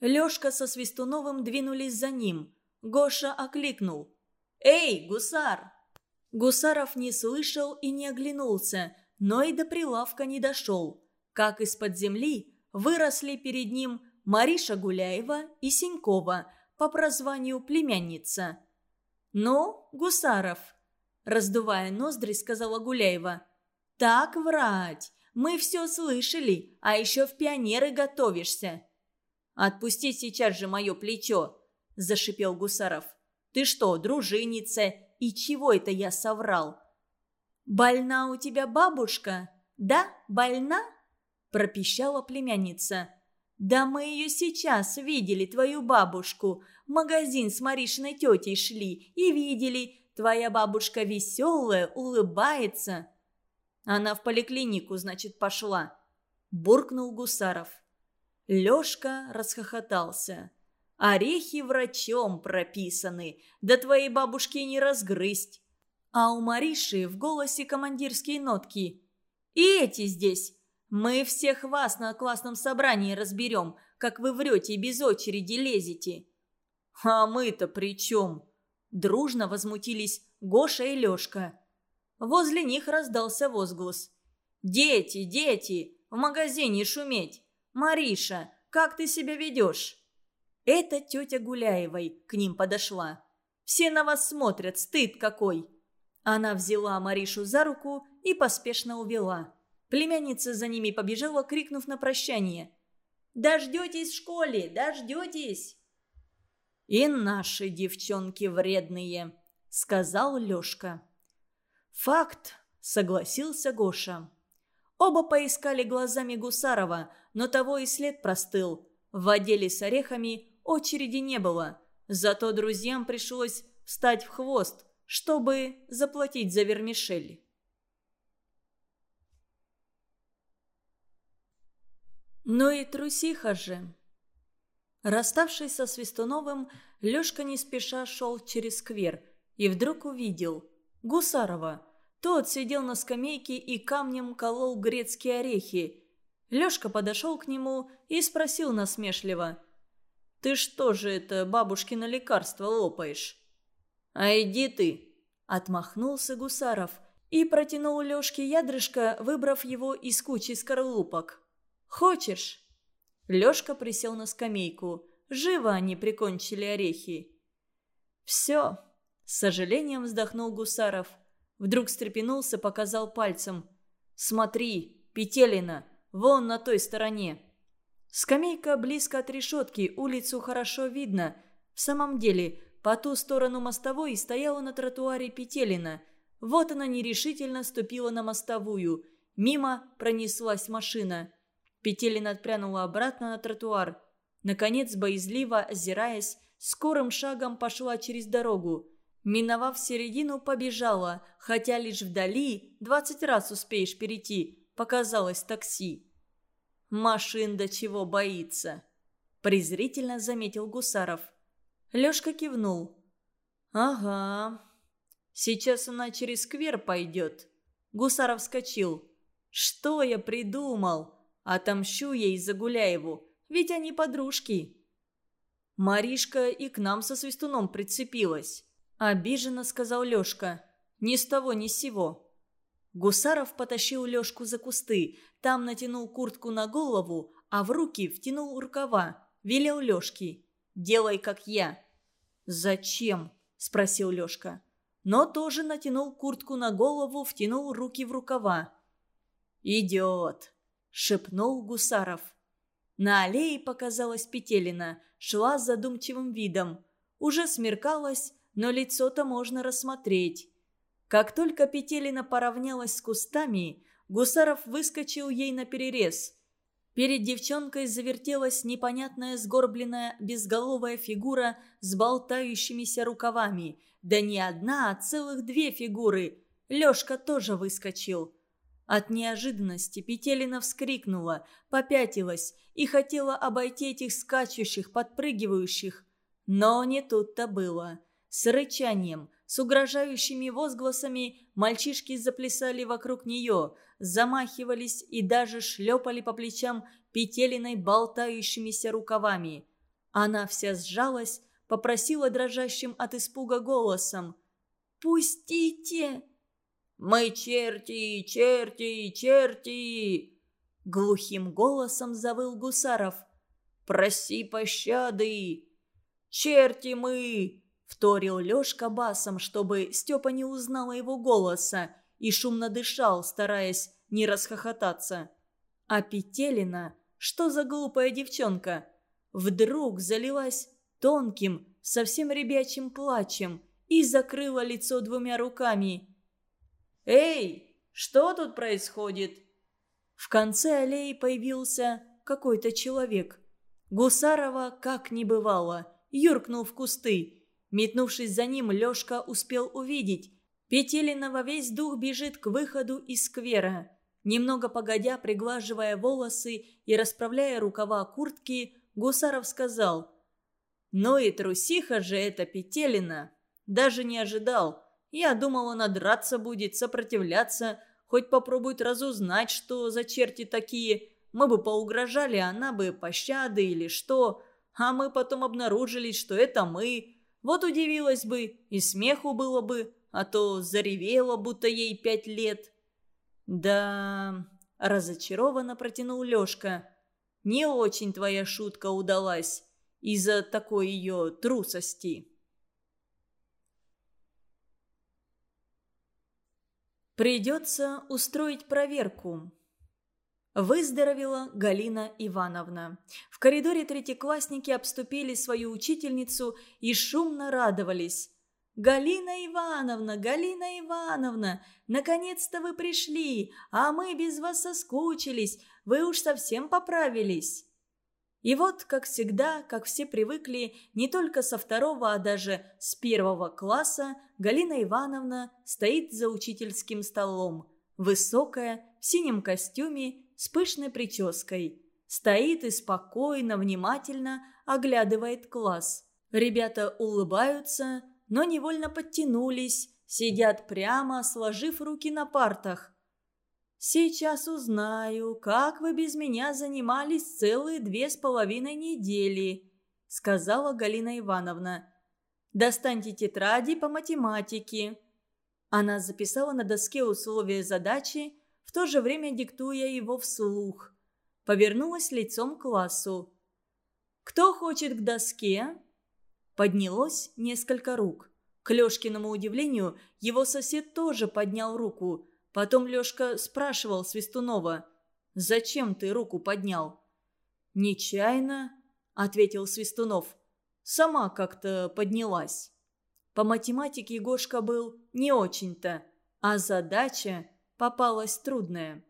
Speaker 1: Лёшка со Свистуновым двинулись за ним. Гоша окликнул. «Эй, гусар!» Гусаров не слышал и не оглянулся, но и до прилавка не дошел. Как из-под земли выросли перед ним Мариша Гуляева и Синькова по прозванию племянница. «Ну, Гусаров!» Раздувая ноздри, сказала Гуляева. «Так врать! Мы все слышали, а еще в пионеры готовишься!» «Отпусти сейчас же мое плечо!» – зашипел Гусаров. «Ты что, дружинница? И чего это я соврал?» «Больна у тебя бабушка? Да, больна?» – пропищала племянница. «Да мы ее сейчас видели, твою бабушку. В магазин с Маришиной тетей шли и видели. Твоя бабушка веселая, улыбается». Она в поликлинику, значит, пошла. Буркнул Гусаров. Лёшка расхохотался. Орехи врачом прописаны, да твоей бабушке не разгрызть. А у Мариши в голосе командирские нотки. И эти здесь. Мы всех вас на классном собрании разберем, как вы врете и без очереди лезете. А мы-то при чем? Дружно возмутились Гоша и Лёшка. Возле них раздался возглас. «Дети, дети! В магазине шуметь! Мариша, как ты себя ведешь?» Это тетя Гуляевой к ним подошла. «Все на вас смотрят, стыд какой!» Она взяла Маришу за руку и поспешно увела. Племянница за ними побежала, крикнув на прощание. «Дождетесь в школе, дождетесь!» «И наши девчонки вредные», — сказал Лешка. «Факт», — согласился Гоша. Оба поискали глазами Гусарова, но того и след простыл. В отделе с орехами очереди не было. Зато друзьям пришлось встать в хвост, чтобы заплатить за вермишель. Ну и трусиха же. Расставшись со Свистуновым, Лёшка не спеша шел через сквер и вдруг увидел Гусарова – тот сидел на скамейке и камнем колол грецкие орехи. Лёшка подошел к нему и спросил насмешливо. Ты что же это бабушкино лекарство лопаешь?» «А иди ты!» – отмахнулся Гусаров и протянул Лёшке ядрышко, выбрав его из кучи скорлупок. «Хочешь?» Лёшка присел на скамейку. Живо они прикончили орехи. «Все!» – с сожалением вздохнул Гусаров. Вдруг встрепенулся, показал пальцем. «Смотри, Петелина, вон на той стороне!» Скамейка близко от решетки, улицу хорошо видно. В самом деле, по ту сторону мостовой стояла на тротуаре Петелина. Вот она нерешительно ступила на мостовую. Мимо пронеслась машина. Петелина отпрянула обратно на тротуар. Наконец, боязливо, озираясь, скорым шагом пошла через дорогу. Миновав середину, побежала, хотя лишь вдали, двадцать раз успеешь перейти, показалось такси. «Машин до чего боится», – презрительно заметил Гусаров. Лёшка кивнул. «Ага. Сейчас она через сквер пойдет». Гусаров вскочил. «Что я придумал? Отомщу ей за Гуляеву, ведь они подружки». Маришка и к нам со свистуном прицепилась. Обиженно сказал Лёшка. «Ни с того, ни с сего». Гусаров потащил Лёшку за кусты, там натянул куртку на голову, а в руки втянул рукава. Велел Лёшке «Делай, как я». «Зачем?» – спросил Лёшка. Но тоже натянул куртку на голову, втянул руки в рукава. «Идет», – шепнул Гусаров. На аллее показалась Петелина, шла с задумчивым видом. Уже смеркалось, но лицо-то можно рассмотреть. Как только Петелина поравнялась с кустами, Гусаров выскочил ей на перерез. Перед девчонкой завертелась непонятная сгорбленная безголовая фигура с болтающимися рукавами. Да не одна, а целых две фигуры. Лёшка тоже выскочил. От неожиданности Петелина вскрикнула, попятилась и хотела обойти этих скачущих, подпрыгивающих. Но не тут-то было. С рычанием – с угрожающими возгласами мальчишки заплясали вокруг нее, замахивались и даже шлепали по плечам петелиной болтающимися рукавами. Она вся сжалась, попросила дрожащим от испуга голосом. «Пустите!» «Мы черти, черти, черти!» Глухим голосом завыл Гусаров. «Проси пощады!» «Черти мы! Вторил Лёшка басом, чтобы Степа не узнала его голоса, и шумно дышал, стараясь не расхохотаться. А Петелина, что за глупая девчонка, вдруг залилась тонким, совсем ребячим плачем и закрыла лицо двумя руками. «Эй, что тут происходит?» В конце аллеи появился какой-то человек. Гусарова, как не бывало, юркнул в кусты – Метнувшись за ним, Лёшка успел увидеть. Петелина во весь дух бежит к выходу из сквера. Немного погодя, приглаживая волосы и расправляя рукава куртки, Гусаров сказал. «Ну и трусиха же эта Петелина! Даже не ожидал. Я думал, она драться будет, сопротивляться, хоть попробует разузнать, что за черти такие. Мы бы поугрожали, она бы пощады или что. А мы потом обнаружили, что это мы. Вот удивилась бы, и смеху было бы, а то заревела, будто ей пять лет. Да, разочарованно протянул Лёшка. Не очень твоя шутка удалась из-за такой ее трусости. Придется устроить проверку. Выздоровела Галина Ивановна. В коридоре третьеклассники обступили свою учительницу и шумно радовались. «Галина Ивановна, Галина Ивановна, наконец-то вы пришли, а мы без вас соскучились, вы уж совсем поправились». И вот, как всегда, как все привыкли, не только со второго, а даже с первого класса, Галина Ивановна стоит за учительским столом. Высокая, в синем костюме, с пышной прической. Стоит и спокойно, внимательно оглядывает класс. Ребята улыбаются, но невольно подтянулись, сидят прямо, сложив руки на партах. «Сейчас узнаю, как вы без меня занимались целые две с половиной недели», — сказала Галина Ивановна. «Достаньте тетради по математике». Она записала на доске условия задачи, в то же время диктуя его вслух. Повернулась лицом к классу. «Кто хочет к доске?» Поднялось несколько рук. К Лешкиному удивлению, его сосед тоже поднял руку. Потом Лешка спрашивал Свистунова, «Зачем ты руку поднял?» «Нечаянно», — ответил Свистунов. «Сама как-то поднялась». По математике Гошка был не очень-то, а задача попалась трудная.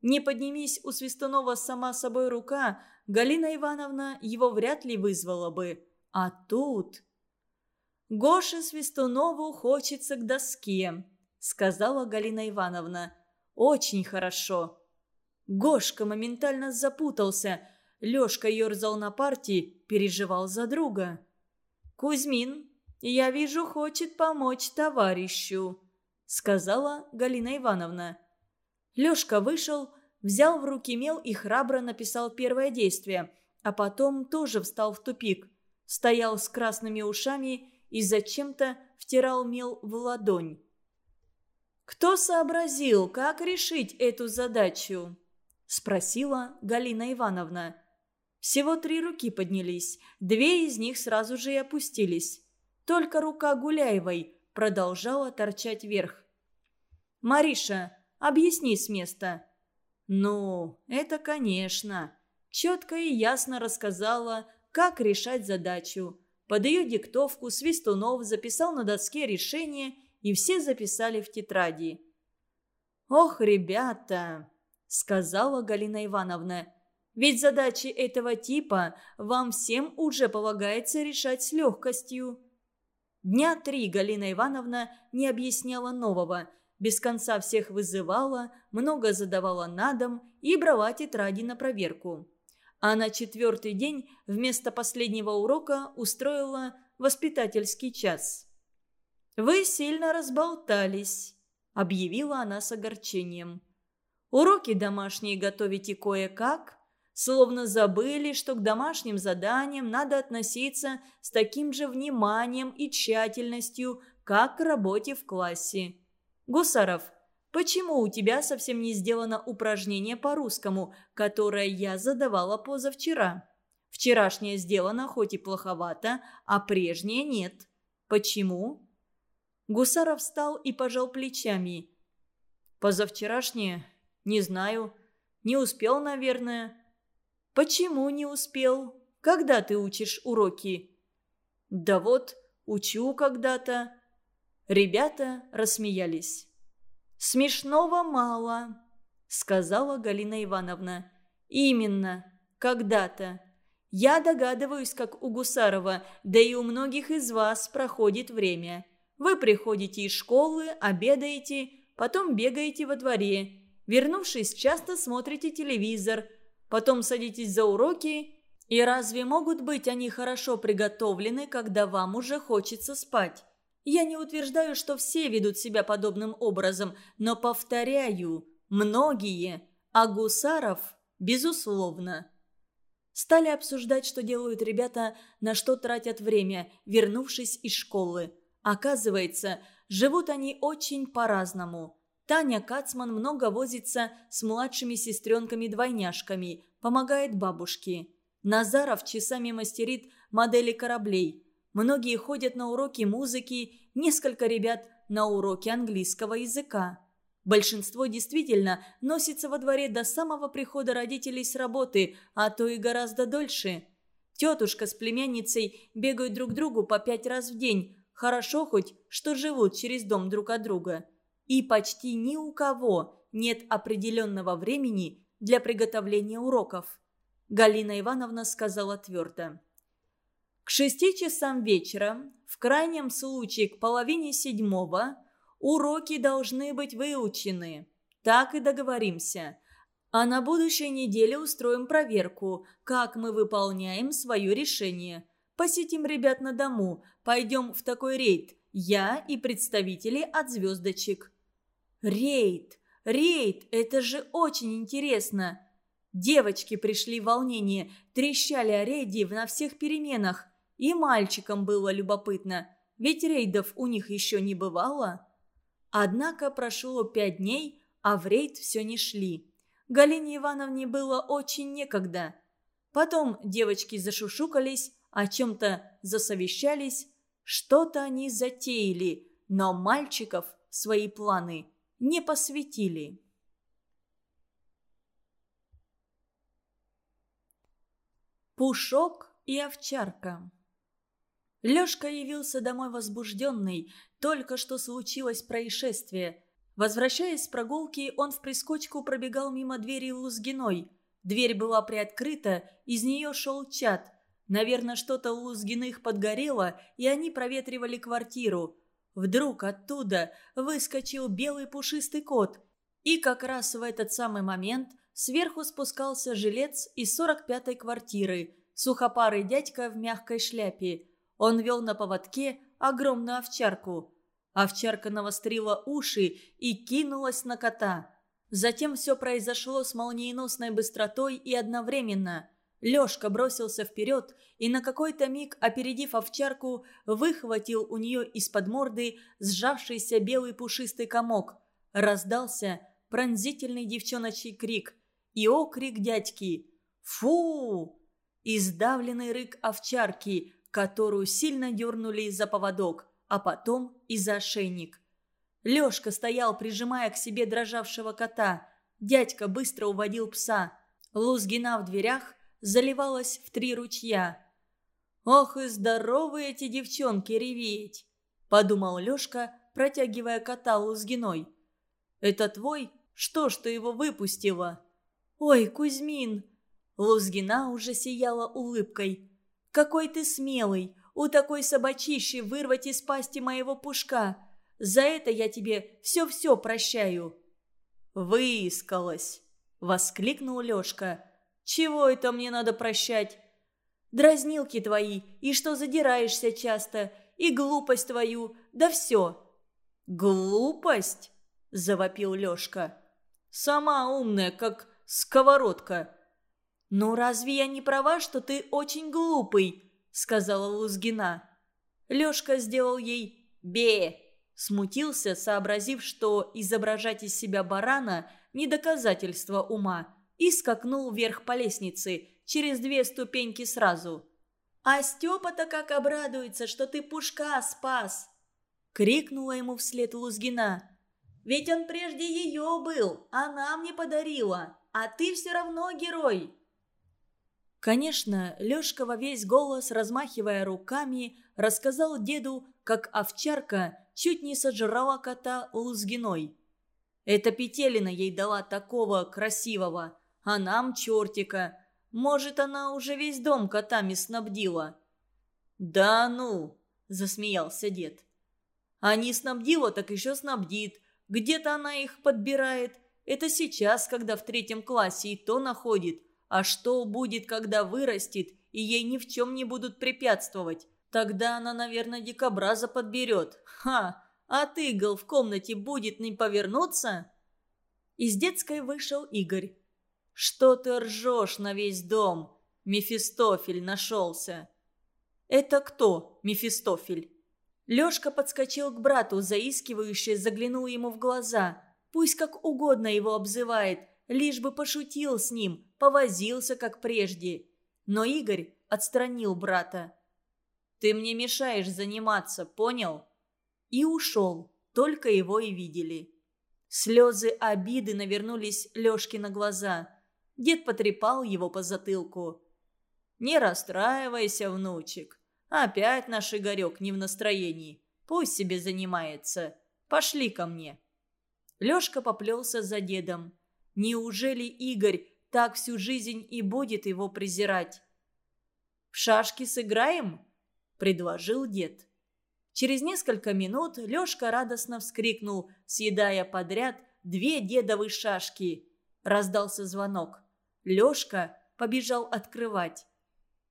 Speaker 1: Не поднимись у Свистунова сама собой рука, Галина Ивановна его вряд ли вызвала бы. А тут... «Гоше Свистунову хочется к доске», — сказала Галина Ивановна. «Очень хорошо». Гошка моментально запутался. Лёшка ерзал на партии, переживал за друга. «Кузьмин, я вижу, хочет помочь товарищу», — сказала Галина Ивановна. Лёшка вышел, взял в руки мел и храбро написал первое действие, а потом тоже встал в тупик стоял с красными ушами и зачем-то втирал мел в ладонь. «Кто сообразил, как решить эту задачу?» – спросила Галина Ивановна. Всего три руки поднялись, две из них сразу же и опустились. Только рука Гуляевой продолжала торчать вверх. «Мариша, объясни с места». «Ну, это конечно». Четко и ясно рассказала как решать задачу. Под ее диктовку Свистунов записал на доске решение, и все записали в тетради. «Ох, ребята!» – сказала Галина Ивановна. «Ведь задачи этого типа вам всем уже полагается решать с легкостью». Дня три Галина Ивановна не объясняла нового, без конца всех вызывала, много задавала на дом и брала тетради на проверку а на четвертый день вместо последнего урока устроила воспитательский час. «Вы сильно разболтались», — объявила она с огорчением. «Уроки домашние готовите кое-как, словно забыли, что к домашним заданиям надо относиться с таким же вниманием и тщательностью, как к работе в классе. Гусаров, Почему у тебя совсем не сделано упражнение по-русскому, которое я задавала позавчера? Вчерашнее сделано хоть и плоховато, а прежнее нет. Почему?» Гусаров встал и пожал плечами. «Позавчерашнее? Не знаю. Не успел, наверное». «Почему не успел? Когда ты учишь уроки?» «Да вот, учу когда-то». Ребята рассмеялись. «Смешного мало», — сказала Галина Ивановна. «Именно. Когда-то. Я догадываюсь, как у Гусарова, да и у многих из вас проходит время. Вы приходите из школы, обедаете, потом бегаете во дворе. Вернувшись, часто смотрите телевизор, потом садитесь за уроки. И разве могут быть они хорошо приготовлены, когда вам уже хочется спать? Я не утверждаю, что все ведут себя подобным образом, но повторяю, многие, а Гусаров – безусловно. Стали обсуждать, что делают ребята, на что тратят время, вернувшись из школы. Оказывается, живут они очень по-разному. Таня Кацман много возится с младшими сестренками-двойняшками, помогает бабушке. Назаров часами мастерит модели кораблей – Многие ходят на уроки музыки, несколько ребят на уроки английского языка. Большинство действительно носится во дворе до самого прихода родителей с работы, а то и гораздо дольше. Тетушка с племянницей бегают друг к другу по пять раз в день. Хорошо хоть, что живут через дом друг от друга. И почти ни у кого нет определенного времени для приготовления уроков. Галина Ивановна сказала твердо. К шести часам вечера, в крайнем случае к половине седьмого, уроки должны быть выучены. Так и договоримся. А на будущей неделе устроим проверку, как мы выполняем свое решение. Посетим ребят на дому, пойдем в такой рейд. Я и представители от звездочек. Рейд, рейд, это же очень интересно. Девочки пришли в волнение, трещали о рейде на всех переменах. И мальчикам было любопытно, ведь рейдов у них еще не бывало. Однако прошло пять дней, а в рейд все не шли. Галине Ивановне было очень некогда. Потом девочки зашушукались, о чем-то засовещались, что-то они затеяли, но мальчиков свои планы не посвятили. Пушок и овчарка Лёшка явился домой возбужденный, только что случилось происшествие. Возвращаясь с прогулки, он в прискочку пробегал мимо двери Лузгиной. Дверь была приоткрыта, из нее шел чат. Наверное, что-то у Лузгиных подгорело, и они проветривали квартиру. Вдруг оттуда выскочил белый пушистый кот. И как раз в этот самый момент сверху спускался жилец из 45-й квартиры, сухопарый дядька в мягкой шляпе. Он вел на поводке огромную овчарку. Овчарка навострила уши и кинулась на кота. Затем все произошло с молниеносной быстротой и одновременно. Лешка бросился вперед и на какой-то миг, опередив овчарку, выхватил у нее из-под морды сжавшийся белый пушистый комок. Раздался пронзительный девчоночий крик и окрик дядьки «Фу!» и сдавленный рык овчарки, которую сильно дернули за поводок, а потом и за ошейник. Лешка стоял, прижимая к себе дрожавшего кота. Дядька быстро уводил пса. Лузгина в дверях заливалась в три ручья. «Ох и здоровые эти девчонки реветь!» – подумал Лешка, протягивая кота Лузгиной. «Это твой? Что ты его выпустила?» «Ой, Кузьмин!» Лузгина уже сияла улыбкой. «Какой ты смелый! У такой собачищи вырвать из пасти моего пушка! За это я тебе все-все прощаю!»
Speaker 2: «Выискалась!» — воскликнул Лешка. «Чего это мне надо прощать?»
Speaker 1: «Дразнилки твои, и что задираешься часто, и глупость твою, да все!»
Speaker 2: «Глупость?» — завопил Лешка. «Сама умная, как сковородка».
Speaker 1: «Ну разве я не права, что ты очень глупый?» — сказала Лузгина. Лешка сделал ей «бе», смутился, сообразив, что изображать из себя барана – не доказательство ума, и скакнул вверх по лестнице, через две ступеньки сразу. «А Степа-то как обрадуется, что ты пушка спас!» — крикнула ему вслед Лузгина. «Ведь он прежде ее был, она мне подарила, а ты все равно герой!» Конечно, Лешка во весь голос, размахивая руками, рассказал деду, как овчарка чуть не сожрала кота Лузгиной. Эта Петелина ей дала такого красивого, а нам чертика. Может, она уже весь дом котами снабдила. «Да ну!» – засмеялся дед. «А не снабдила, так еще снабдит. Где-то она их подбирает. Это сейчас, когда в третьем классе и то находит. А что будет, когда вырастет, и ей ни в чем не будут препятствовать? Тогда она, наверное, дикобраза подберет. Ха! А ты, гол, в комнате будет не повернуться?» Из детской вышел Игорь. «Что ты ржешь на весь дом? Мефистофель нашелся!» «Это кто, Мефистофель?» Лешка подскочил к брату, заискивающе заглянул ему в глаза. Пусть как угодно его обзывает, лишь бы пошутил с ним, повозился, как прежде. Но Игорь отстранил брата. «Ты мне мешаешь заниматься, понял?» И ушел, только его и видели. Слезы обиды навернулись Лешке на глаза. Дед потрепал его по затылку. «Не расстраивайся, внучек. Опять наш Игорек не в настроении. Пусть себе занимается. Пошли ко мне». Лешка поплелся за дедом. Неужели Игорь так всю жизнь и будет его презирать. «В шашки сыграем?» – предложил дед. Через несколько минут Лешка радостно вскрикнул, съедая подряд две дедовые шашки. Раздался звонок. Лешка побежал открывать.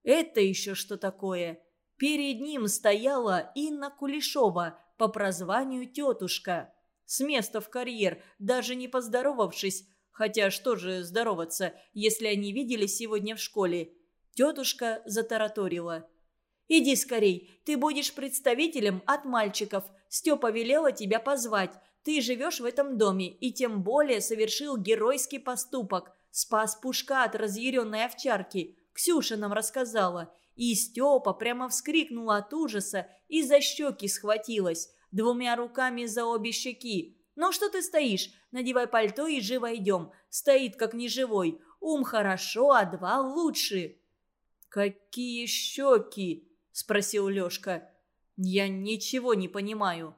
Speaker 1: Это еще что такое? Перед ним стояла Инна Кулешова по прозванию тетушка. С места в карьер, даже не поздоровавшись, Хотя что же здороваться, если они видели сегодня в школе? Тетушка затараторила. «Иди скорей, ты будешь представителем от мальчиков. Степа велела тебя позвать. Ты живешь в этом доме и тем более совершил геройский поступок. Спас Пушка от разъяренной овчарки. Ксюша нам рассказала. И Степа прямо вскрикнула от ужаса и за щеки схватилась, двумя руками за обе щеки. «Ну что ты стоишь? Надевай пальто и живо идем. Стоит как неживой. Ум хорошо, а два лучше».
Speaker 2: «Какие щеки?» – спросил Лешка. «Я ничего не понимаю».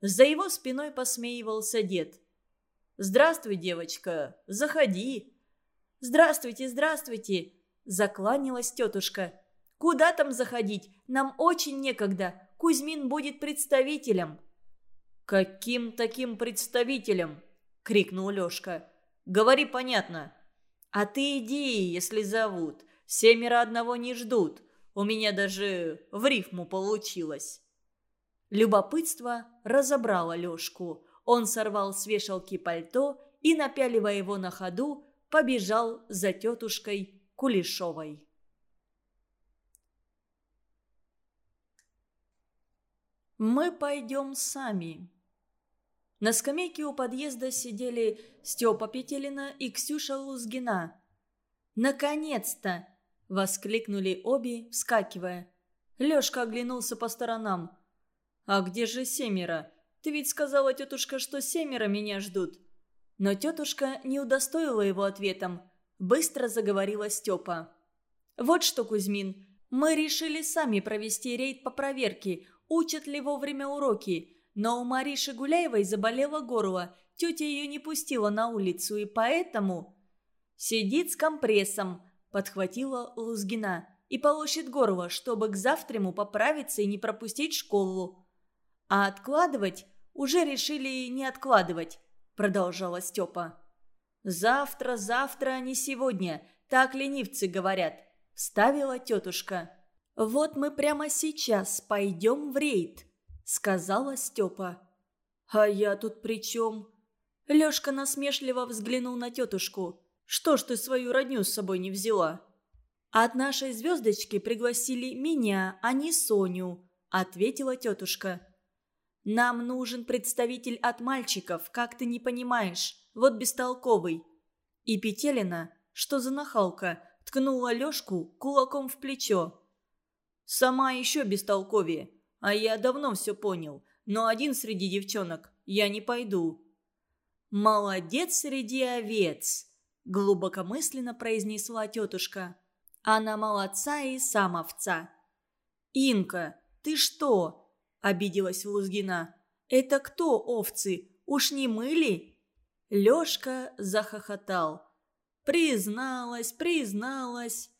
Speaker 1: За его спиной посмеивался дед. «Здравствуй, девочка, заходи». «Здравствуйте, здравствуйте», – закланялась тетушка. «Куда там заходить? Нам очень некогда. Кузьмин будет представителем».
Speaker 2: «Каким таким представителем?» – крикнул Лешка. «Говори понятно». «А ты иди, если зовут. Семеро одного не ждут. У меня даже в рифму получилось».
Speaker 1: Любопытство разобрало Лешку. Он сорвал с вешалки пальто и, напяливая его на ходу, побежал за тетушкой Кулешовой. Мы пойдем сами. На скамейке у подъезда сидели Степа Петелина и Ксюша Лузгина. «Наконец-то!» – воскликнули обе, вскакивая. Лешка оглянулся по сторонам. «А где же семеро? Ты ведь сказала, тетушка, что семеро меня ждут». Но тетушка не удостоила его ответом. Быстро заговорила Степа. «Вот что, Кузьмин, мы решили сами провести рейд по проверке, учат ли вовремя уроки. Но у Мариши Гуляевой заболело горло, тетя ее не пустила на улицу, и поэтому...» «Сидит с компрессом», – подхватила Лузгина, – «и полощет горло, чтобы к завтраму поправиться и не пропустить школу». А откладывать уже решили не откладывать, продолжала Степа. Завтра, завтра, а не сегодня. Так ленивцы говорят, вставила тетушка. Вот мы прямо сейчас пойдем в рейд, сказала Степа. А я тут при чем? Лешка насмешливо взглянул на тетушку. «Что ж ты свою родню с собой не взяла?» «От нашей звездочки пригласили меня, а не Соню», — ответила тетушка. Нам нужен представитель от мальчиков, как ты не понимаешь. Вот бестолковый». И Петелина, что за нахалка, ткнула Лешку кулаком в плечо. «Сама еще бестолковее. А я давно все понял. Но один среди девчонок я не пойду». «Молодец среди овец», – глубокомысленно произнесла тетушка. «Она молодца и сам овца». «Инка, ты что?» обиделась Лузгина. «Это кто овцы? Уж не мыли?» Лёшка захохотал. «Призналась, призналась!»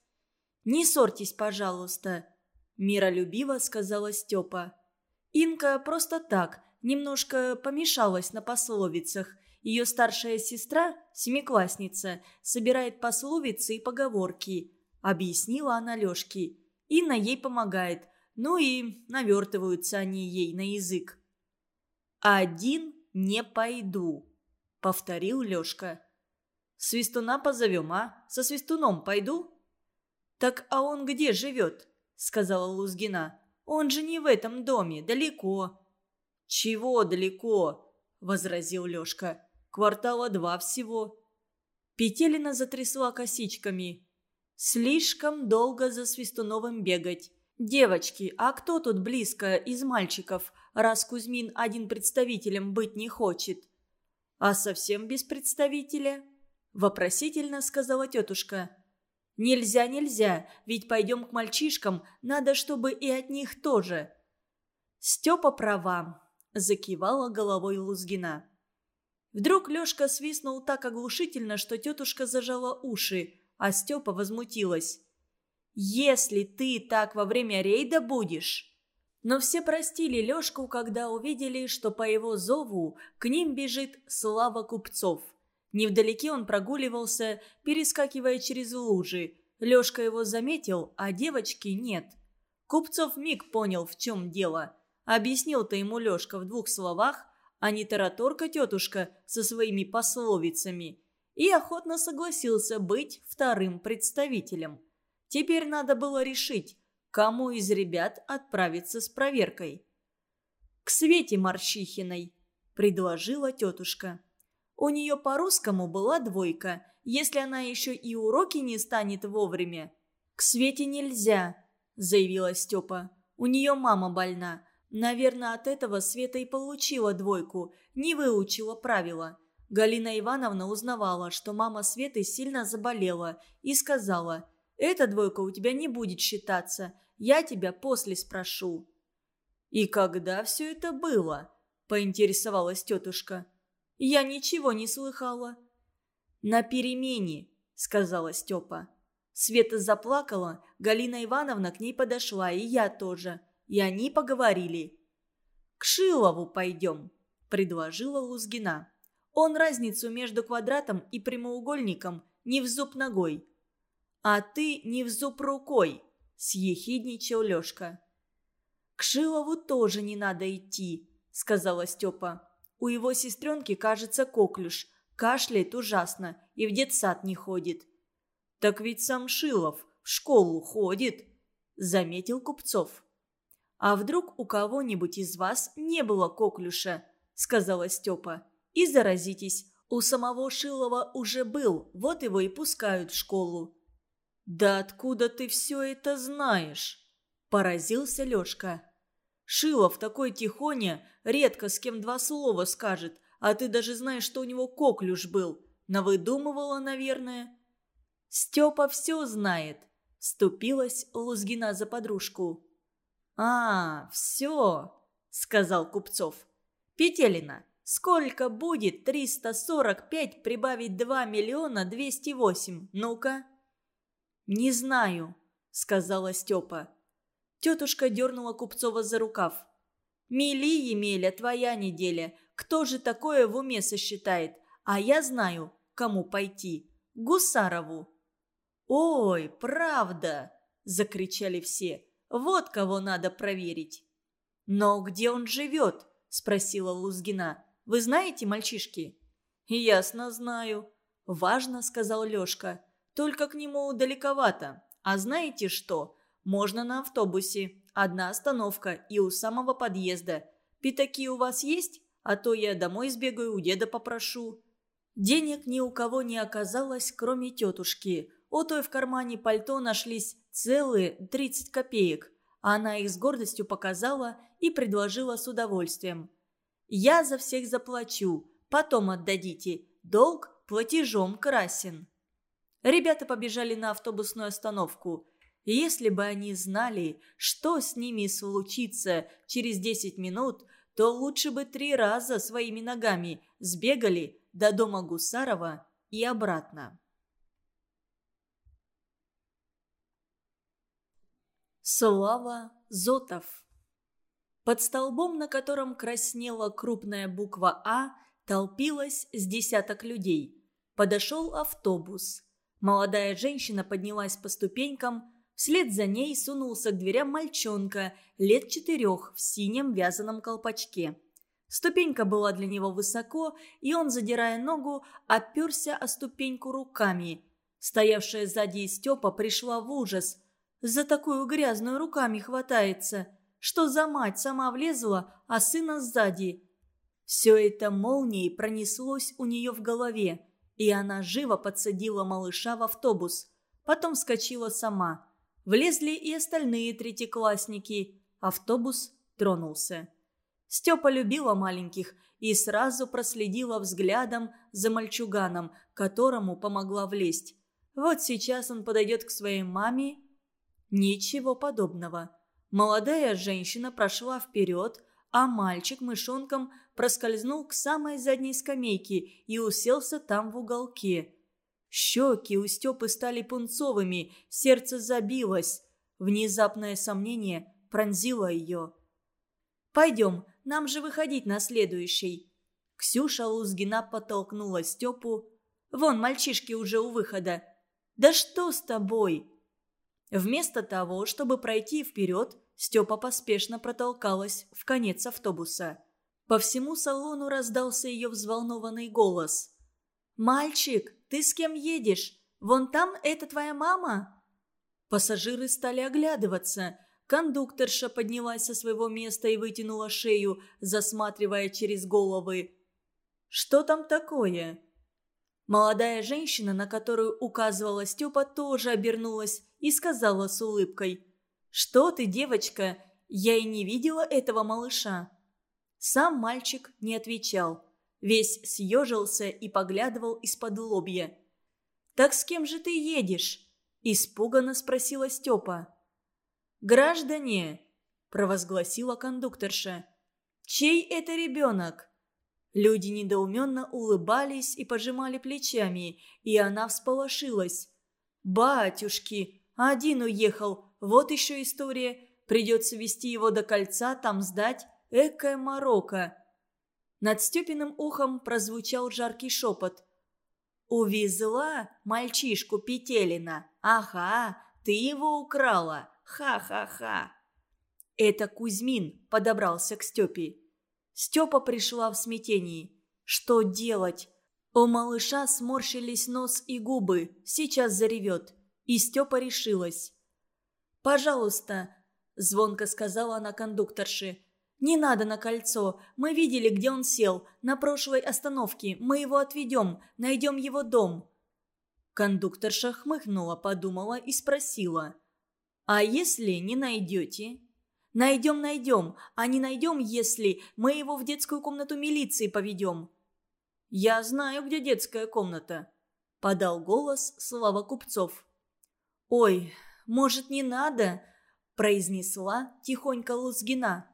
Speaker 1: «Не ссорьтесь, пожалуйста», – миролюбиво сказала Степа. Инка просто так, немножко помешалась на пословицах. Ее старшая сестра, семиклассница, собирает пословицы и поговорки. Объяснила она Лёшке. Инна ей помогает, ну и навертываются они ей на язык. «Один не пойду», — повторил Лешка. «Свистуна позовем, а? Со свистуном пойду?» «Так а он где живет?» — сказала Лузгина. «Он же не в этом доме, далеко». «Чего далеко?» — возразил Лешка. «Квартала два всего». Петелина затрясла косичками. «Слишком долго за Свистуновым бегать. «Девочки, а кто тут близко из мальчиков, раз Кузьмин один представителем быть не хочет?» «А совсем без представителя?» – вопросительно сказала тетушка. «Нельзя, нельзя, ведь пойдем к мальчишкам, надо, чтобы и от них тоже». «Степа права», – закивала головой Лузгина. Вдруг Лешка свистнул так оглушительно, что тетушка зажала уши, а Степа возмутилась. Если ты так во время рейда будешь...» Но все простили Лешку, когда увидели, что по его зову к ним бежит Слава Купцов. Невдалеке он прогуливался, перескакивая через лужи. Лешка его заметил, а девочки нет. Купцов миг понял, в чем дело. Объяснил-то ему Лешка в двух словах, а не тараторка тетушка со своими пословицами. и охотно согласился быть вторым представителем. Теперь надо было решить, кому из ребят отправиться с проверкой. «К Свете Марщихиной», – предложила тетушка. У нее по-русскому была двойка, если она еще и уроки не станет вовремя. «К Свете нельзя», – заявила Степа. «У нее мама больна. Наверное, от этого Света и получила двойку, не выучила правила». Галина Ивановна узнавала, что мама Светы сильно заболела, и сказала, «Эта двойка у тебя не будет считаться, я тебя после спрошу». «И когда все это было?» – поинтересовалась тетушка. «Я ничего не слыхала». «На перемене», – сказала Степа. Света заплакала, Галина Ивановна к ней подошла, и я тоже. И они поговорили. «К Шилову пойдем», – предложила Лузгина. Он разницу между квадратом и прямоугольником не в зуб ногой. «А ты не в зуб рукой», – съехидничал Лешка. «К Шилову тоже не надо идти», – сказала Степа. «У его сестренки, кажется, коклюш. Кашляет ужасно и в детсад не ходит». «Так ведь сам Шилов в школу ходит», – заметил Купцов. «А вдруг у кого-нибудь из вас не было коклюша?» – сказала Степа и заразитесь. У самого Шилова уже был, вот его и пускают в школу». «Да откуда ты все это знаешь?» – поразился Лешка. «Шилов такой тихоня, редко с кем два слова скажет, а ты даже знаешь, что у него коклюш был. Навыдумывала, наверное». «Степа все знает», – ступилась Лузгина за подружку. «А, все», – сказал Купцов. «Петелина, Сколько будет 345 прибавить 2 миллиона 208? Ну-ка. Не знаю, сказала Степа. Тетушка дернула Купцова за рукав. «Мели, Емеля, твоя неделя. Кто же такое в уме сосчитает? А я знаю, кому пойти. Гусарову». «Ой, правда!» – закричали все. «Вот кого надо проверить». «Но где он живет?» – спросила Лузгина. Вы знаете, мальчишки?» «Ясно знаю», – важно сказал Лешка. «Только к нему далековато. А знаете что? Можно на автобусе. Одна остановка и у самого подъезда. Пятаки у вас есть? А то я домой сбегаю, у деда попрошу». Денег ни у кого не оказалось, кроме тетушки. У той в кармане пальто нашлись целые 30 копеек. Она их с гордостью показала и предложила с удовольствием. Я за всех заплачу, потом отдадите. Долг платежом красен». Ребята побежали на автобусную остановку. Если бы они знали, что с ними случится через 10 минут, то лучше бы три раза своими ногами сбегали до дома Гусарова и обратно. Слава Зотов под столбом, на котором краснела крупная буква «А», толпилось с десяток людей. Подошел автобус. Молодая женщина поднялась по ступенькам, вслед за ней сунулся к дверям мальчонка лет четырех в синем вязаном колпачке. Ступенька была для него высоко, и он, задирая ногу, оперся о ступеньку руками. Стоявшая сзади Степа пришла в ужас. «За такую грязную руками хватается!» Что за мать сама влезла, а сына сзади? Все это молнией пронеслось у нее в голове, и она живо подсадила малыша в автобус. Потом вскочила сама. Влезли и остальные третьеклассники. Автобус тронулся. Степа любила маленьких и сразу проследила взглядом за мальчуганом, которому помогла влезть. Вот сейчас он подойдет к своей маме. Ничего подобного. Молодая женщина прошла вперед, а мальчик мышонком проскользнул к самой задней скамейке и уселся там в уголке. Щеки у Степы стали пунцовыми, сердце забилось. Внезапное сомнение пронзило ее. «Пойдем, нам же выходить на следующий». Ксюша Лузгина подтолкнула Степу. «Вон, мальчишки уже у выхода». «Да что с тобой?» Вместо того, чтобы пройти вперед, Степа поспешно протолкалась в конец автобуса. По всему салону раздался ее взволнованный голос. «Мальчик, ты с кем едешь? Вон там это твоя мама?» Пассажиры стали оглядываться. Кондукторша поднялась со своего места и вытянула шею, засматривая через головы. «Что там такое?» Молодая женщина, на которую указывала Степа, тоже обернулась и сказала с улыбкой. «Что ты, девочка? Я и не видела этого малыша». Сам мальчик не отвечал. Весь съежился и поглядывал из-под лобья. «Так с кем же ты едешь?» – испуганно спросила Степа. «Граждане!» – провозгласила кондукторша. «Чей это ребенок?» Люди недоуменно улыбались и пожимали плечами, и она всполошилась. «Батюшки! Один уехал, вот еще история. Придется вести его до кольца, там сдать. Экая морока!» Над Степиным ухом прозвучал жаркий шепот. «Увезла мальчишку Петелина. Ага, ты его украла. Ха-ха-ха!» Это Кузьмин подобрался к Степе. Степа пришла в смятении. Что делать? У малыша сморщились нос и губы. Сейчас заревет. И Степа решилась. «Пожалуйста», – звонко сказала она кондукторше. «Не надо на кольцо. Мы видели, где он сел. На прошлой остановке. Мы его отведем. Найдем его дом». Кондукторша хмыкнула, подумала и спросила. «А если не найдете?» Найдем, найдем, а не найдем, если мы его в детскую комнату милиции поведем». «Я знаю, где детская комната», – подал голос Слава Купцов. «Ой, может, не надо?» – произнесла тихонько Лузгина.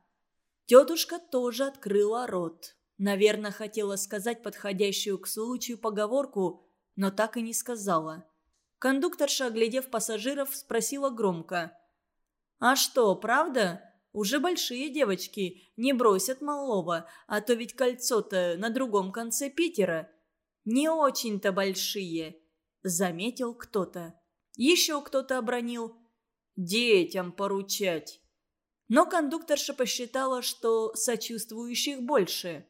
Speaker 1: Тетушка тоже открыла рот. Наверное, хотела сказать подходящую к случаю поговорку, но так и не сказала. Кондукторша, оглядев пассажиров, спросила громко. «А что, правда? Уже большие девочки не бросят малого, а то ведь кольцо-то на другом конце Питера. Не очень-то большие, заметил кто-то. Еще кто-то обронил. Детям поручать. Но кондукторша посчитала, что сочувствующих больше.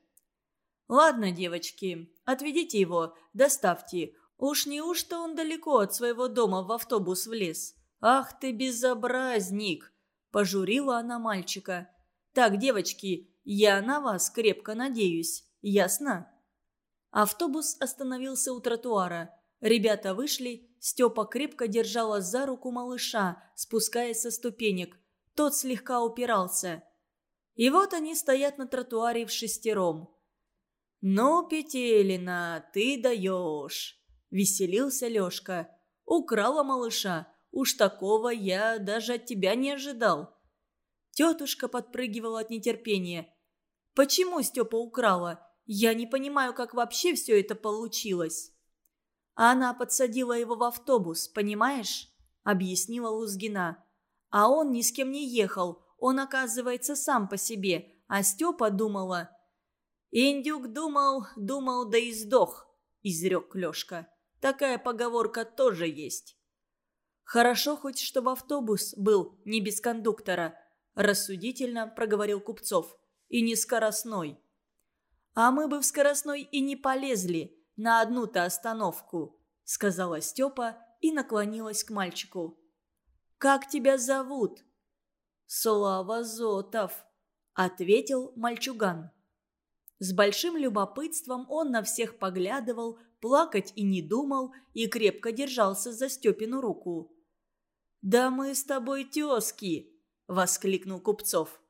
Speaker 1: «Ладно, девочки, отведите его, доставьте. Уж не уж то он далеко от своего дома в автобус влез? Ах ты безобразник!» Пожурила она мальчика. «Так, девочки, я на вас крепко надеюсь. Ясно?» Автобус остановился у тротуара. Ребята вышли, Степа крепко держала за руку малыша, спускаясь со ступенек. Тот слегка упирался. И вот они стоят на тротуаре в шестером. «Ну, Петелина, ты даешь!» – веселился Лешка. «Украла малыша. Уж такого я даже от тебя не ожидал». Тетушка подпрыгивала от нетерпения. «Почему Степа украла? Я не понимаю, как вообще все это получилось». «Она подсадила его в автобус, понимаешь?» – объяснила Лузгина. «А он ни с кем не ехал, он, оказывается, сам по себе, а Степа думала...» «Индюк думал, думал, да и сдох», – изрек Лешка. «Такая поговорка тоже есть». «Хорошо хоть, чтобы автобус был не без кондуктора», – рассудительно проговорил Купцов. «И не скоростной». «А мы бы в скоростной и не полезли на одну-то остановку», – сказала Степа и наклонилась к мальчику. «Как тебя зовут?» «Слава Зотов», – ответил мальчуган. С большим любопытством он на всех поглядывал, плакать и не думал, и крепко держался за Степину руку. «Да мы с тобой тезки!» – воскликнул Купцов.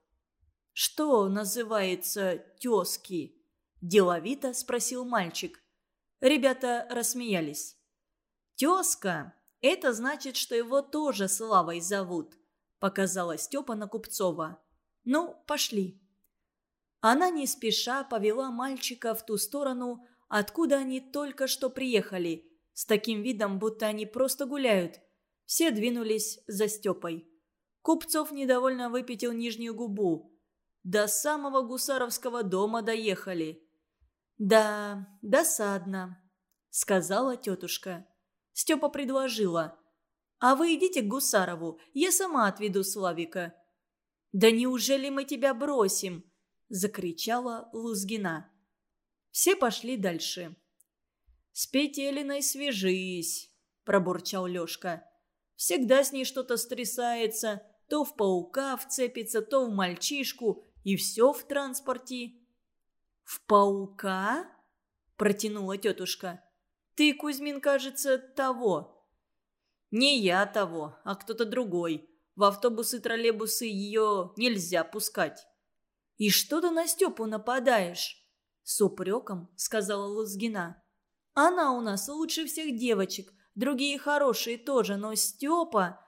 Speaker 1: «Что называется тезки?» – деловито спросил мальчик. Ребята рассмеялись. «Тезка – это значит, что его тоже Славой зовут», – показала Степа на Купцова. «Ну, пошли». Она не спеша повела мальчика в ту сторону, откуда они только что приехали, с таким видом, будто они просто гуляют – все двинулись за Степой. Купцов недовольно выпятил нижнюю губу. До самого гусаровского дома доехали. «Да, досадно», — сказала тетушка. Степа предложила. «А вы идите к Гусарову, я сама отведу Славика». «Да неужели мы тебя бросим?» – закричала Лузгина. Все пошли дальше.
Speaker 2: «С Петелиной свяжись», – пробурчал Лешка. «Всегда с ней что-то стрясается, то в паука вцепится, то в мальчишку, и все в транспорте».
Speaker 1: «В паука?» – протянула тетушка. «Ты, Кузьмин, кажется, того».
Speaker 2: «Не я того, а кто-то другой. В автобусы-троллейбусы ее нельзя пускать».
Speaker 1: «И что ты на Степу нападаешь?» С упреком сказала Лузгина. «Она у нас лучше всех девочек, другие хорошие тоже, но Степа...»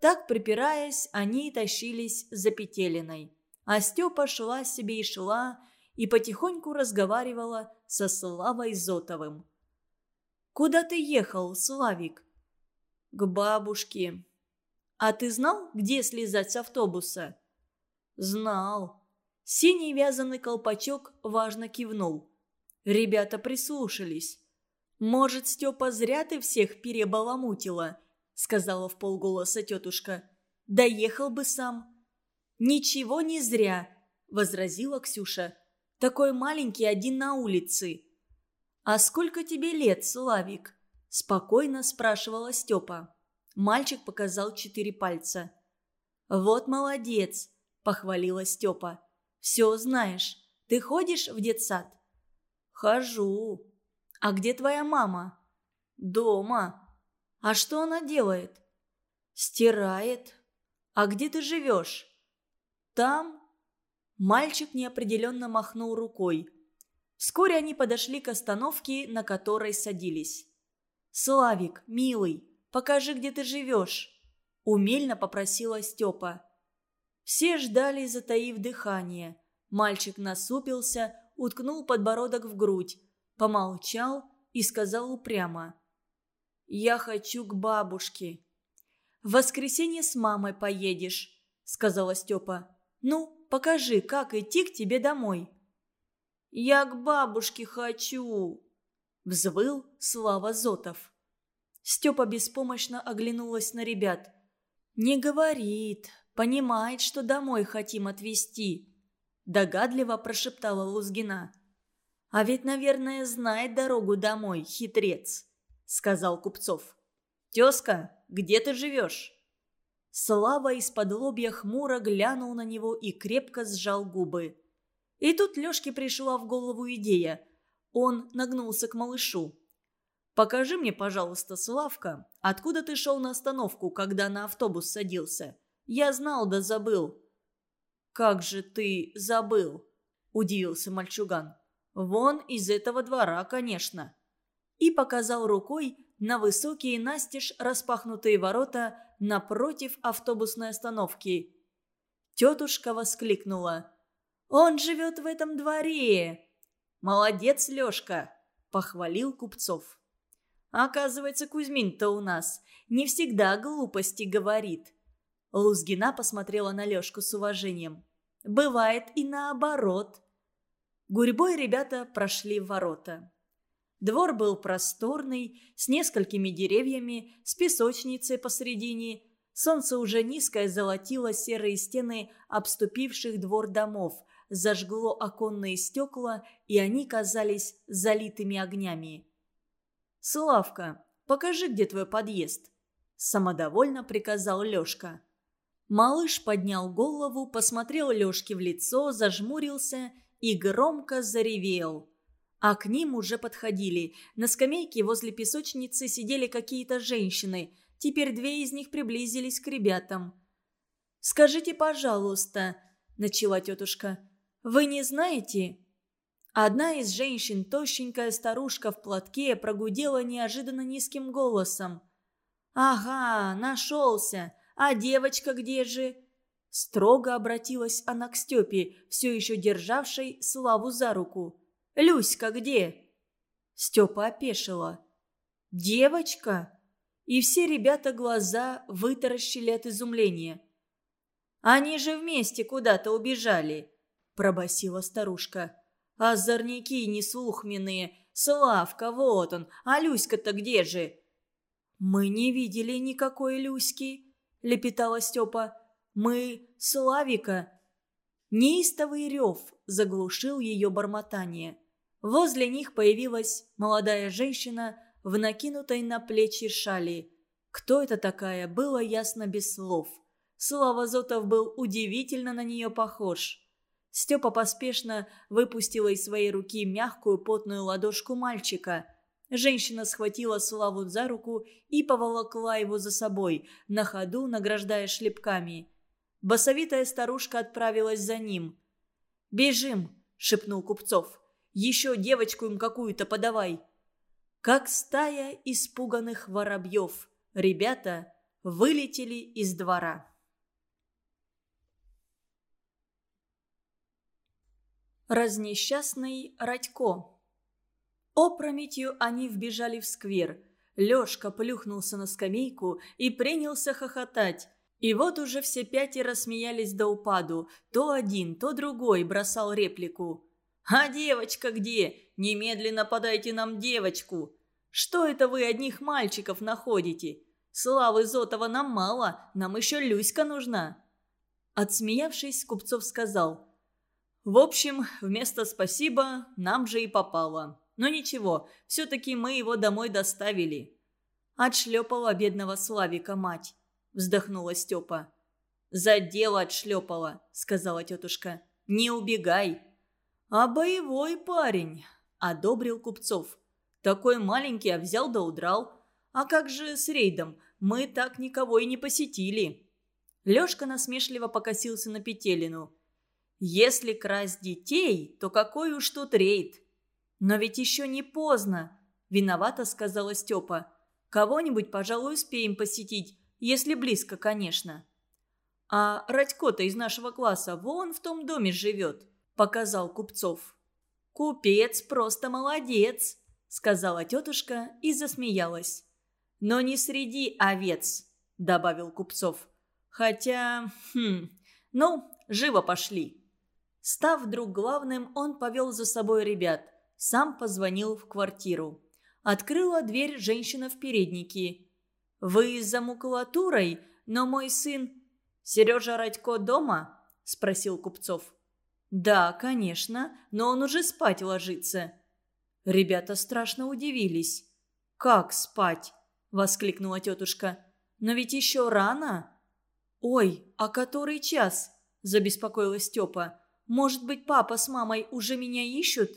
Speaker 1: Так, припираясь, они тащились за Петелиной. А Степа шла себе и шла, и потихоньку разговаривала со Славой Зотовым. «Куда ты ехал, Славик?»
Speaker 2: «К бабушке».
Speaker 1: «А ты знал, где слезать с автобуса?»
Speaker 2: «Знал».
Speaker 1: Синий вязаный колпачок важно кивнул. Ребята прислушались. «Может, Степа, зря ты всех перебаламутила?» сказала в полголоса тетушка. «Доехал бы сам». «Ничего не зря», — возразила Ксюша. «Такой маленький один на улице». «А сколько тебе лет, Славик?» – спокойно спрашивала Степа. Мальчик показал четыре пальца. «Вот молодец!» – похвалила Степа. «Все знаешь. Ты ходишь в детсад?»
Speaker 2: «Хожу».
Speaker 1: «А где твоя мама?»
Speaker 2: «Дома».
Speaker 1: «А что она делает?»
Speaker 2: «Стирает».
Speaker 1: «А где ты живешь?»
Speaker 2: «Там».
Speaker 1: Мальчик неопределенно махнул рукой. Вскоре они подошли к остановке, на которой садились. «Славик, милый, покажи, где ты живешь», – умельно попросила Степа. Все ждали, затаив дыхание. Мальчик насупился, уткнул подбородок в грудь, помолчал и сказал упрямо. «Я хочу к бабушке». «В воскресенье с мамой поедешь», – сказала Степа. «Ну, покажи, как идти к тебе домой».
Speaker 2: «Я к бабушке хочу!» – взвыл Слава Зотов.
Speaker 1: Степа беспомощно оглянулась на ребят. «Не говорит, понимает, что домой хотим отвезти», – догадливо прошептала Лузгина. «А ведь, наверное, знает дорогу домой, хитрец», – сказал Купцов.
Speaker 2: «Тезка, где ты живешь?»
Speaker 1: Слава из-под лобья хмуро глянул на него и крепко сжал губы. И тут Лешке пришла в голову идея. Он нагнулся к малышу. «Покажи мне, пожалуйста, Славка, откуда ты шел на остановку, когда на автобус садился? Я знал да забыл».
Speaker 2: «Как же ты забыл?» – удивился мальчуган. «Вон из этого двора, конечно».
Speaker 1: И показал рукой на высокие настежь распахнутые ворота напротив автобусной остановки. Тетушка воскликнула – он живет в этом дворе!»
Speaker 2: «Молодец, Лешка!» – похвалил Купцов.
Speaker 1: «Оказывается, Кузьмин-то у нас не всегда глупости говорит». Лузгина посмотрела на Лешку с уважением. «Бывает и наоборот». Гурьбой ребята прошли в ворота. Двор был просторный, с несколькими деревьями, с песочницей посредине. Солнце уже низкое золотило серые стены обступивших двор домов, зажгло оконные стекла, и они казались залитыми огнями. «Славка, покажи, где твой подъезд», – самодовольно приказал Лешка. Малыш поднял голову, посмотрел Лешке в лицо, зажмурился и громко заревел. А к ним уже подходили. На скамейке возле песочницы сидели какие-то женщины. Теперь две из них приблизились к ребятам. «Скажите, пожалуйста», – начала тетушка, вы не знаете?» Одна из женщин, тощенькая старушка в платке, прогудела неожиданно низким голосом. «Ага, нашелся. А девочка где же?» Строго обратилась она к Степе, все еще державшей Славу за руку. «Люська где?» Степа опешила. «Девочка?» И все ребята глаза вытаращили от изумления. «Они же вместе куда-то убежали пробасила старушка. «Озорники неслухменные! Славка, вот он! А Люська-то где же?» «Мы не видели никакой Люськи», — лепетала Степа. «Мы Славика». Неистовый рев заглушил ее бормотание. Возле них появилась молодая женщина в накинутой на плечи шали. Кто это такая, было ясно без слов. Слава Зотов был удивительно на нее похож. Степа поспешно выпустила из своей руки мягкую потную ладошку мальчика. Женщина схватила Славу за руку и поволокла его за собой, на ходу награждая шлепками. Басовитая старушка отправилась за ним. «Бежим!» – шепнул Купцов. «Еще девочку им какую-то подавай!» Как стая испуганных воробьев, ребята вылетели из двора. Разнесчастный Радько Опрометью они вбежали в сквер. Лёшка плюхнулся на скамейку и принялся хохотать. И вот уже все пятеро смеялись до упаду. То один, то другой бросал реплику. «А девочка где? Немедленно подайте нам девочку!» «Что это вы одних мальчиков находите? Славы Зотова нам мало, нам еще Люська нужна!» Отсмеявшись, Купцов сказал. «В общем, вместо «спасибо» нам же и попало. Но ничего, все-таки мы его домой доставили». Отшлепала бедного Славика мать вздохнула Степа. «За дело отшлепала», — сказала тетушка. «Не убегай». «А боевой парень», — одобрил Купцов. «Такой маленький, а взял да удрал. А как же с рейдом? Мы так никого и не посетили». Лёшка насмешливо покосился на Петелину. «Если красть детей, то какой уж тут рейд?» «Но ведь еще не поздно», — виновата сказала Степа. «Кого-нибудь, пожалуй, успеем посетить. Если близко, конечно. А Радько-то из нашего класса вон в том доме живет, показал Купцов. Купец просто молодец, сказала тетушка и засмеялась. Но не среди овец, добавил Купцов. Хотя, хм, ну, живо пошли. Став вдруг главным, он повел за собой ребят. Сам позвонил в квартиру. Открыла дверь женщина в переднике. «Вы за макулатурой, но мой сын...» «Сережа Радько дома?» – спросил Купцов. «Да, конечно, но он уже спать ложится». Ребята страшно удивились. «Как спать?» – воскликнула тетушка. «Но ведь еще рано». «Ой, а который час?» – забеспокоилась Степа. «Может быть, папа с мамой уже меня ищут?»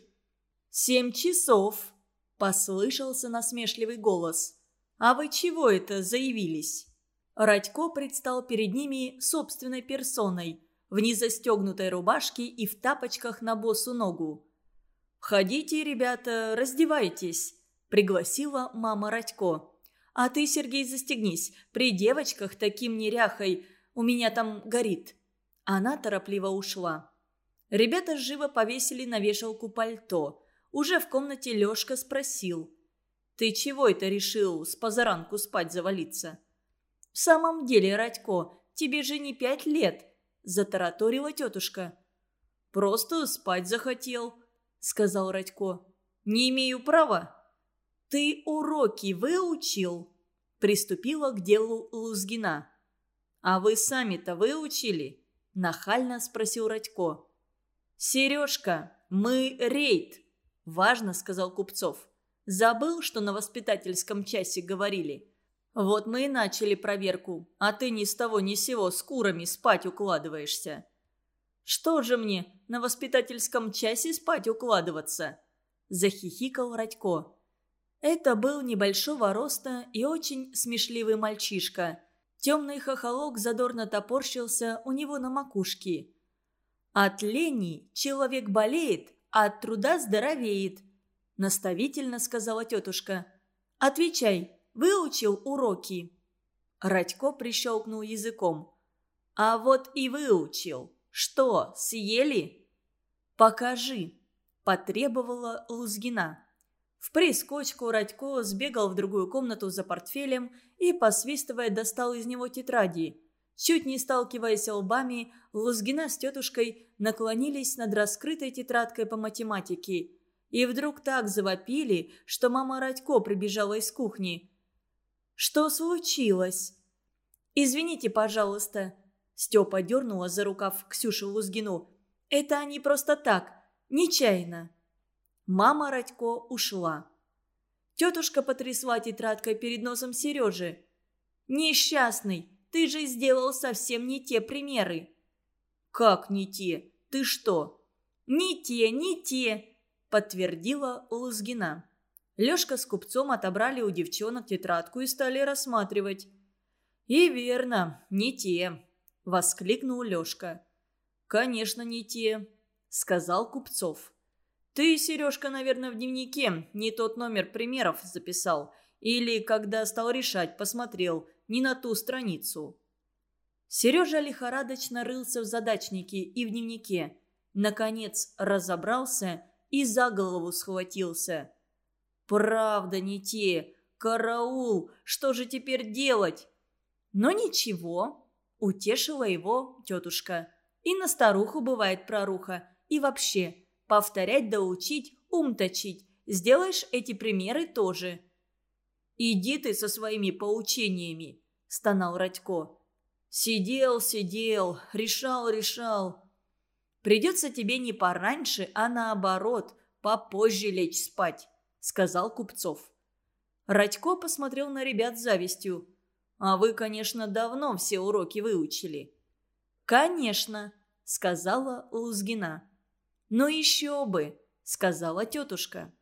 Speaker 1: «Семь часов!» – послышался насмешливый голос. «А вы чего это заявились?» Радько предстал перед ними собственной персоной, в незастегнутой рубашке и в тапочках на босу ногу. «Входите, ребята, раздевайтесь», – пригласила мама Радько. «А ты, Сергей, застегнись, при девочках таким неряхой, у меня там горит». Она торопливо ушла. Ребята живо повесили на вешалку пальто. Уже в комнате Лёшка спросил – ты чего это решил с позаранку спать завалиться?» «В самом деле, Радько, тебе же не пять лет», – затараторила тетушка. «Просто спать захотел», – сказал Радько. «Не имею права». «Ты уроки выучил?» – приступила к делу Лузгина. «А вы сами-то выучили?» – нахально спросил Радько. «Сережка, мы рейд», – важно сказал Купцов. Забыл, что на воспитательском часе говорили? Вот мы и начали проверку, а ты ни с того ни сего с курами спать укладываешься. Что же мне, на воспитательском часе спать укладываться? Захихикал Радько. Это был небольшого роста и очень смешливый мальчишка. Темный хохолок задорно топорщился у него на макушке. От лени человек болеет, а от труда здоровеет – наставительно сказала тетушка. «Отвечай, выучил уроки?» Радько прищелкнул языком. «А вот и выучил. Что, съели?» «Покажи», – потребовала Лузгина. В прискочку Радько сбегал в другую комнату за портфелем и, посвистывая, достал из него тетради. Чуть не сталкиваясь лбами, Лузгина с тетушкой наклонились над раскрытой тетрадкой по математике – и вдруг так завопили, что мама Радько прибежала из кухни. «Что случилось?» «Извините, пожалуйста». Степа дернула за рукав Ксюшу Лузгину. «Это они просто так, нечаянно». Мама Радько ушла. Тетушка потрясла тетрадкой перед носом Сережи. «Несчастный, ты же сделал совсем не те примеры». «Как не те? Ты что?» «Не те, не те», – подтвердила Лузгина. Лешка с купцом отобрали у девчонок тетрадку и стали рассматривать. «И верно, не те», – воскликнул Лешка. «Конечно, не те», – сказал Купцов. «Ты, Сережка, наверное, в дневнике не тот номер примеров записал. Или, когда стал решать, посмотрел не на ту страницу». Сережа лихорадочно рылся в задачнике и в дневнике. Наконец разобрался и за голову схватился. «Правда не те! Караул! Что же теперь делать?» «Но ничего», — утешила его тетушка. «И на старуху бывает проруха. И вообще, Повторять да учить, ум точить. Сделаешь эти примеры тоже». «Иди ты со своими поучениями», – стонал Радько. «Сидел, сидел, решал, решал». «Придется тебе не пораньше, а наоборот, попозже лечь спать», – сказал Купцов. Радько посмотрел на ребят с завистью. «А вы, конечно, давно все уроки выучили». «Конечно», – сказала Лузгина. «Ну еще бы!» – сказала тетушка.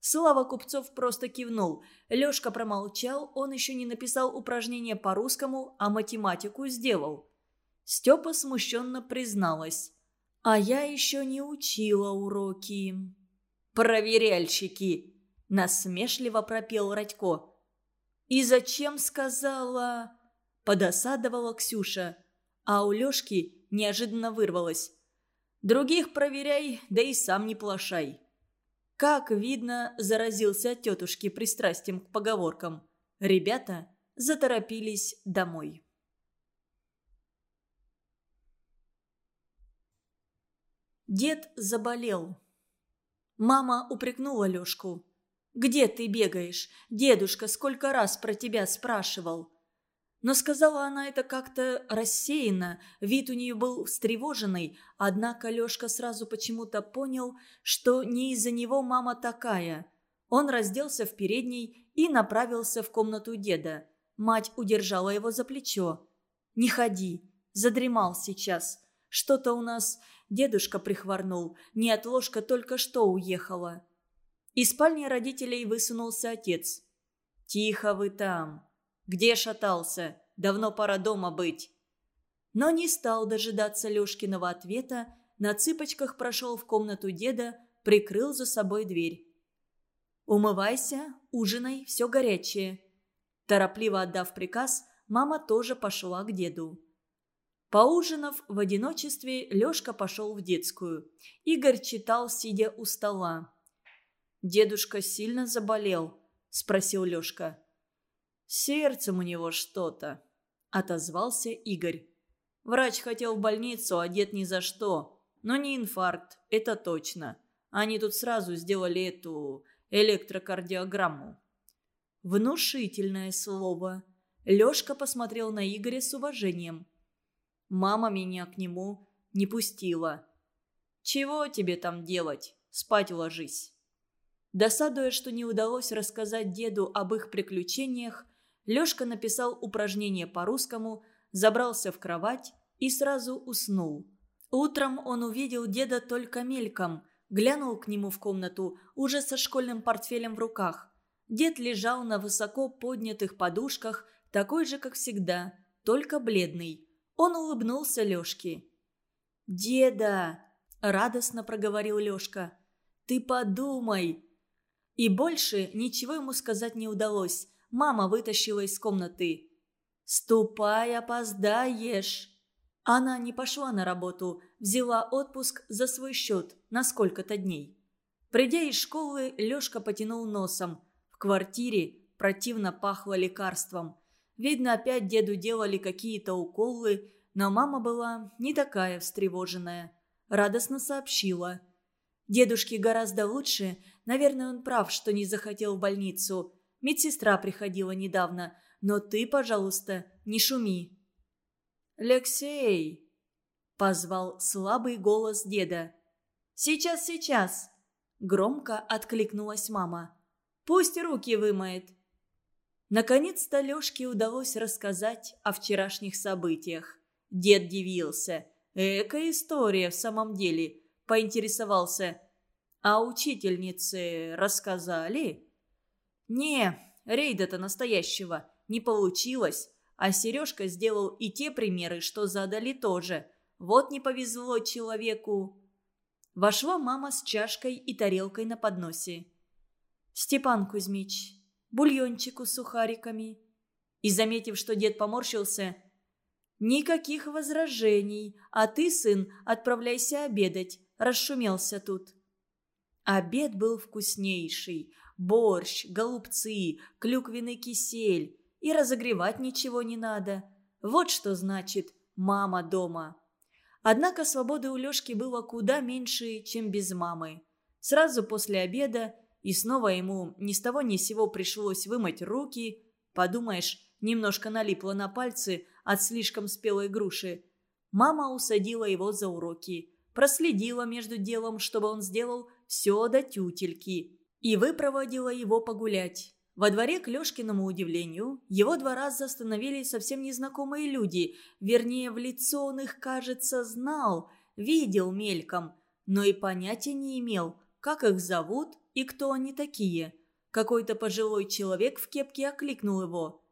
Speaker 1: Слава Купцов просто кивнул. Лешка промолчал, он еще не написал упражнение по-русскому, а математику сделал. Степа смущенно призналась. «А я еще не учила уроки». «Проверяльщики!» – насмешливо пропел Радько. «И зачем сказала?» – подосадовала Ксюша. А у Лешки неожиданно вырвалось. Других проверяй, да и сам не плашай. Как видно, заразился от тетушки пристрастием к поговоркам. Ребята заторопились домой. Дед заболел. Мама упрекнула Лешку. «Где ты бегаешь? Дедушка сколько раз про тебя спрашивал?» Но сказала она это как-то рассеянно, вид у нее был встревоженный, однако Лешка сразу почему-то понял, что не из-за него мама такая. Он разделся в передней и направился в комнату деда. Мать удержала его за плечо. «Не ходи, задремал сейчас. Что-то у нас дедушка прихворнул, не от ложка только что уехала». Из спальни родителей высунулся отец. «Тихо вы там», где шатался? Давно пора дома быть». Но не стал дожидаться Лешкиного ответа, на цыпочках прошел в комнату деда, прикрыл за собой дверь. «Умывайся, ужинай, все горячее». Торопливо отдав приказ, мама тоже пошла к деду. Поужинав в одиночестве, Лешка пошел в детскую. Игорь читал, сидя у стола. «Дедушка сильно заболел?» – спросил Лешка сердцем у него что-то», – отозвался Игорь. «Врач хотел в больницу, а дед ни за что. Но не инфаркт, это точно. Они тут сразу сделали эту электрокардиограмму». Внушительное слово. Лёшка посмотрел на Игоря с уважением. Мама меня к нему не пустила. «Чего тебе там делать? Спать ложись». Досадуя, что не удалось рассказать деду об их приключениях, Лёшка написал упражнение по-русскому, забрался в кровать и сразу уснул. Утром он увидел деда только мельком, глянул к нему в комнату уже со школьным портфелем в руках. Дед лежал на высоко поднятых подушках, такой же, как всегда, только бледный. Он улыбнулся Лёшке. «Деда!» – радостно проговорил Лёшка. «Ты подумай!» И больше ничего ему сказать не удалось мама вытащила из комнаты. «Ступай, опоздаешь!» Она не пошла на работу, взяла отпуск за свой счет на сколько-то дней. Придя из школы, Лешка потянул носом. В квартире противно пахло лекарством. Видно, опять деду делали какие-то уколы, но мама была не такая встревоженная. Радостно сообщила. Дедушке гораздо лучше, наверное, он прав, что не захотел в больницу. Медсестра приходила недавно. Но ты, пожалуйста, не шуми». «Лексей!» – позвал слабый голос деда. «Сейчас, сейчас!» Громко откликнулась мама. «Пусть руки вымоет». Наконец-то Лешке удалось рассказать о вчерашних событиях. Дед дивился. Эка история в самом деле. Поинтересовался. «А учительницы рассказали?» «Не, рейда-то настоящего. Не получилось. А Сережка сделал и те примеры, что задали тоже. Вот не повезло человеку». Вошла мама с чашкой и тарелкой на подносе. «Степан Кузьмич, бульончику с сухариками». И, заметив, что дед поморщился, «Никаких возражений, а ты, сын, отправляйся обедать, расшумелся тут». Обед был вкуснейший. Борщ, голубцы, клюквенный кисель. И разогревать ничего не надо. Вот что значит «мама дома». Однако свободы у Лешки было куда меньше, чем без мамы. Сразу после обеда и снова ему ни с того ни с сего пришлось вымыть руки. Подумаешь, немножко налипло на пальцы от слишком спелой груши. Мама усадила его за уроки, проследила между делом, чтобы он сделал все до тютельки, и выпроводила его погулять. Во дворе, к Лешкиному удивлению, его два раза остановили совсем незнакомые люди. Вернее, в лицо он их, кажется, знал, видел мельком, но и понятия не имел, как их зовут и кто они такие. Какой-то пожилой человек в кепке окликнул его.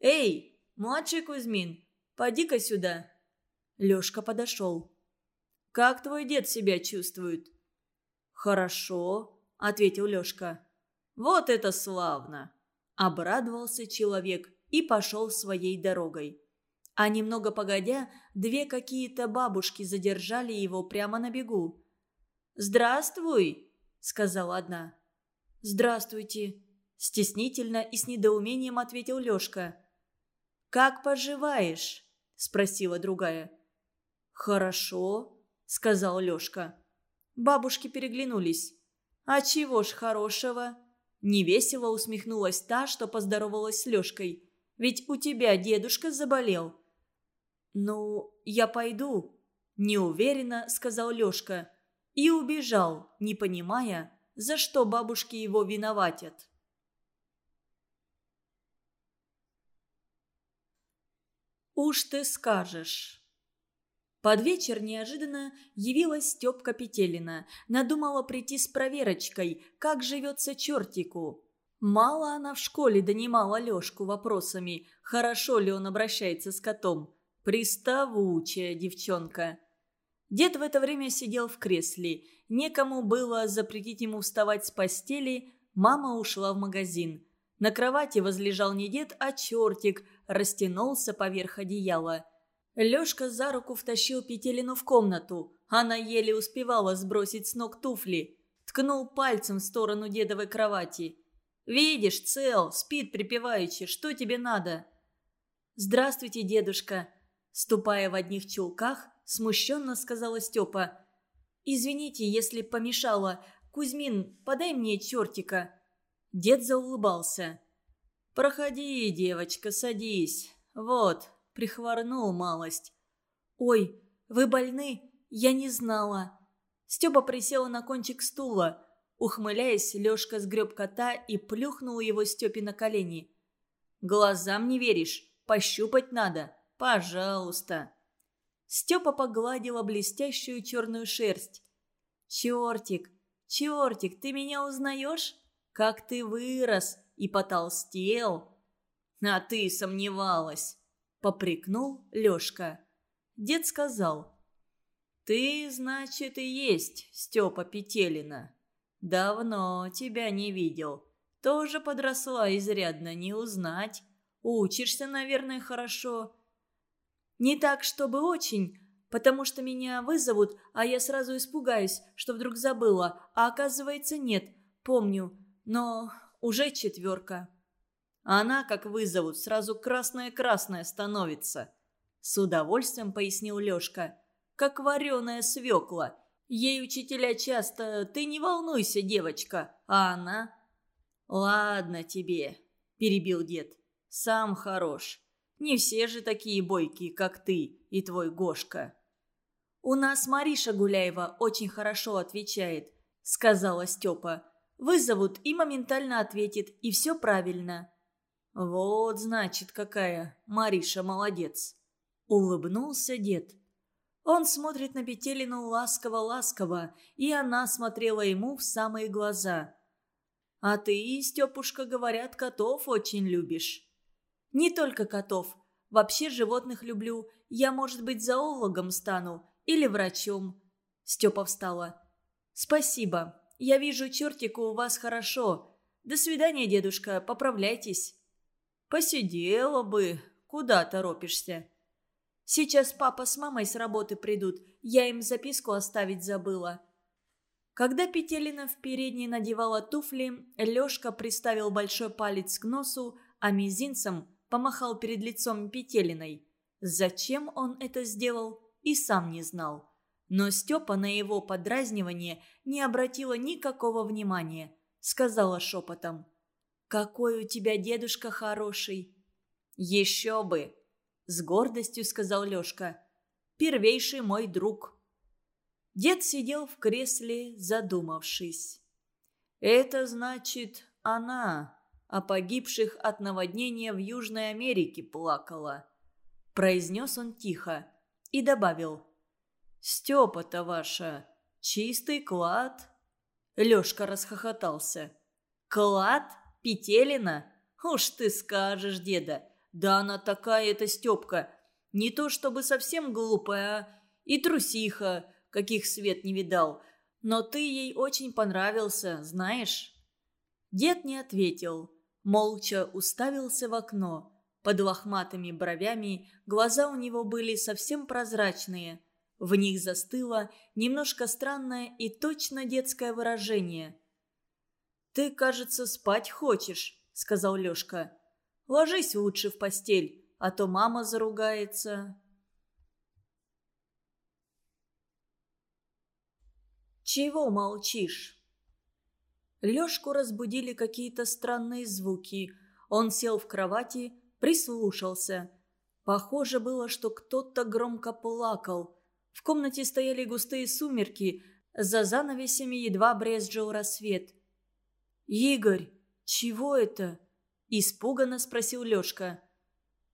Speaker 1: «Эй, младший Кузьмин, поди-ка сюда!» Лешка подошел. «Как твой дед себя чувствует?» «Хорошо», — ответил Лешка. «Вот это славно!» – обрадовался человек и пошел своей дорогой. А немного погодя, две какие-то бабушки задержали его прямо на бегу. «Здравствуй!» – сказала одна. «Здравствуйте!» – стеснительно и с недоумением ответил Лешка. «Как поживаешь?» – спросила другая. «Хорошо», – сказал Лешка. Бабушки переглянулись. «А чего ж хорошего?» Невесело усмехнулась та, что поздоровалась с Лешкой. «Ведь у тебя дедушка заболел». «Ну, я пойду», – неуверенно сказал Лешка. И убежал, не понимая, за что бабушки его виноватят. «Уж ты скажешь». Под вечер неожиданно явилась Степка Петелина. Надумала прийти с проверочкой, как живется чертику. Мало она в школе донимала Лешку вопросами, хорошо ли он обращается с котом. Приставучая девчонка. Дед в это время сидел в кресле. Некому было запретить ему вставать с постели, мама ушла в магазин. На кровати возлежал не дед, а чертик, растянулся поверх одеяла. Лёшка за руку втащил Петелину в комнату. Она еле успевала сбросить с ног туфли. Ткнул пальцем в сторону дедовой кровати. «Видишь, цел, спит припеваючи. Что тебе надо?» «Здравствуйте, дедушка!» Ступая в одних чулках, смущенно сказала Степа. «Извините, если помешала. Кузьмин, подай мне чертика». Дед заулыбался. «Проходи, девочка, садись. Вот, прихворнул малость. «Ой, вы больны? Я не знала». Степа присела на кончик стула. Ухмыляясь, Лешка сгреб кота и плюхнул его Степе на колени. «Глазам не веришь? Пощупать надо. Пожалуйста». Степа погладила блестящую черную шерсть. «Чертик, чертик, ты меня узнаешь? Как ты вырос и потолстел!» «А ты сомневалась!» Попрекнул Лёшка. Дед сказал. «Ты, значит, и есть Степа Петелина. Давно тебя не видел. Тоже подросла изрядно, не узнать. Учишься, наверное, хорошо». «Не так, чтобы очень, потому что меня вызовут, а я сразу испугаюсь, что вдруг забыла, а оказывается нет, помню, но уже четверка». Она, как вызовут, сразу красная-красная становится. С удовольствием пояснил Лешка. Как вареная свекла. Ей учителя часто «Ты не волнуйся, девочка», а она... «Ладно тебе», – перебил дед. «Сам хорош. Не все же такие бойкие, как ты и твой Гошка». «У нас Мариша Гуляева очень хорошо отвечает. — сказала Степа. «Вызовут и моментально ответит, и все правильно». «Вот, значит, какая Мариша молодец!» — улыбнулся дед. Он смотрит на Петелину ласково-ласково, и она смотрела ему в самые глаза. «А ты, Степушка, говорят, котов очень любишь». «Не только котов. Вообще животных люблю. Я, может быть, зоологом стану или врачом». Степа встала. «Спасибо. Я вижу, чертику у вас хорошо. До свидания, дедушка. Поправляйтесь». «Посидела бы. Куда торопишься?» Сейчас папа с мамой с работы придут. Я им записку оставить забыла». Когда Петелина в передней надевала туфли, Лёшка приставил большой палец к носу, а мизинцем помахал перед лицом Петелиной. Зачем он это сделал, и сам не знал. Но Степа на его подразнивание не обратила никакого внимания. Сказала шепотом. «Какой у тебя дедушка хороший!» «Еще бы!» С гордостью сказал Лешка. «Первейший мой друг». Дед сидел в кресле, задумавшись. «Это значит, она о погибших от наводнения в Южной Америке плакала», – произнес он тихо и добавил. «Степа-то ваша, чистый клад». Лешка расхохотался. «Клад? Петелина? Уж ты скажешь, деда, да она такая эта Степка. Не то чтобы совсем глупая, а и трусиха, каких свет не видал. Но ты ей очень понравился, знаешь?» Дед не ответил. Молча уставился в окно. Под лохматыми бровями глаза у него были совсем прозрачные. В них застыло немножко странное и точно детское выражение. «Ты, кажется, спать хочешь», — сказал Лешка. Ложись лучше в постель, а то мама заругается». «Чего молчишь?» Лёшку разбудили какие-то странные звуки. Он сел в кровати, прислушался. Похоже было, что кто-то громко плакал. В комнате стояли густые сумерки, за занавесями едва брезжил рассвет. «Игорь, чего это?» Испуганно спросил Лёшка.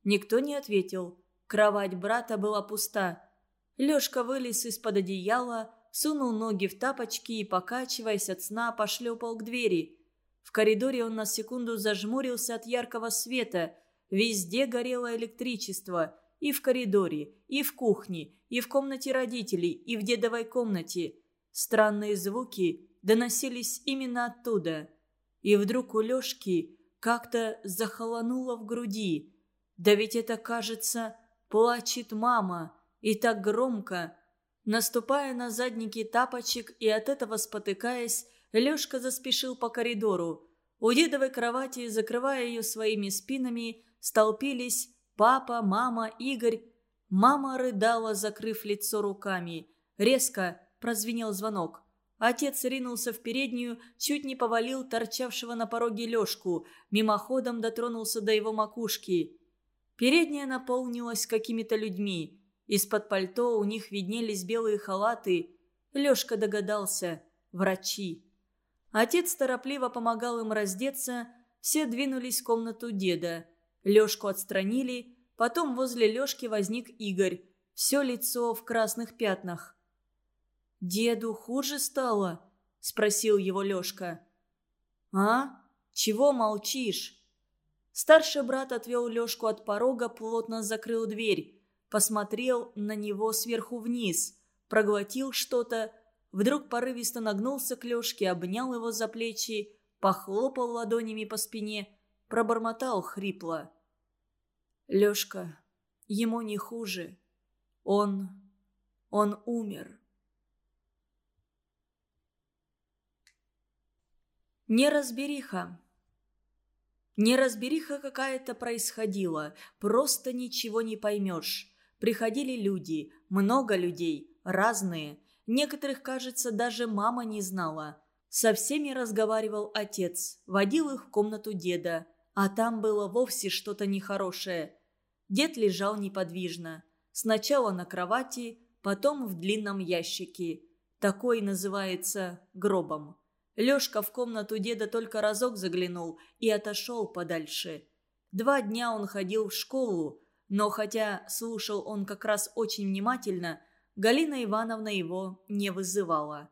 Speaker 1: Никто не ответил. Кровать брата была пуста. Лёшка вылез из-под одеяла, сунул ноги в тапочки и, покачиваясь от сна, пошлепал к двери. В коридоре он на секунду зажмурился от яркого света. Везде горело электричество. И в коридоре, и в кухне, и в комнате родителей, и в дедовой комнате. Странные звуки доносились именно оттуда. И вдруг у Лёшки как-то захолонуло в груди. Да ведь это, кажется, плачет мама. И так громко. Наступая на задники тапочек и от этого спотыкаясь, Лешка заспешил по коридору. У дедовой кровати, закрывая ее своими спинами, столпились папа, мама, Игорь. Мама рыдала, закрыв лицо руками. Резко прозвенел звонок. Отец ринулся в переднюю, чуть не повалил торчавшего на пороге Лешку, мимоходом дотронулся до его макушки. Передняя наполнилась какими-то людьми. Из-под пальто у них виднелись белые халаты. Лешка догадался – врачи. Отец торопливо помогал им раздеться, все двинулись в комнату деда. Лешку отстранили, потом возле Лешки возник Игорь, все лицо в красных пятнах. «Деду хуже стало?» – спросил его Лешка. «А? Чего молчишь?» Старший брат отвел Лешку от порога, плотно закрыл дверь, посмотрел на него сверху вниз, проглотил что-то, вдруг порывисто нагнулся к Лешке, обнял его за плечи, похлопал ладонями по спине, пробормотал хрипло. «Лешка, ему не хуже. Он... он умер». Неразбериха. Неразбериха какая-то происходила, просто ничего не поймешь. Приходили люди, много людей, разные. Некоторых, кажется, даже мама не знала. Со всеми разговаривал отец, водил их в комнату деда, а там было вовсе что-то нехорошее. Дед лежал неподвижно. Сначала на кровати, потом в длинном ящике. Такой называется гробом. Лешка в комнату деда только разок заглянул и отошел подальше. Два дня он ходил в школу, но хотя слушал он как раз очень внимательно, Галина Ивановна его не вызывала.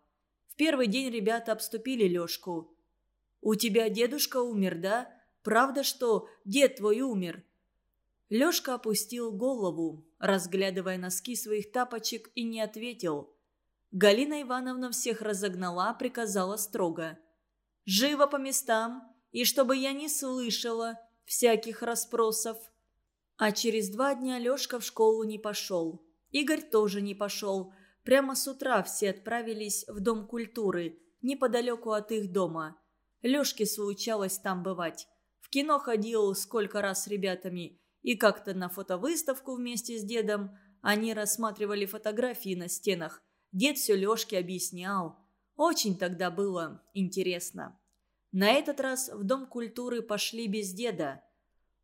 Speaker 1: В первый день ребята обступили Лешку. «У тебя дедушка умер, да? Правда, что дед твой умер?» Лешка опустил голову, разглядывая носки своих тапочек, и не ответил. Галина Ивановна всех разогнала, приказала строго. «Живо по местам, и чтобы я не слышала всяких расспросов». А через два дня Лешка в школу не пошел. Игорь тоже не пошел. Прямо с утра все отправились в Дом культуры, неподалеку от их дома. Лешке случалось там бывать. В кино ходил сколько раз с ребятами. И как-то на фотовыставку вместе с дедом. Они рассматривали фотографии на стенах. Дед все Лешке объяснял. Очень тогда было интересно. На этот раз в Дом культуры пошли без деда.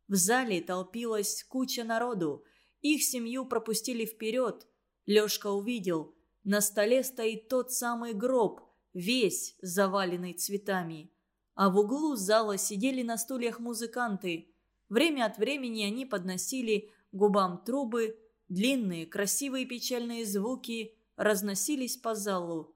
Speaker 1: В зале толпилась куча народу. Их семью пропустили вперед. Лешка увидел. На столе стоит тот самый гроб, весь заваленный цветами. А в углу зала сидели на стульях музыканты. Время от времени они подносили губам трубы, длинные, красивые печальные звуки разносились по залу.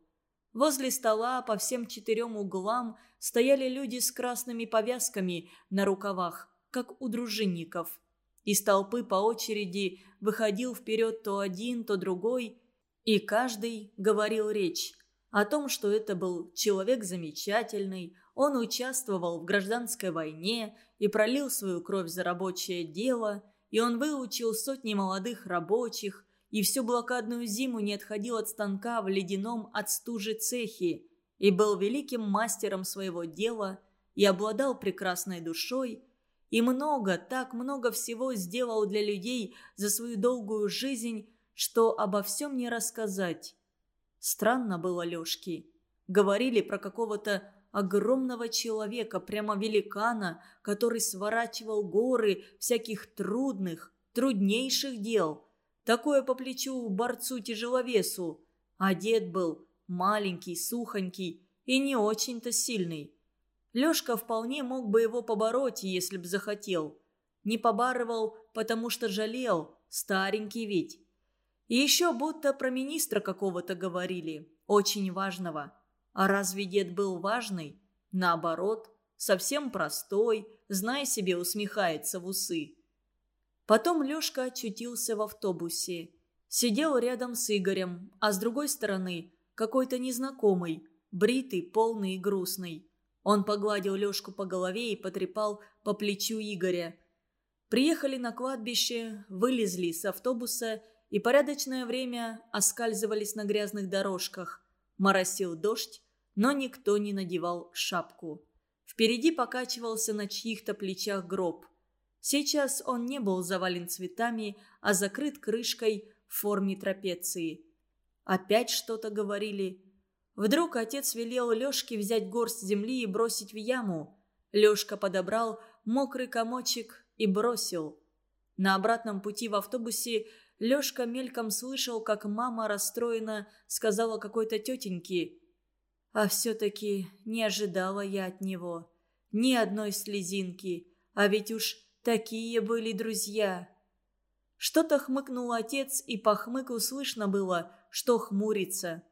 Speaker 1: Возле стола по всем четырем углам стояли люди с красными повязками на рукавах как у дружинников. Из толпы по очереди выходил вперед то один, то другой, и каждый говорил речь о том, что это был человек замечательный, он участвовал в гражданской войне и пролил свою кровь за рабочее дело, и он выучил сотни молодых рабочих, и всю блокадную зиму не отходил от станка в ледяном от стужи цехе, и был великим мастером своего дела, и обладал прекрасной душой, и много, так много всего сделал для людей за свою долгую жизнь, что обо всем не рассказать. Странно было Лешке. Говорили про какого-то огромного человека, прямо великана, который сворачивал горы всяких трудных, труднейших дел. Такое по плечу борцу-тяжеловесу. Дед был маленький, сухонький и не очень-то сильный. Лешка вполне мог бы его побороть, если б захотел. Не побарывал, потому что жалел, старенький ведь. И еще будто про министра какого-то говорили, очень важного. А разве дед был важный? Наоборот, совсем простой, знай себе, усмехается в усы. Потом Лешка очутился в автобусе. Сидел рядом с Игорем, а с другой стороны какой-то незнакомый, бритый, полный и грустный. Он погладил Лешку по голове и потрепал по плечу Игоря. Приехали на кладбище, вылезли с автобуса и порядочное время оскальзывались на грязных дорожках. Моросил дождь, но никто не надевал шапку. Впереди покачивался на чьих-то плечах гроб. Сейчас он не был завален цветами, а закрыт крышкой в форме трапеции. Опять что-то говорили. Вдруг отец велел Лешке взять горсть земли и бросить в яму. Лешка подобрал мокрый комочек и бросил. На обратном пути в автобусе Лешка мельком слышал, как мама расстроена сказала какой-то тетеньке. «А все-таки не ожидала я от него. Ни одной слезинки. А ведь уж такие были друзья». Что-то хмыкнул отец, и по хмыку слышно было, что хмурится.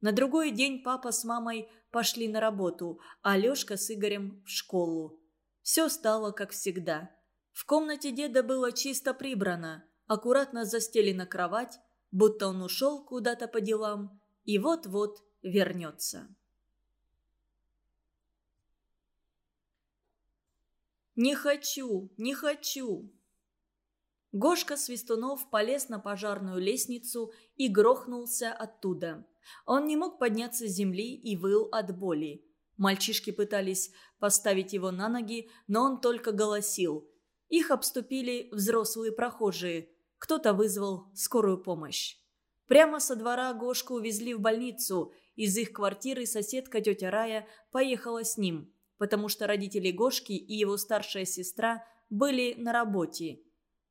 Speaker 1: На другой день папа с мамой пошли на работу, а Лешка с Игорем в школу. Все стало как всегда. В комнате деда было чисто прибрано, аккуратно застелена кровать, будто он ушел куда-то по делам и вот-вот вернется. «Не хочу, не хочу!» Гошка Свистунов полез на пожарную лестницу и грохнулся оттуда. Он не мог подняться с земли и выл от боли. Мальчишки пытались поставить его на ноги, но он только голосил. Их обступили взрослые прохожие. Кто-то вызвал скорую помощь. Прямо со двора Гошку увезли в больницу. Из их квартиры соседка тетя Рая поехала с ним, потому что родители Гошки и его старшая сестра были на работе.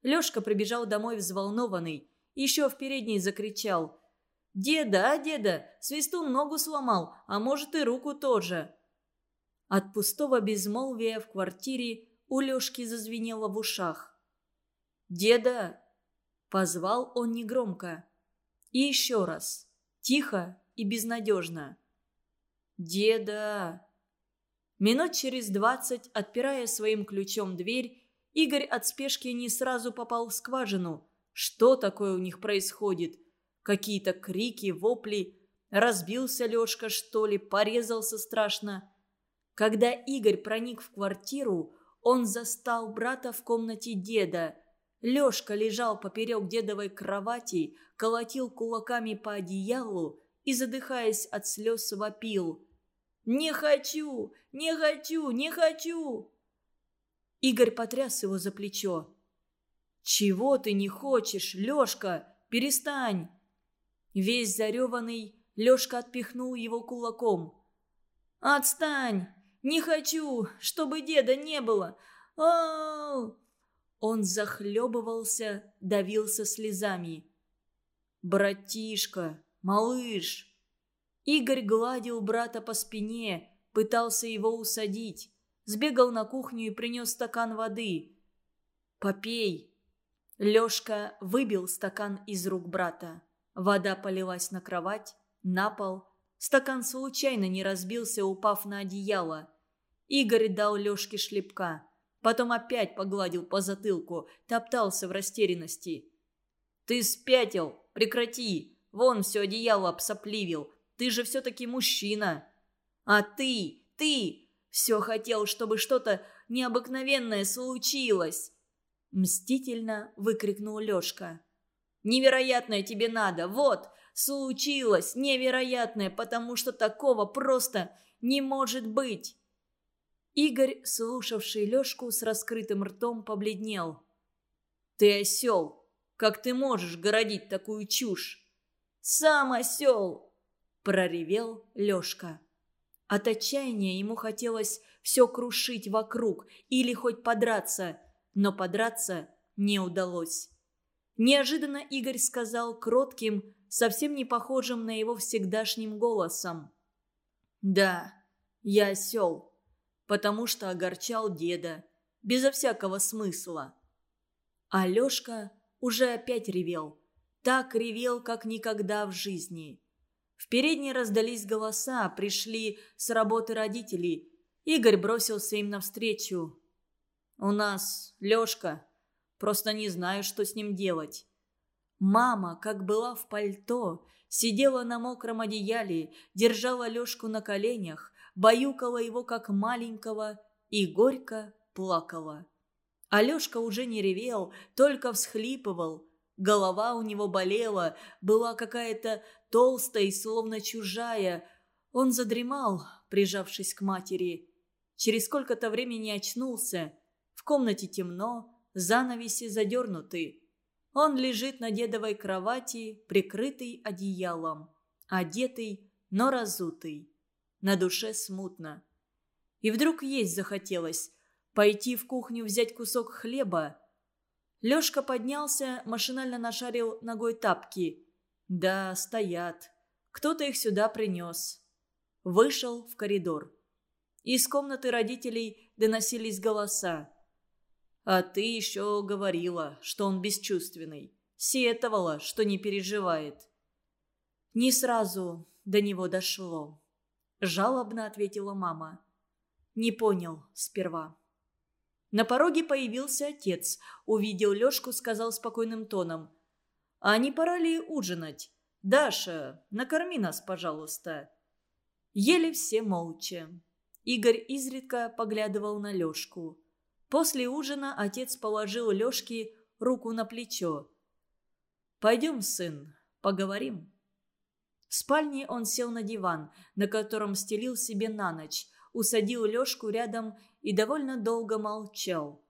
Speaker 1: Лешка прибежал домой взволнованный. Еще в передней закричал – «Деда, а деда, свистун ногу сломал, а может и руку тоже». От пустого безмолвия в квартире у Лешки зазвенело в ушах. «Деда!» – позвал он негромко. И еще раз, тихо и безнадежно. «Деда!» Минут через двадцать, отпирая своим ключом дверь, Игорь от спешки не сразу попал в скважину. Что такое у них происходит? Какие-то крики, вопли. Разбился Лешка, что ли, порезался страшно. Когда Игорь проник в квартиру, он застал брата в комнате деда. Лешка лежал поперек дедовой кровати, колотил кулаками по одеялу и, задыхаясь от слез, вопил. «Не хочу! Не хочу! Не хочу!» Игорь потряс его за плечо. «Чего ты не хочешь, Лешка? Перестань!» Весь зареванный, Лешка отпихнул его кулаком. «Отстань! Не хочу, чтобы деда не было! а, Он захлебывался, давился слезами. «Братишка, малыш!» Игорь гладил брата по спине, пытался его усадить. Сбегал на кухню и принес стакан воды. «Попей!» Лешка выбил стакан из рук брата. Вода полилась на кровать, на пол. Стакан случайно не разбился, упав на одеяло. Игорь дал Лешке шлепка. Потом опять погладил по затылку, топтался в растерянности. «Ты спятил! Прекрати! Вон все одеяло обсопливил. Ты же все-таки мужчина!» «А ты! Ты! Все хотел, чтобы что-то необыкновенное случилось!» Мстительно выкрикнул Лешка. «Невероятное тебе надо! Вот! Случилось! Невероятное! Потому что такого просто не может быть!» Игорь, слушавший Лешку с раскрытым ртом, побледнел. «Ты осел! Как ты можешь городить такую чушь?» «Сам осел!» – проревел Лешка. От отчаяния ему хотелось все крушить вокруг или хоть подраться, но подраться не удалось. Неожиданно Игорь сказал кротким, совсем не похожим на его всегдашним голосом. «Да, я осел потому что огорчал деда, безо всякого смысла. Алешка уже опять ревел. Так ревел, как никогда в жизни. В передней раздались голоса, пришли с работы родители. Игорь бросился им навстречу. «У нас Лешка. Просто не знаю, что с ним делать». Мама, как была в пальто, сидела на мокром одеяле, держала Лешку на коленях, баюкала его как маленького и горько плакала. Алешка уже не ревел, только всхлипывал. Голова у него болела, была какая-то толстая и словно чужая. Он задремал, прижавшись к матери. Через сколько-то времени очнулся. В комнате темно, занавеси задернуты. Он лежит на дедовой кровати, прикрытый одеялом, одетый, но разутый на душе смутно. И вдруг есть захотелось пойти в кухню взять кусок хлеба. Лешка поднялся, машинально нашарил ногой тапки. Да, стоят. Кто-то их сюда принес. Вышел в коридор. Из комнаты родителей доносились голоса. «А ты еще говорила, что он бесчувственный. Сетовала, что не переживает». Не сразу до него дошло. Жалобно ответила мама. Не понял сперва. На пороге появился отец. Увидел Лешку, сказал спокойным тоном. «А не пора ли ужинать? Даша, накорми нас, пожалуйста». Ели все молча. Игорь изредка поглядывал на Лешку. После ужина отец положил Лешке руку на плечо. «Пойдем, сын, поговорим». В спальне он сел на диван, на котором стелил себе на ночь, усадил Лешку рядом и довольно долго молчал.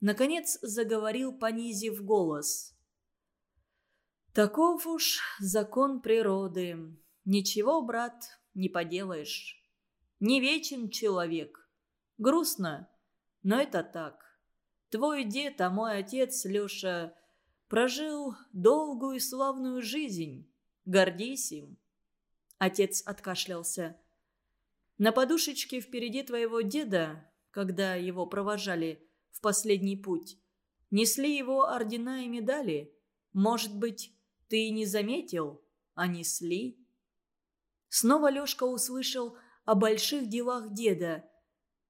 Speaker 1: Наконец заговорил, понизив голос. «Таков уж закон природы. Ничего, брат, не поделаешь. Не вечен человек. Грустно, но это так. Твой дед, а мой отец, Леша, прожил долгую и славную жизнь».
Speaker 2: Гордись им».
Speaker 1: Отец откашлялся. «На подушечке впереди твоего деда, когда его провожали в последний путь, несли его ордена и медали. Может быть, ты и не заметил, а несли?» Снова Лешка услышал о больших делах деда.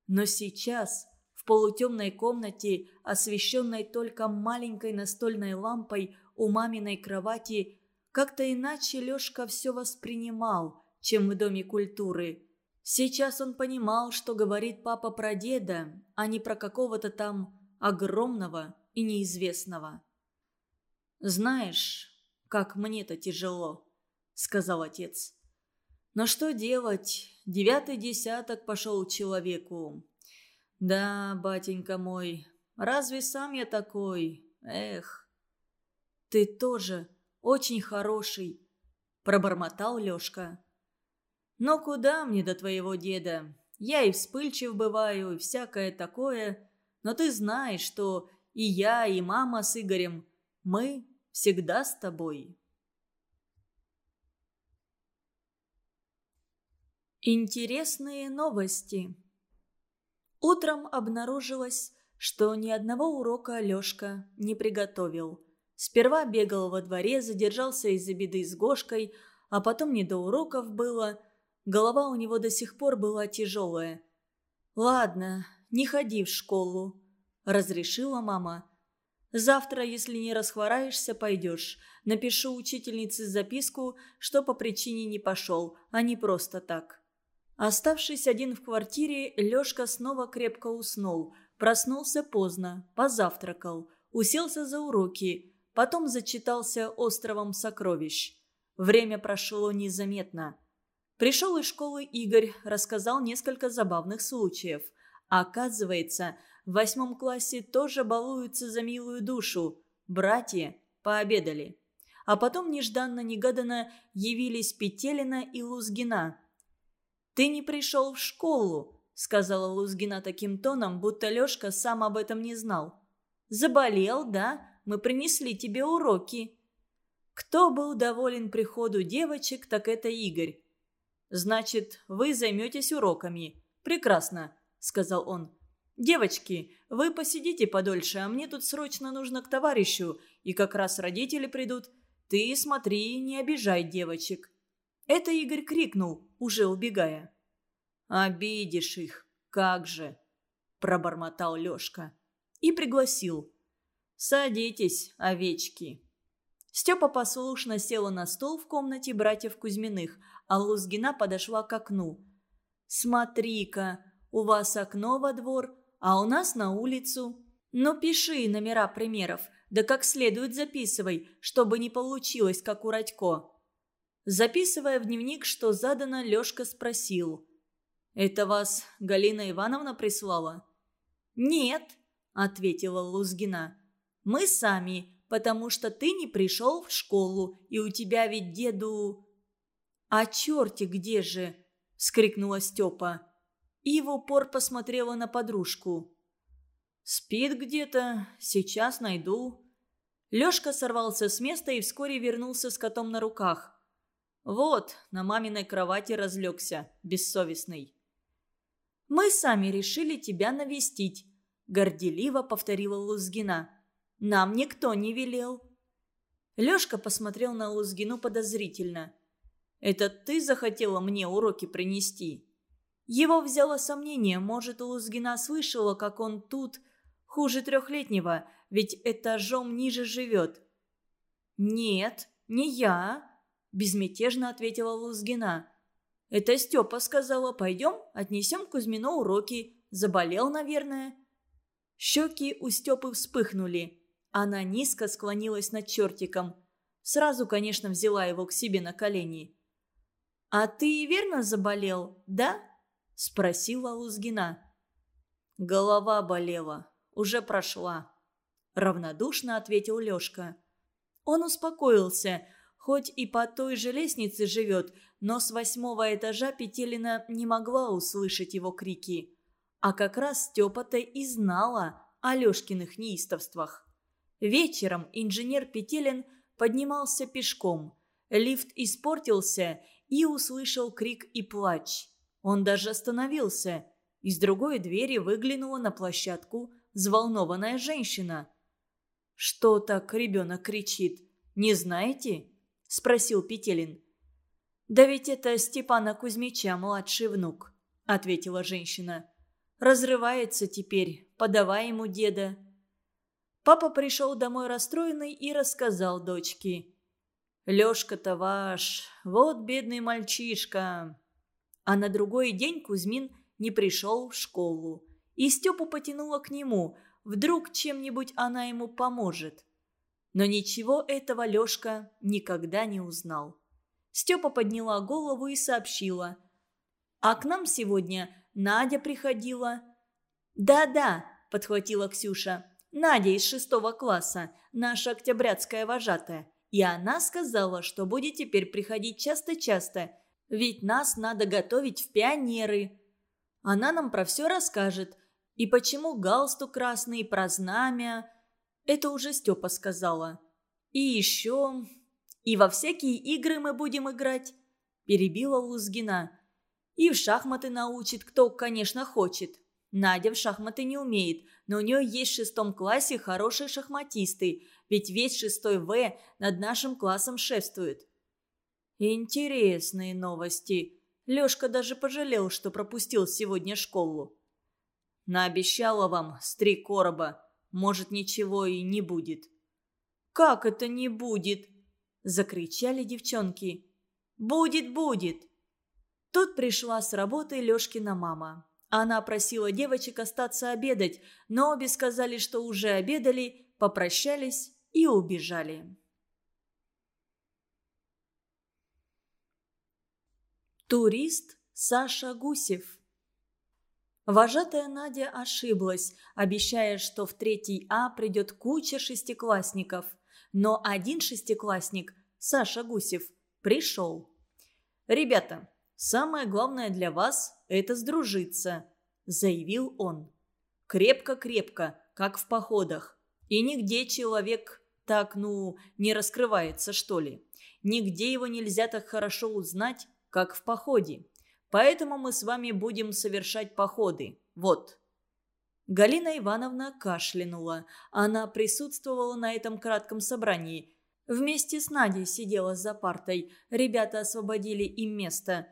Speaker 1: Но сейчас, в полутемной комнате, освещенной только маленькой настольной лампой у маминой кровати, как-то иначе Лешка все воспринимал, чем в Доме культуры. Сейчас он понимал, что говорит папа про деда, а не про какого-то там огромного и неизвестного. «Знаешь, как мне-то тяжело», — сказал отец. «Но что делать? Девятый десяток пошел человеку. Да, батенька мой, разве сам я такой? Эх!» «Ты тоже очень хороший», — пробормотал Лешка. «Но куда мне до твоего деда? Я и вспыльчив бываю, и всякое такое. Но ты знаешь, что и я, и мама с Игорем, мы всегда с тобой». Интересные новости. Утром обнаружилось, что ни одного урока Алешка не приготовил. Сперва бегал во дворе, задержался из-за беды с Гошкой, а потом не до уроков было. Голова у него до сих пор была тяжелая. «Ладно, не ходи в школу», – разрешила мама. «Завтра, если не расхвораешься, пойдешь. Напишу учительнице записку, что по причине не пошел, а не просто так». Оставшись один в квартире, Лёшка снова крепко уснул, проснулся поздно, позавтракал, уселся за уроки, потом зачитался «Островом сокровищ». Время прошло незаметно. Пришел из школы Игорь, рассказал несколько забавных случаев. Оказывается, в восьмом классе тоже балуются за милую душу. Братья пообедали. А потом нежданно-негаданно явились Петелина и Лузгина – «Ты не пришел в школу», — сказала Лузгина таким тоном, будто Лешка сам об этом не знал. «Заболел, да? Мы принесли тебе уроки». Кто был доволен приходу девочек, так это Игорь. «Значит, вы займетесь уроками. Прекрасно», — сказал он. «Девочки, вы посидите подольше, а мне тут срочно нужно к товарищу, и как раз родители придут. Ты смотри, не обижай девочек». Это Игорь крикнул, уже убегая. «Обидишь их, как же!» – пробормотал Лешка. И пригласил. «Садитесь, овечки!» Степа послушно села на стол в комнате братьев Кузьминых, а Лузгина подошла к окну. «Смотри-ка, у вас окно во двор, а у нас на улицу. Ну, пиши номера примеров, да как следует записывай, чтобы не получилось, как у Радько». Записывая в дневник, что задано, Лешка спросил. «Это вас Галина Ивановна прислала?» «Нет», — ответила Лузгина. «Мы сами, потому что ты не пришел в школу, и у тебя ведь деду...» «А черти где же?» — вскрикнула Степа. И в упор посмотрела на подружку. «Спит где-то, сейчас найду». Лешка сорвался с места и вскоре вернулся с котом на руках. Вот, на маминой кровати разлегся, бессовестный. «Мы сами решили тебя навестить», — горделиво повторила Лузгина. «Нам никто не велел». Лёшка посмотрел на Лузгину подозрительно. «Это ты захотела мне уроки принести?» Его взяло сомнение, может, Лузгина слышала, как он тут хуже трехлетнего, ведь этажом ниже живет. «Нет, не я», безмятежно ответила Лузгина. «Это Степа сказала, пойдем, отнесем Кузьмину уроки. Заболел, наверное». Щеки у Степы вспыхнули. Она низко склонилась над чертиком. Сразу, конечно, взяла его к себе на колени. «А ты верно заболел, да?» – спросила Лузгина. «Голова болела. Уже прошла», – равнодушно ответил Лешка. Он успокоился – Хоть и по той же лестнице живет, но с восьмого этажа Петелина не могла услышать его крики. А как раз Степа-то и знала о Лешкиных неистовствах. Вечером инженер Петелин поднимался пешком. Лифт испортился и услышал крик и плач. Он даже остановился. Из другой двери выглянула на площадку взволнованная женщина. «Что так ребенок кричит? Не знаете?» – спросил Петелин. «Да ведь это Степана Кузьмича, младший внук», – ответила женщина. «Разрывается теперь, подавай ему деда». Папа пришел домой расстроенный и рассказал дочке. «Лешка-то ваш, вот бедный мальчишка». А на другой день Кузьмин не пришел в школу. И Степу потянуло к нему. Вдруг чем-нибудь она ему поможет. Но ничего этого Лешка никогда не узнал. Степа подняла голову и сообщила. «А к нам сегодня Надя приходила». «Да-да», – подхватила Ксюша. «Надя из шестого класса, наша октябрятская вожатая. И она сказала, что будет теперь приходить часто-часто, ведь нас надо готовить в пионеры. Она нам про все расскажет. И почему галстук красный, и про знамя. Это уже Степа сказала. И еще... И во всякие игры мы будем играть, перебила Лузгина. И в шахматы научит, кто, конечно, хочет. Надя в шахматы не умеет, но у нее есть в шестом классе хорошие шахматисты, ведь весь шестой В над нашим классом шефствует. Интересные новости. Лешка даже пожалел, что пропустил сегодня школу. Наобещала вам с три короба. Может, ничего и не будет. «Как это не будет?» – закричали девчонки. «Будет, будет!» Тут пришла с работы Лешкина мама. Она просила девочек остаться обедать, но обе сказали, что уже обедали, попрощались и убежали. Турист Саша Гусев Вожатая Надя ошиблась, обещая, что в третий А придет куча шестиклассников. Но один шестиклассник, Саша Гусев, пришел. «Ребята, самое главное для вас – это сдружиться», – заявил он. «Крепко-крепко, как в походах. И нигде человек так, ну, не раскрывается, что ли. Нигде его нельзя так хорошо узнать, как в походе. Поэтому мы с вами будем совершать походы. Вот». Галина Ивановна кашлянула. Она присутствовала на этом кратком собрании. Вместе с Надей сидела за партой. Ребята освободили им место.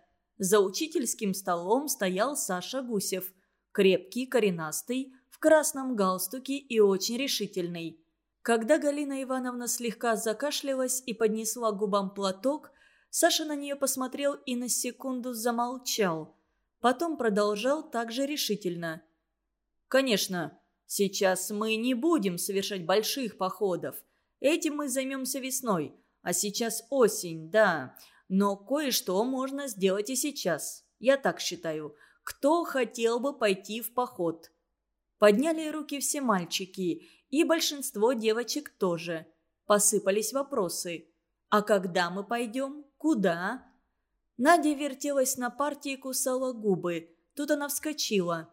Speaker 1: За учительским столом стоял Саша Гусев. Крепкий, коренастый, в красном галстуке и очень решительный. Когда Галина Ивановна слегка закашлялась и поднесла к губам платок, Саша на нее посмотрел и на секунду замолчал. Потом продолжал также решительно. «Конечно, сейчас мы не будем совершать больших походов. Этим мы займемся весной. А сейчас осень, да. Но кое-что можно сделать и сейчас. Я так считаю. Кто хотел бы пойти в поход?» Подняли руки все мальчики, и большинство девочек тоже. Посыпались вопросы. «А когда мы пойдем? Куда?» Надя вертелась на партии и кусала губы. Тут она вскочила.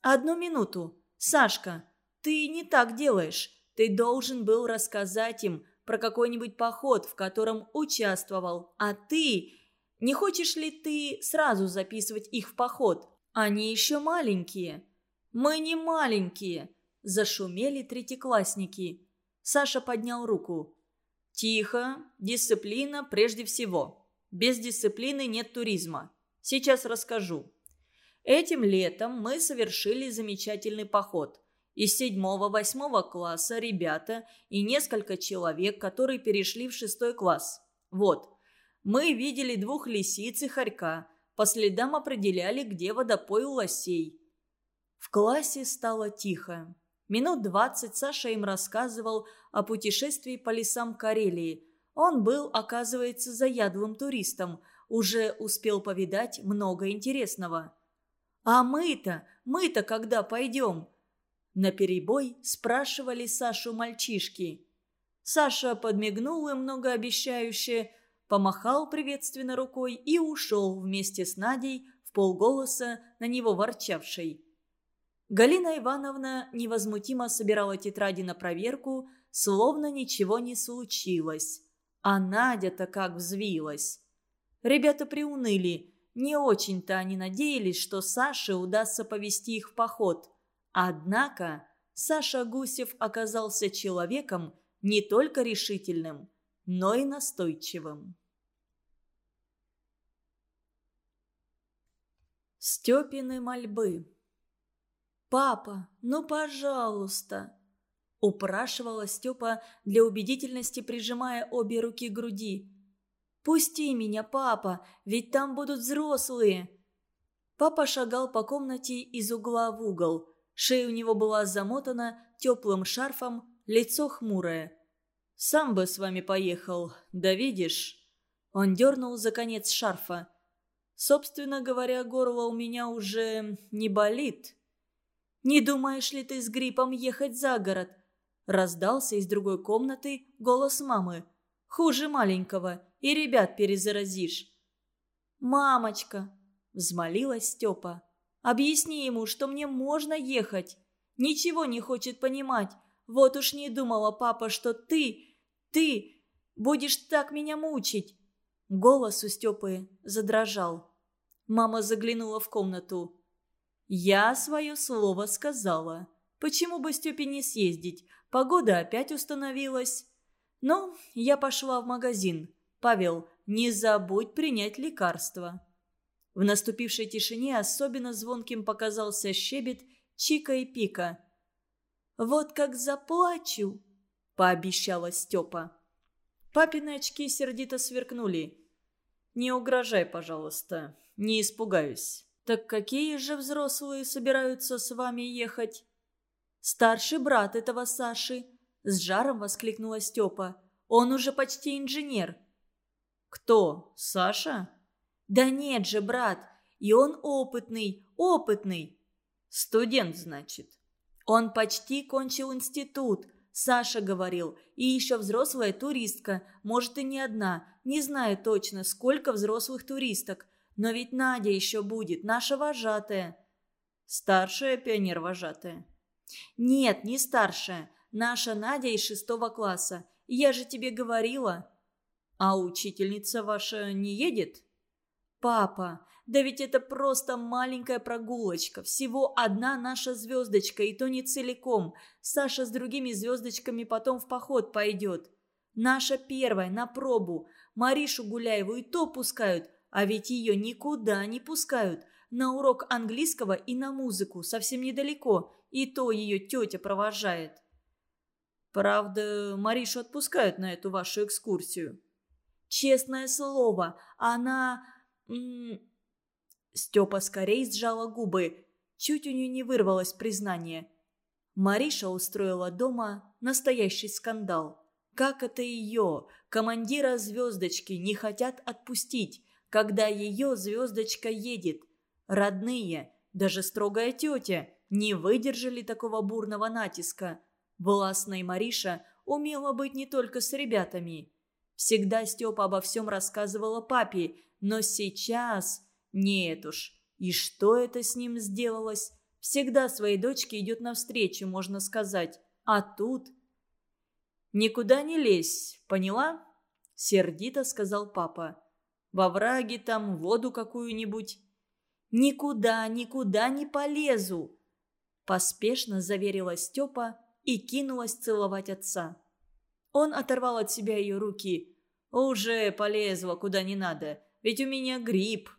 Speaker 1: «Одну минуту. Сашка, ты не так делаешь. Ты должен был рассказать им про какой-нибудь поход, в котором участвовал. А ты... Не хочешь ли ты сразу записывать их в поход? Они еще маленькие». «Мы не маленькие», Зашумели третьеклассники. Саша поднял руку. «Тихо, дисциплина прежде всего. Без дисциплины нет туризма. Сейчас расскажу. Этим летом мы совершили замечательный поход. Из седьмого-восьмого класса ребята и несколько человек, которые перешли в шестой класс. Вот. Мы видели двух лисиц и хорька. По следам определяли, где водопой у лосей. В классе стало тихо. Минут двадцать Саша им рассказывал о путешествии по лесам Карелии. Он был, оказывается, заядлым туристом, уже успел повидать много интересного. «А мы-то, мы-то когда пойдем?» На перебой спрашивали Сашу мальчишки. Саша подмигнул им многообещающе, помахал приветственно рукой и ушел вместе с Надей в полголоса на него ворчавшей. Галина Ивановна невозмутимо собирала тетради на проверку, словно ничего не случилось. А Надя-то как взвилась. Ребята приуныли. Не очень-то они надеялись, что Саше удастся повести их в поход. Однако Саша Гусев оказался человеком не только решительным, но и настойчивым. Степины мольбы «Папа, ну пожалуйста!» Упрашивала Степа для убедительности, прижимая обе руки к груди. «Пусти меня, папа, ведь там будут взрослые!» Папа шагал по комнате из угла в угол. Шея у него была замотана теплым шарфом, лицо хмурое. «Сам бы с вами поехал, да видишь?» Он дернул за конец шарфа. «Собственно говоря, горло у меня уже не болит». «Не думаешь ли ты с гриппом ехать за город?» Раздался из другой комнаты голос мамы. «Хуже маленького, и ребят перезаразишь». «Мамочка!» – взмолилась Степа. «Объясни ему, что мне можно ехать. Ничего не хочет понимать. Вот уж не думала папа, что ты, ты будешь так меня мучить». Голос у Степы задрожал. Мама заглянула в комнату. «Я свое слово сказала. Почему бы Степе не съездить? Погода опять установилась. Но я пошла в магазин. Павел, не забудь принять лекарство». В наступившей тишине особенно звонким показался щебет Чика и Пика. «Вот как заплачу!» – пообещала Степа. Папины очки сердито сверкнули. «Не угрожай, пожалуйста, не испугаюсь». «Так какие же взрослые собираются с вами ехать?» «Старший брат этого Саши», – с жаром воскликнула Степа. «Он уже почти инженер». «Кто? Саша?» «Да нет же, брат, и он опытный, опытный». «Студент, значит?» «Он почти кончил институт», – Саша говорил, и еще взрослая туристка, может и не одна, не знаю точно, сколько взрослых туристок. Но ведь Надя еще будет, наша вожатая». «Старшая пионер-вожатая». «Нет, не старшая. Наша Надя из шестого класса. Я же тебе говорила». «А учительница ваша не едет?» «Папа, да ведь это просто маленькая прогулочка. Всего одна наша звездочка, и то не целиком. Саша с другими звездочками потом в поход пойдет. Наша первая, на пробу. Маришу Гуляеву и то пускают, а ведь ее никуда не пускают. На урок английского и на музыку, совсем недалеко. И то ее тетя провожает. Правда, Маришу отпускают на эту вашу экскурсию. Честное слово, она... Степа скорее сжала губы. Чуть у нее не вырвалось признание. Мариша устроила дома настоящий скандал. Как это ее, командира звездочки, не хотят отпустить? когда ее звездочка едет. Родные, даже строгая тетя, не выдержали такого бурного натиска. Властная Мариша умела быть не только с ребятами. Всегда Степа обо всем рассказывала папе, но сейчас... Нет уж, и что это с ним сделалось? Всегда своей дочке идет навстречу, можно сказать. А тут... «Никуда не лезь, поняла?» – сердито сказал папа. Во враге там, воду какую-нибудь. «Никуда, никуда не полезу!» Поспешно заверила Степа и кинулась целовать отца. Он оторвал от себя ее руки. «Уже полезла куда не надо, ведь у меня грипп».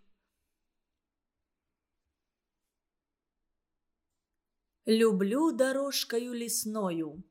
Speaker 1: «Люблю дорожкою лесною».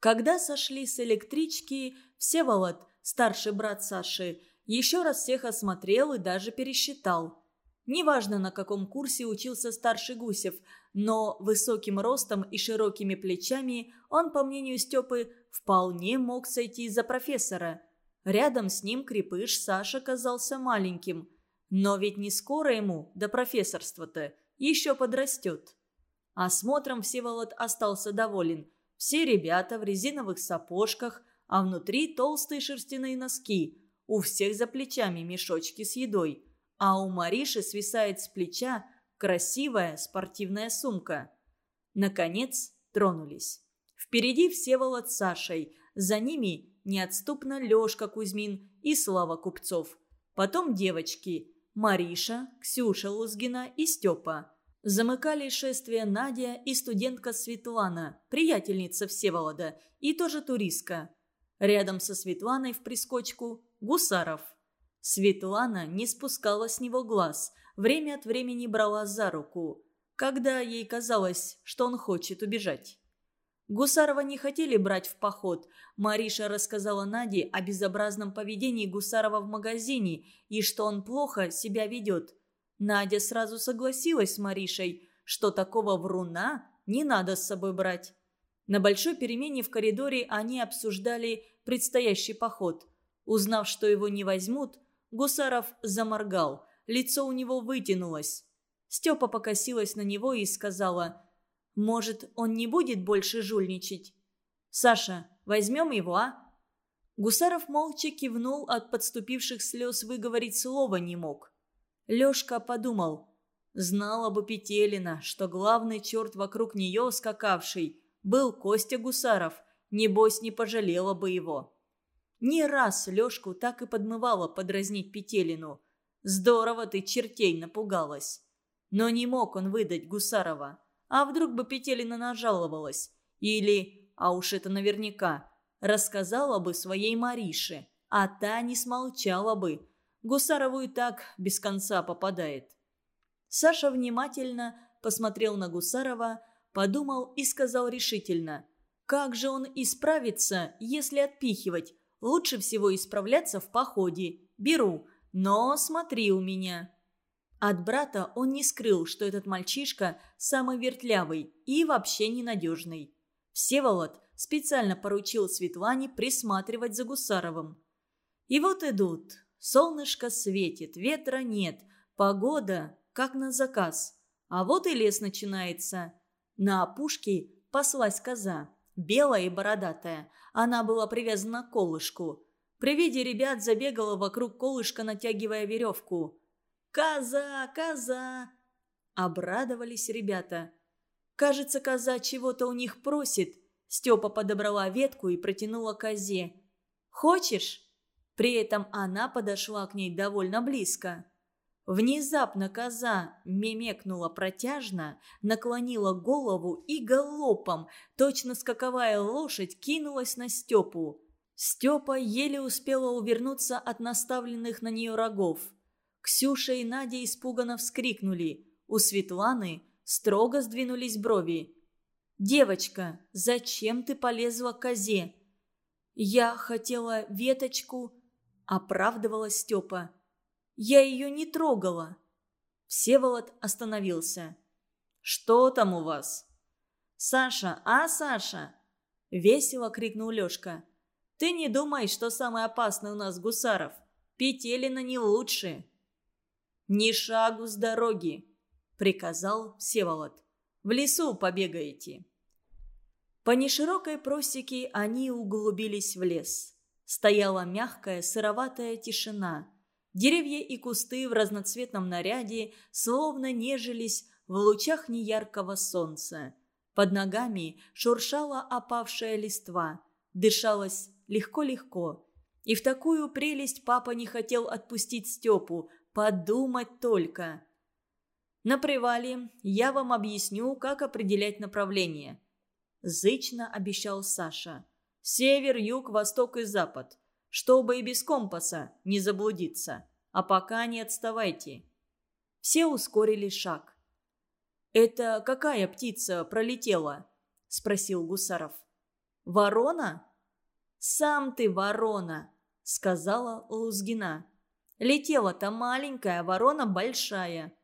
Speaker 1: Когда сошли с электрички, Всеволод, старший брат Саши, еще раз всех осмотрел и даже пересчитал. Неважно, на каком курсе учился старший Гусев, но высоким ростом и широкими плечами он, по мнению Степы, вполне мог сойти за профессора. Рядом с ним крепыш Саша казался маленьким. Но ведь не скоро ему, до профессорства-то, еще подрастет. Осмотром Всеволод остался доволен. Все ребята в резиновых сапожках, а внутри толстые шерстяные носки – у всех за плечами мешочки с едой, а у Мариши свисает с плеча красивая спортивная сумка. Наконец тронулись. Впереди Всеволод с Сашей, за ними неотступно Лешка Кузьмин и Слава Купцов. Потом девочки – Мариша, Ксюша Лузгина и Степа. Замыкали шествие Надя и студентка Светлана, приятельница Всеволода и тоже туристка. Рядом со Светланой в прискочку – Гусаров. Светлана не спускала с него глаз, время от времени брала за руку, когда ей казалось, что он хочет убежать. Гусарова не хотели брать в поход. Мариша рассказала Наде о безобразном поведении Гусарова в магазине и что он плохо себя ведет. Надя сразу согласилась с Маришей, что такого вруна не надо с собой брать. На большой перемене в коридоре они обсуждали предстоящий поход. Узнав, что его не возьмут, Гусаров заморгал, лицо у него вытянулось. Степа покосилась на него и сказала – может, он не будет больше жульничать? Саша, возьмем его, а?» Гусаров молча кивнул, от подступивших слез выговорить слова не мог. Лешка подумал. Знала бы Петелина, что главный черт вокруг нее скакавший был Костя Гусаров, небось не пожалела бы его. Не раз Лешку так и подмывала подразнить Петелину. Здорово ты чертей напугалась. Но не мог он выдать Гусарова. А вдруг бы Петелина нажаловалась? Или, а уж это наверняка, рассказала бы своей Марише, а та не смолчала бы. Гусарову и так без конца попадает. Саша внимательно посмотрел на Гусарова, подумал и сказал решительно. «Как же он исправится, если отпихивать? Лучше всего исправляться в походе. Беру, но смотри у меня». От брата он не скрыл, что этот мальчишка самый вертлявый и вообще ненадежный. Всеволод специально поручил Светлане присматривать за Гусаровым. И вот идут. Солнышко светит, ветра нет, погода как на заказ. А вот и лес начинается. На опушке паслась коза, белая и бородатая. Она была привязана к колышку. При виде ребят забегала вокруг колышка, натягивая веревку. «Коза! Коза!» Обрадовались ребята. «Кажется, коза чего-то у них просит». Степа подобрала ветку и протянула козе. «Хочешь?» При этом она подошла к ней довольно близко. Внезапно коза мемекнула протяжно, наклонила голову и галопом, точно скаковая лошадь, кинулась на Степу. Степа еле успела увернуться от наставленных на нее рогов. Ксюша и Надя испуганно вскрикнули. У Светланы строго сдвинулись брови. «Девочка, зачем ты полезла к козе?» «Я хотела веточку», — оправдывала Степа. «Я ее не трогала». Всеволод остановился. «Что там у вас?» «Саша, а, Саша?» — весело крикнул Лешка. «Ты не думай, что самый опасный у нас Гусаров. Петелина не лучше». «Ни шагу с дороги!» – приказал Всеволод. «В лесу побегаете!» По неширокой просеке они углубились в лес. Стояла мягкая, сыроватая тишина. Деревья и кусты в разноцветном наряде словно нежились в лучах неяркого солнца. Под ногами шуршала опавшая листва. Дышалось легко-легко. И в такую прелесть папа не хотел отпустить Степу, Подумать только. На привале я вам объясню, как определять направление. Зычно обещал Саша. Север, юг, восток и запад. Чтобы и без компаса не заблудиться. А пока не отставайте. Все ускорили шаг. «Это какая птица пролетела?» – спросил Гусаров. «Ворона?» «Сам ты ворона», – сказала Лузгина. Летела-то маленькая, ворона большая.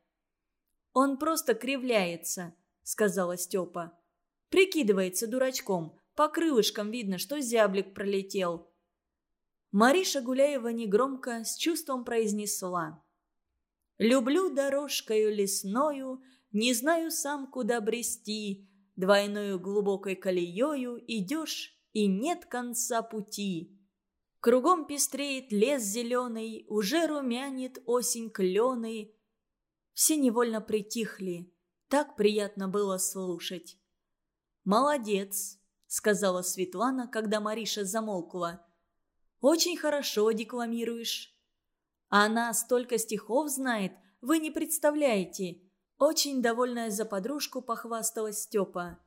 Speaker 1: «Он просто кривляется», — сказала Степа. «Прикидывается дурачком. По крылышкам видно, что зяблик пролетел». Мариша Гуляева негромко, с чувством произнесла. «Люблю дорожкою лесною, не знаю сам, куда брести. Двойною глубокой колеёю идешь, и нет конца пути». Кругом пестреет лес зеленый, уже румянит осень кленый. Все невольно притихли, так приятно было слушать. «Молодец!» сказала Светлана, когда Мариша замолкла. «Очень хорошо декламируешь». «Она столько стихов знает, вы не представляете». Очень довольная за подружку похвасталась Степа.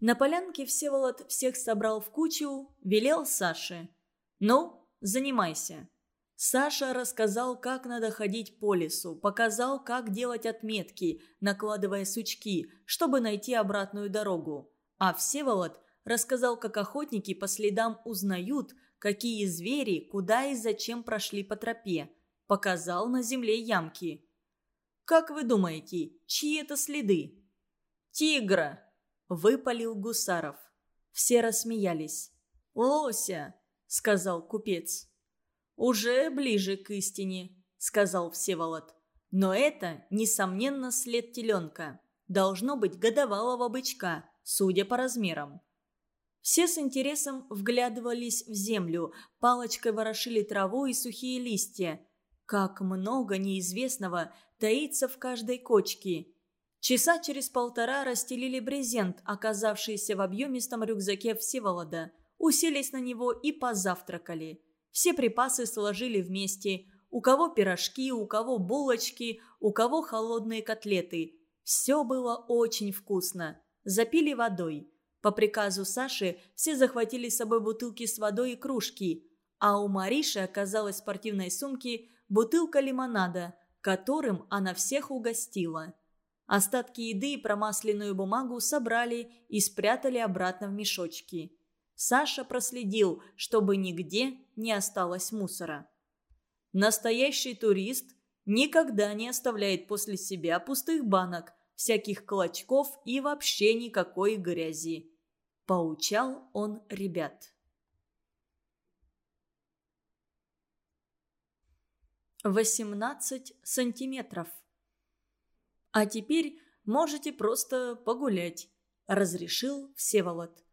Speaker 1: На полянке Всеволод всех собрал в кучу, велел Саше. «Ну, занимайся». Саша рассказал, как надо ходить по лесу, показал, как делать отметки, накладывая сучки, чтобы найти обратную дорогу. А Всеволод рассказал, как охотники по следам узнают, какие звери, куда и зачем прошли по тропе. Показал на земле ямки. «Как вы думаете, чьи это следы?» «Тигра!» – выпалил Гусаров. Все рассмеялись. «Лося!» – сказал купец. «Уже ближе к истине», — сказал Всеволод. «Но это, несомненно, след теленка. Должно быть годовалого бычка, судя по размерам». Все с интересом вглядывались в землю, палочкой ворошили траву и сухие листья. Как много неизвестного таится в каждой кочке. Часа через полтора расстелили брезент, оказавшийся в объемистом рюкзаке Всеволода, уселись на него и позавтракали. Все припасы сложили вместе. У кого пирожки, у кого булочки, у кого холодные котлеты. Все было очень вкусно. Запили водой. По приказу Саши все захватили с собой бутылки с водой и кружки. А у Мариши оказалась в спортивной сумке бутылка лимонада, которым она всех угостила. Остатки еды и промасленную бумагу собрали и спрятали обратно в мешочки. Саша проследил, чтобы нигде не осталось мусора. Настоящий турист никогда не оставляет после себя пустых банок, всяких клочков и вообще никакой грязи. Поучал он ребят. Восемнадцать сантиметров. А теперь можете просто погулять, разрешил Всеволод.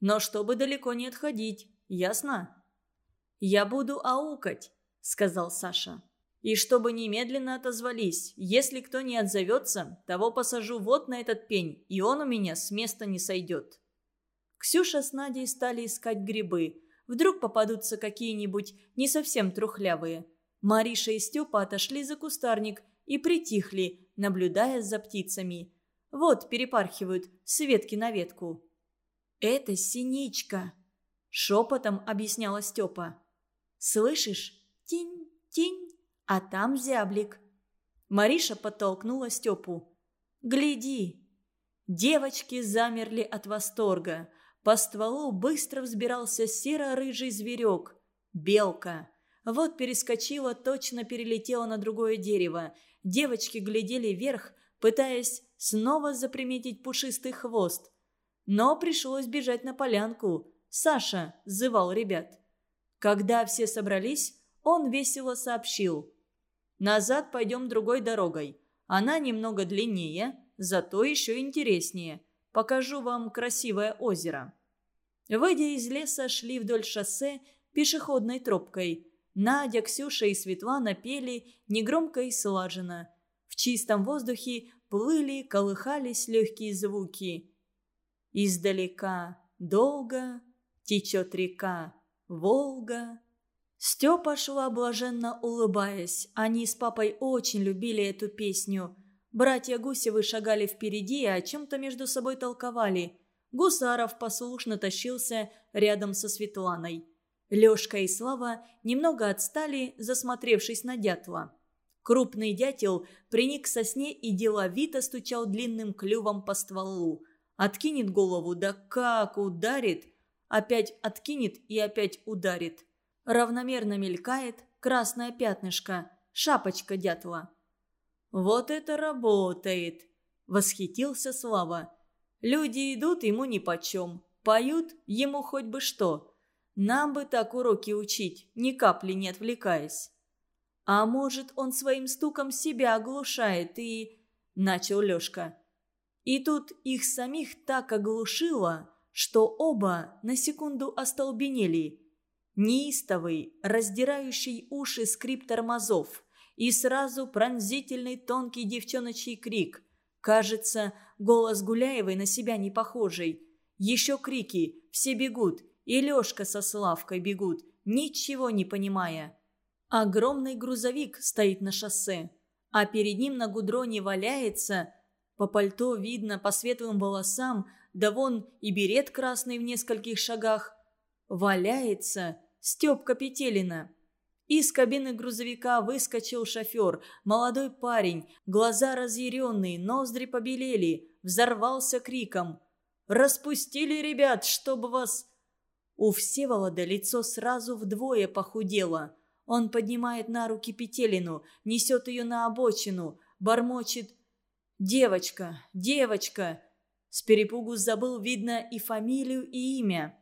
Speaker 1: Но чтобы далеко не отходить, ясно?» «Я буду аукать», — сказал Саша. «И чтобы немедленно отозвались. Если кто не отзовется, того посажу вот на этот пень, и он у меня с места не сойдет». Ксюша с Надей стали искать грибы. Вдруг попадутся какие-нибудь не совсем трухлявые. Мариша и Степа отошли за кустарник и притихли, наблюдая за птицами. Вот перепархивают с ветки на ветку. «Это синичка», — шепотом объясняла Степа. «Слышишь? Тинь, тинь, а там зяблик». Мариша подтолкнула Степу. «Гляди!» Девочки замерли от восторга. По стволу быстро взбирался серо-рыжий зверек. Белка. Вот перескочила, точно перелетела на другое дерево. Девочки глядели вверх, пытаясь снова заприметить пушистый хвост. Но пришлось бежать на полянку. Саша зывал ребят. Когда все собрались, он весело сообщил. «Назад пойдем другой дорогой. Она немного длиннее, зато еще интереснее. Покажу вам красивое озеро». Выйдя из леса, шли вдоль шоссе пешеходной тропкой. Надя, Ксюша и Светлана пели негромко и слаженно. В чистом воздухе плыли, колыхались легкие звуки. Издалека долго течет река Волга. Степа шла блаженно улыбаясь. Они с папой очень любили эту песню. Братья Гусевы шагали впереди и о чем-то между собой толковали. Гусаров послушно тащился рядом со Светланой. Лешка и Слава немного отстали, засмотревшись на дятла. Крупный дятел приник к сосне и деловито стучал длинным клювом по стволу. Откинет голову, да как ударит. Опять откинет и опять ударит. Равномерно мелькает красное пятнышко, шапочка дятла. «Вот это работает!» – восхитился Слава. «Люди идут ему нипочем, поют ему хоть бы что. Нам бы так уроки учить, ни капли не отвлекаясь». «А может, он своим стуком себя оглушает и...» – начал Лешка. И тут их самих так оглушило, что оба на секунду остолбенели. Неистовый, раздирающий уши скрип тормозов и сразу пронзительный тонкий девчоночий крик. Кажется, голос Гуляевой на себя не похожий. Еще крики, все бегут, и Лешка со Славкой бегут, ничего не понимая. Огромный грузовик стоит на шоссе, а перед ним на гудроне валяется, по пальто видно, по светлым волосам, да вон и берет красный в нескольких шагах, валяется Степка Петелина. Из кабины грузовика выскочил шофер, молодой парень, глаза разъяренные, ноздри побелели, взорвался криком. «Распустили, ребят, чтобы вас...» У Всеволода лицо сразу вдвое похудело. Он поднимает на руки Петелину, несет ее на обочину, бормочет «Девочка, девочка!» С перепугу забыл, видно, и фамилию, и имя.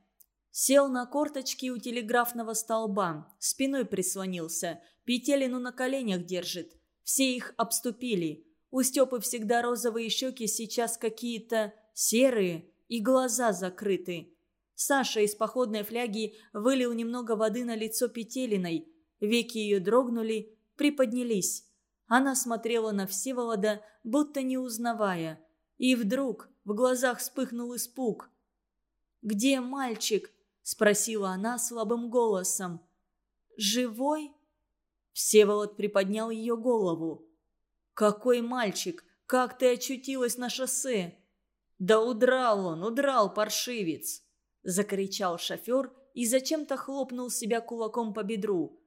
Speaker 1: Сел на корточки у телеграфного столба, спиной прислонился, петелину на коленях держит. Все их обступили. У Степы всегда розовые щеки, сейчас какие-то серые и глаза закрыты. Саша из походной фляги вылил немного воды на лицо Петелиной. Веки ее дрогнули, приподнялись. Она смотрела на Всеволода, будто не узнавая. И вдруг в глазах вспыхнул испуг. «Где мальчик?» спросила она слабым голосом. «Живой?» Всеволод приподнял ее голову. «Какой мальчик? Как ты очутилась на шоссе?» «Да удрал он, удрал, паршивец!» Закричал шофер и зачем-то хлопнул себя кулаком по бедру.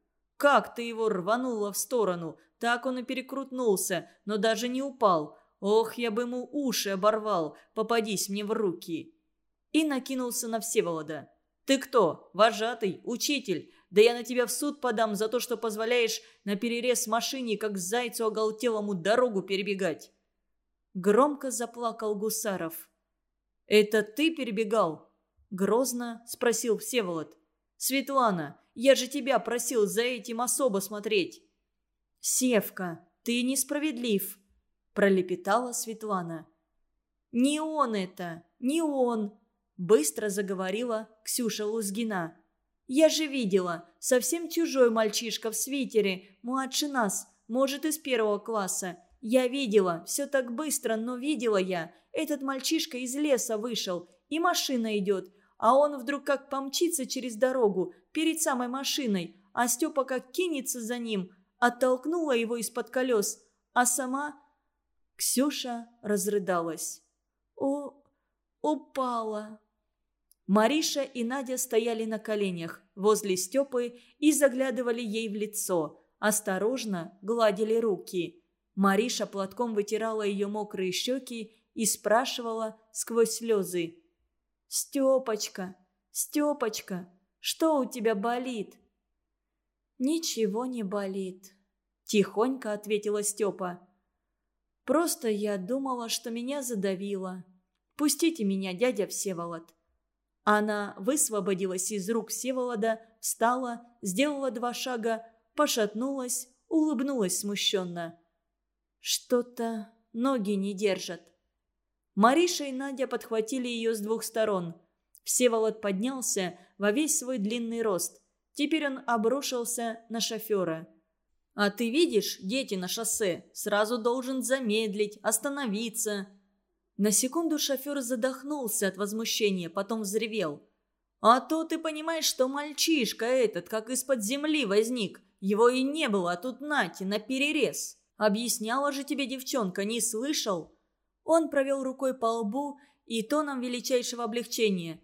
Speaker 1: «Как ты его рванула в сторону? Так он и перекрутнулся, но даже не упал. Ох, я бы ему уши оборвал, попадись мне в руки!» И накинулся на Всеволода. Ты кто? Вожатый? Учитель? Да я на тебя в суд подам за то, что позволяешь на перерез машине, как зайцу оголтелому, дорогу перебегать!» Громко заплакал Гусаров. «Это ты перебегал?» Грозно спросил Всеволод. «Светлана, я же тебя просил за этим особо смотреть!» «Севка, ты несправедлив!» Пролепетала Светлана. «Не он это, не он!» Быстро заговорила Ксюша Лузгина. «Я же видела, совсем чужой мальчишка в свитере, младше нас, может, из первого класса. Я видела, все так быстро, но видела я. Этот мальчишка из леса вышел, и машина идет, а он вдруг как помчится через дорогу, перед самой машиной, а Степа как кинется за ним, оттолкнула его из-под колес, а сама...» Ксюша разрыдалась. «О, упала!» Мариша и Надя стояли на коленях возле Степы и заглядывали ей в лицо, осторожно гладили руки. Мариша платком вытирала ее мокрые щеки и спрашивала сквозь слезы. «Степочка, Степочка, что у тебя болит?» «Ничего не болит», – тихонько ответила Степа. «Просто я думала, что меня задавило. Пустите меня, дядя Всеволод». Она высвободилась из рук Всеволода, встала, сделала два шага, пошатнулась, улыбнулась смущенно. «Что-то ноги не держат». Мариша и Надя подхватили ее с двух сторон. Всеволод поднялся во весь свой длинный рост. Теперь он обрушился на шофера. «А ты видишь, дети на шоссе, сразу должен замедлить, остановиться». На секунду шофер задохнулся от возмущения, потом взревел. «А то ты понимаешь, что мальчишка этот как из-под земли возник. Его и не было, а тут нати, на перерез. Объясняла же тебе девчонка, не слышал?» Он провел рукой по лбу и тоном величайшего облегчения.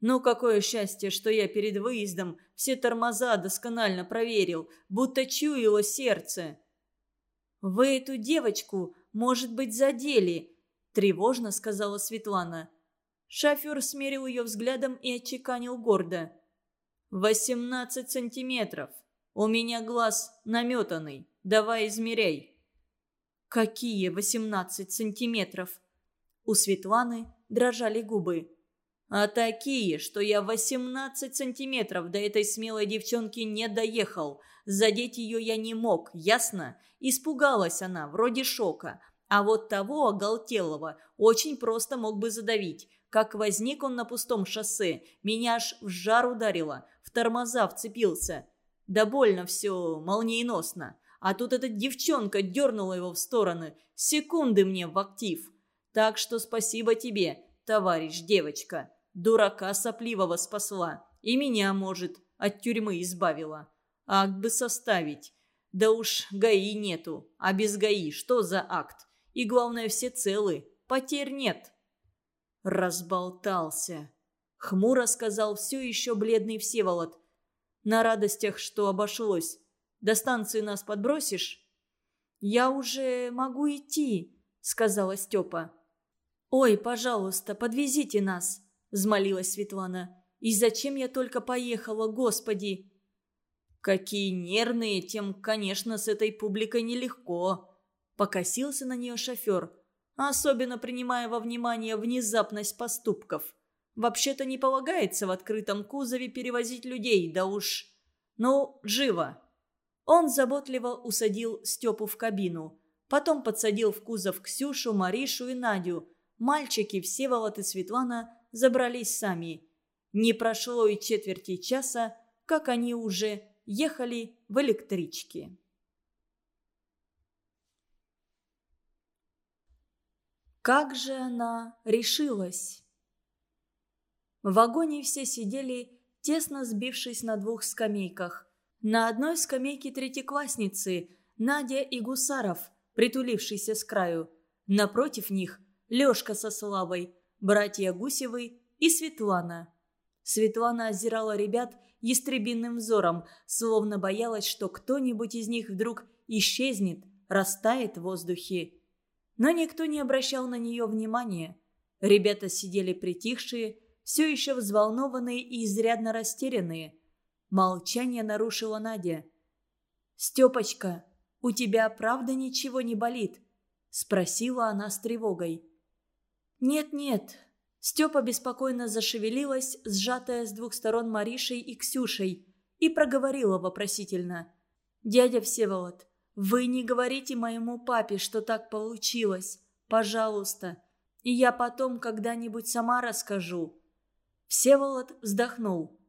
Speaker 1: «Ну, какое счастье, что я перед выездом все тормоза досконально проверил, будто чуяло сердце». «Вы эту девочку, может быть, задели», – тревожно сказала Светлана. Шофер смерил ее взглядом и отчеканил гордо. «Восемнадцать сантиметров. У меня глаз наметанный. Давай измеряй». «Какие восемнадцать сантиметров?» У Светланы дрожали губы. «А такие, что я восемнадцать сантиметров до этой смелой девчонки не доехал. Задеть ее я не мог, ясно? Испугалась она, вроде шока. А вот того оголтелого очень просто мог бы задавить. Как возник он на пустом шоссе, меня аж в жар ударило, в тормоза вцепился. Да больно все, молниеносно. А тут эта девчонка дернула его в стороны. Секунды мне в актив. Так что спасибо тебе, товарищ девочка.
Speaker 2: Дурака сопливого спасла. И меня, может, от тюрьмы избавила. Акт бы составить. Да уж ГАИ нету. А без ГАИ что за акт? И главное, все целы. Потерь нет. Разболтался. Хмуро сказал все еще бледный Всеволод. На радостях, что обошлось. До станции нас подбросишь?
Speaker 1: «Я уже могу идти», — сказала Степа. «Ой, пожалуйста, подвезите нас», — взмолилась Светлана. «И зачем я только поехала, господи?»
Speaker 2: «Какие нервные, тем, конечно, с этой публикой нелегко», — покосился на нее шофер, особенно принимая во внимание внезапность поступков. «Вообще-то не полагается в открытом кузове перевозить людей, да уж...» «Ну, живо!» Он заботливо усадил Степу в кабину. Потом подсадил в кузов Ксюшу, Маришу и Надю. Мальчики, Всеволод и Светлана забрались сами. Не прошло и четверти часа, как они уже ехали в электричке. Как же она решилась? В вагоне все сидели, тесно сбившись на двух скамейках. На одной скамейке третьеклассницы Надя и Гусаров, притулившиеся с краю. Напротив них Лешка со Славой, братья Гусевы и Светлана. Светлана озирала ребят ястребиным взором, словно боялась, что кто-нибудь из них вдруг исчезнет, растает в воздухе. Но никто не обращал на нее внимания. Ребята сидели притихшие, все еще взволнованные и изрядно растерянные – Молчание нарушила Надя. «Степочка, у тебя правда ничего не болит?» Спросила она с тревогой. «Нет-нет». Степа беспокойно зашевелилась, сжатая с двух сторон Маришей и Ксюшей, и проговорила вопросительно. «Дядя Всеволод, вы не говорите моему папе, что так получилось. Пожалуйста. И я потом когда-нибудь сама расскажу». Всеволод вздохнул.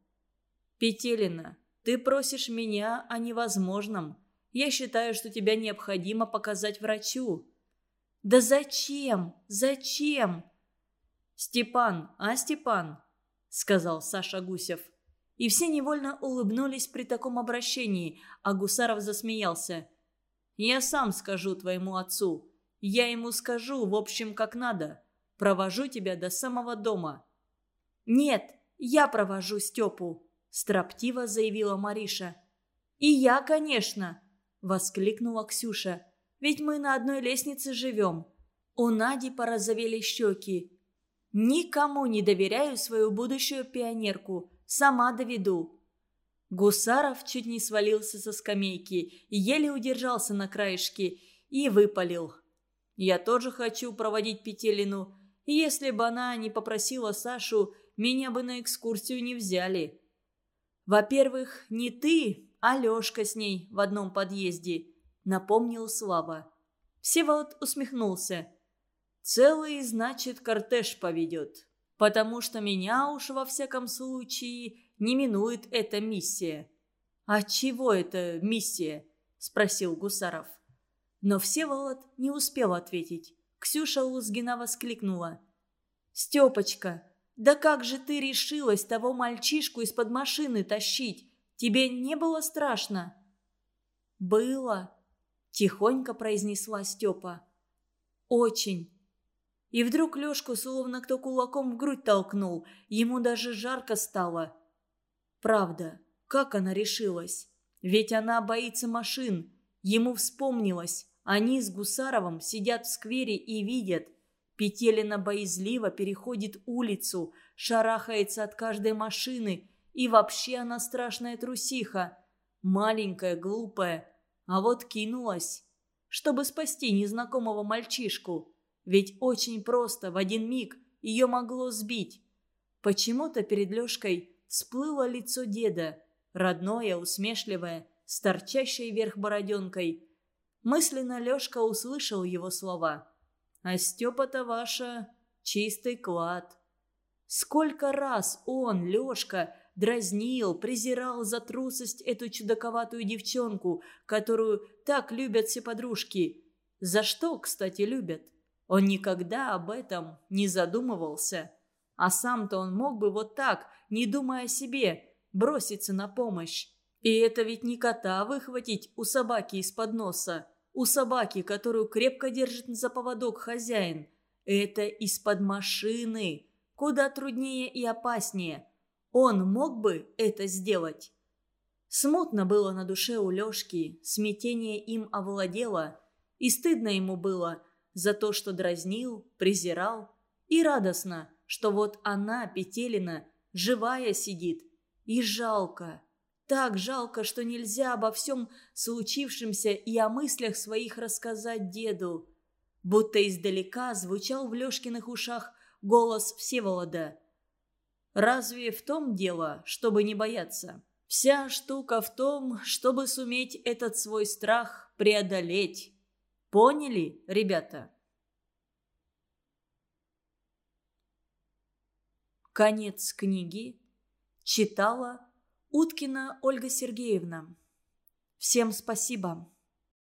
Speaker 2: «Петелина, ты просишь меня о невозможном. Я считаю, что тебя необходимо показать врачу». «Да зачем? Зачем?» «Степан, а Степан?» – сказал Саша Гусев. И все невольно улыбнулись при таком обращении, а Гусаров засмеялся. «Я сам скажу твоему отцу. Я ему скажу, в общем, как надо. Провожу тебя до самого дома». «Нет, я провожу Степу», строптиво заявила Мариша. «И я, конечно!» – воскликнула Ксюша. «Ведь мы на одной лестнице живем». У Нади порозовели щеки. «Никому не доверяю свою будущую пионерку. Сама доведу». Гусаров чуть не свалился со скамейки, еле удержался на краешке и выпалил. «Я тоже хочу проводить Петелину. Если бы она не попросила Сашу, меня бы на экскурсию не взяли». «Во-первых, не ты, а Лешка с ней в одном подъезде», — напомнил Слава. Всеволод усмехнулся. «Целый, значит, кортеж поведет. Потому что меня уж во всяком случае не минует эта миссия». «А чего это миссия?» – спросил Гусаров. Но Всеволод не успел ответить. Ксюша Лузгина воскликнула. «Степочка, да как же ты решилась того мальчишку из-под машины тащить? Тебе не было страшно?» «Было», – тихонько произнесла Степа. «Очень». И вдруг Лешку словно кто кулаком в грудь толкнул. Ему даже жарко стало. Правда, как она решилась? Ведь она боится машин. Ему вспомнилось. Они с Гусаровым сидят в сквере и видят – Петелина боязливо переходит улицу, шарахается от каждой машины, и вообще она страшная трусиха. Маленькая, глупая. А вот кинулась, чтобы спасти незнакомого мальчишку. Ведь очень просто, в один миг, ее могло сбить. Почему-то перед Лешкой всплыло лицо деда, родное, усмешливое, с торчащей вверх бороденкой. Мысленно Лешка услышал его слова – а Степа-то ваша чистый клад. Сколько раз он, Лешка, дразнил, презирал за трусость эту чудаковатую девчонку, которую так любят все подружки. За что, кстати, любят? Он никогда об этом не задумывался.
Speaker 1: А сам-то он мог бы вот так, не думая о себе, броситься на помощь. И это ведь не кота выхватить у собаки из-под носа. У собаки, которую крепко держит за поводок хозяин. Это из-под машины. Куда труднее и опаснее. Он мог бы это сделать. Смутно было на душе у Лешки, смятение им овладело, и стыдно ему было за то, что дразнил, презирал, и радостно, что вот она, Петелина, живая сидит, и жалко, так жалко, что нельзя обо всем случившемся и о мыслях своих рассказать деду. Будто издалека звучал в Лешкиных ушах голос Всеволода. «Разве в том дело, чтобы не бояться? Вся штука в том, чтобы суметь этот свой страх преодолеть. Поняли, ребята?» Конец книги. Читала Уткина Ольга Сергеевна. Всем спасибо.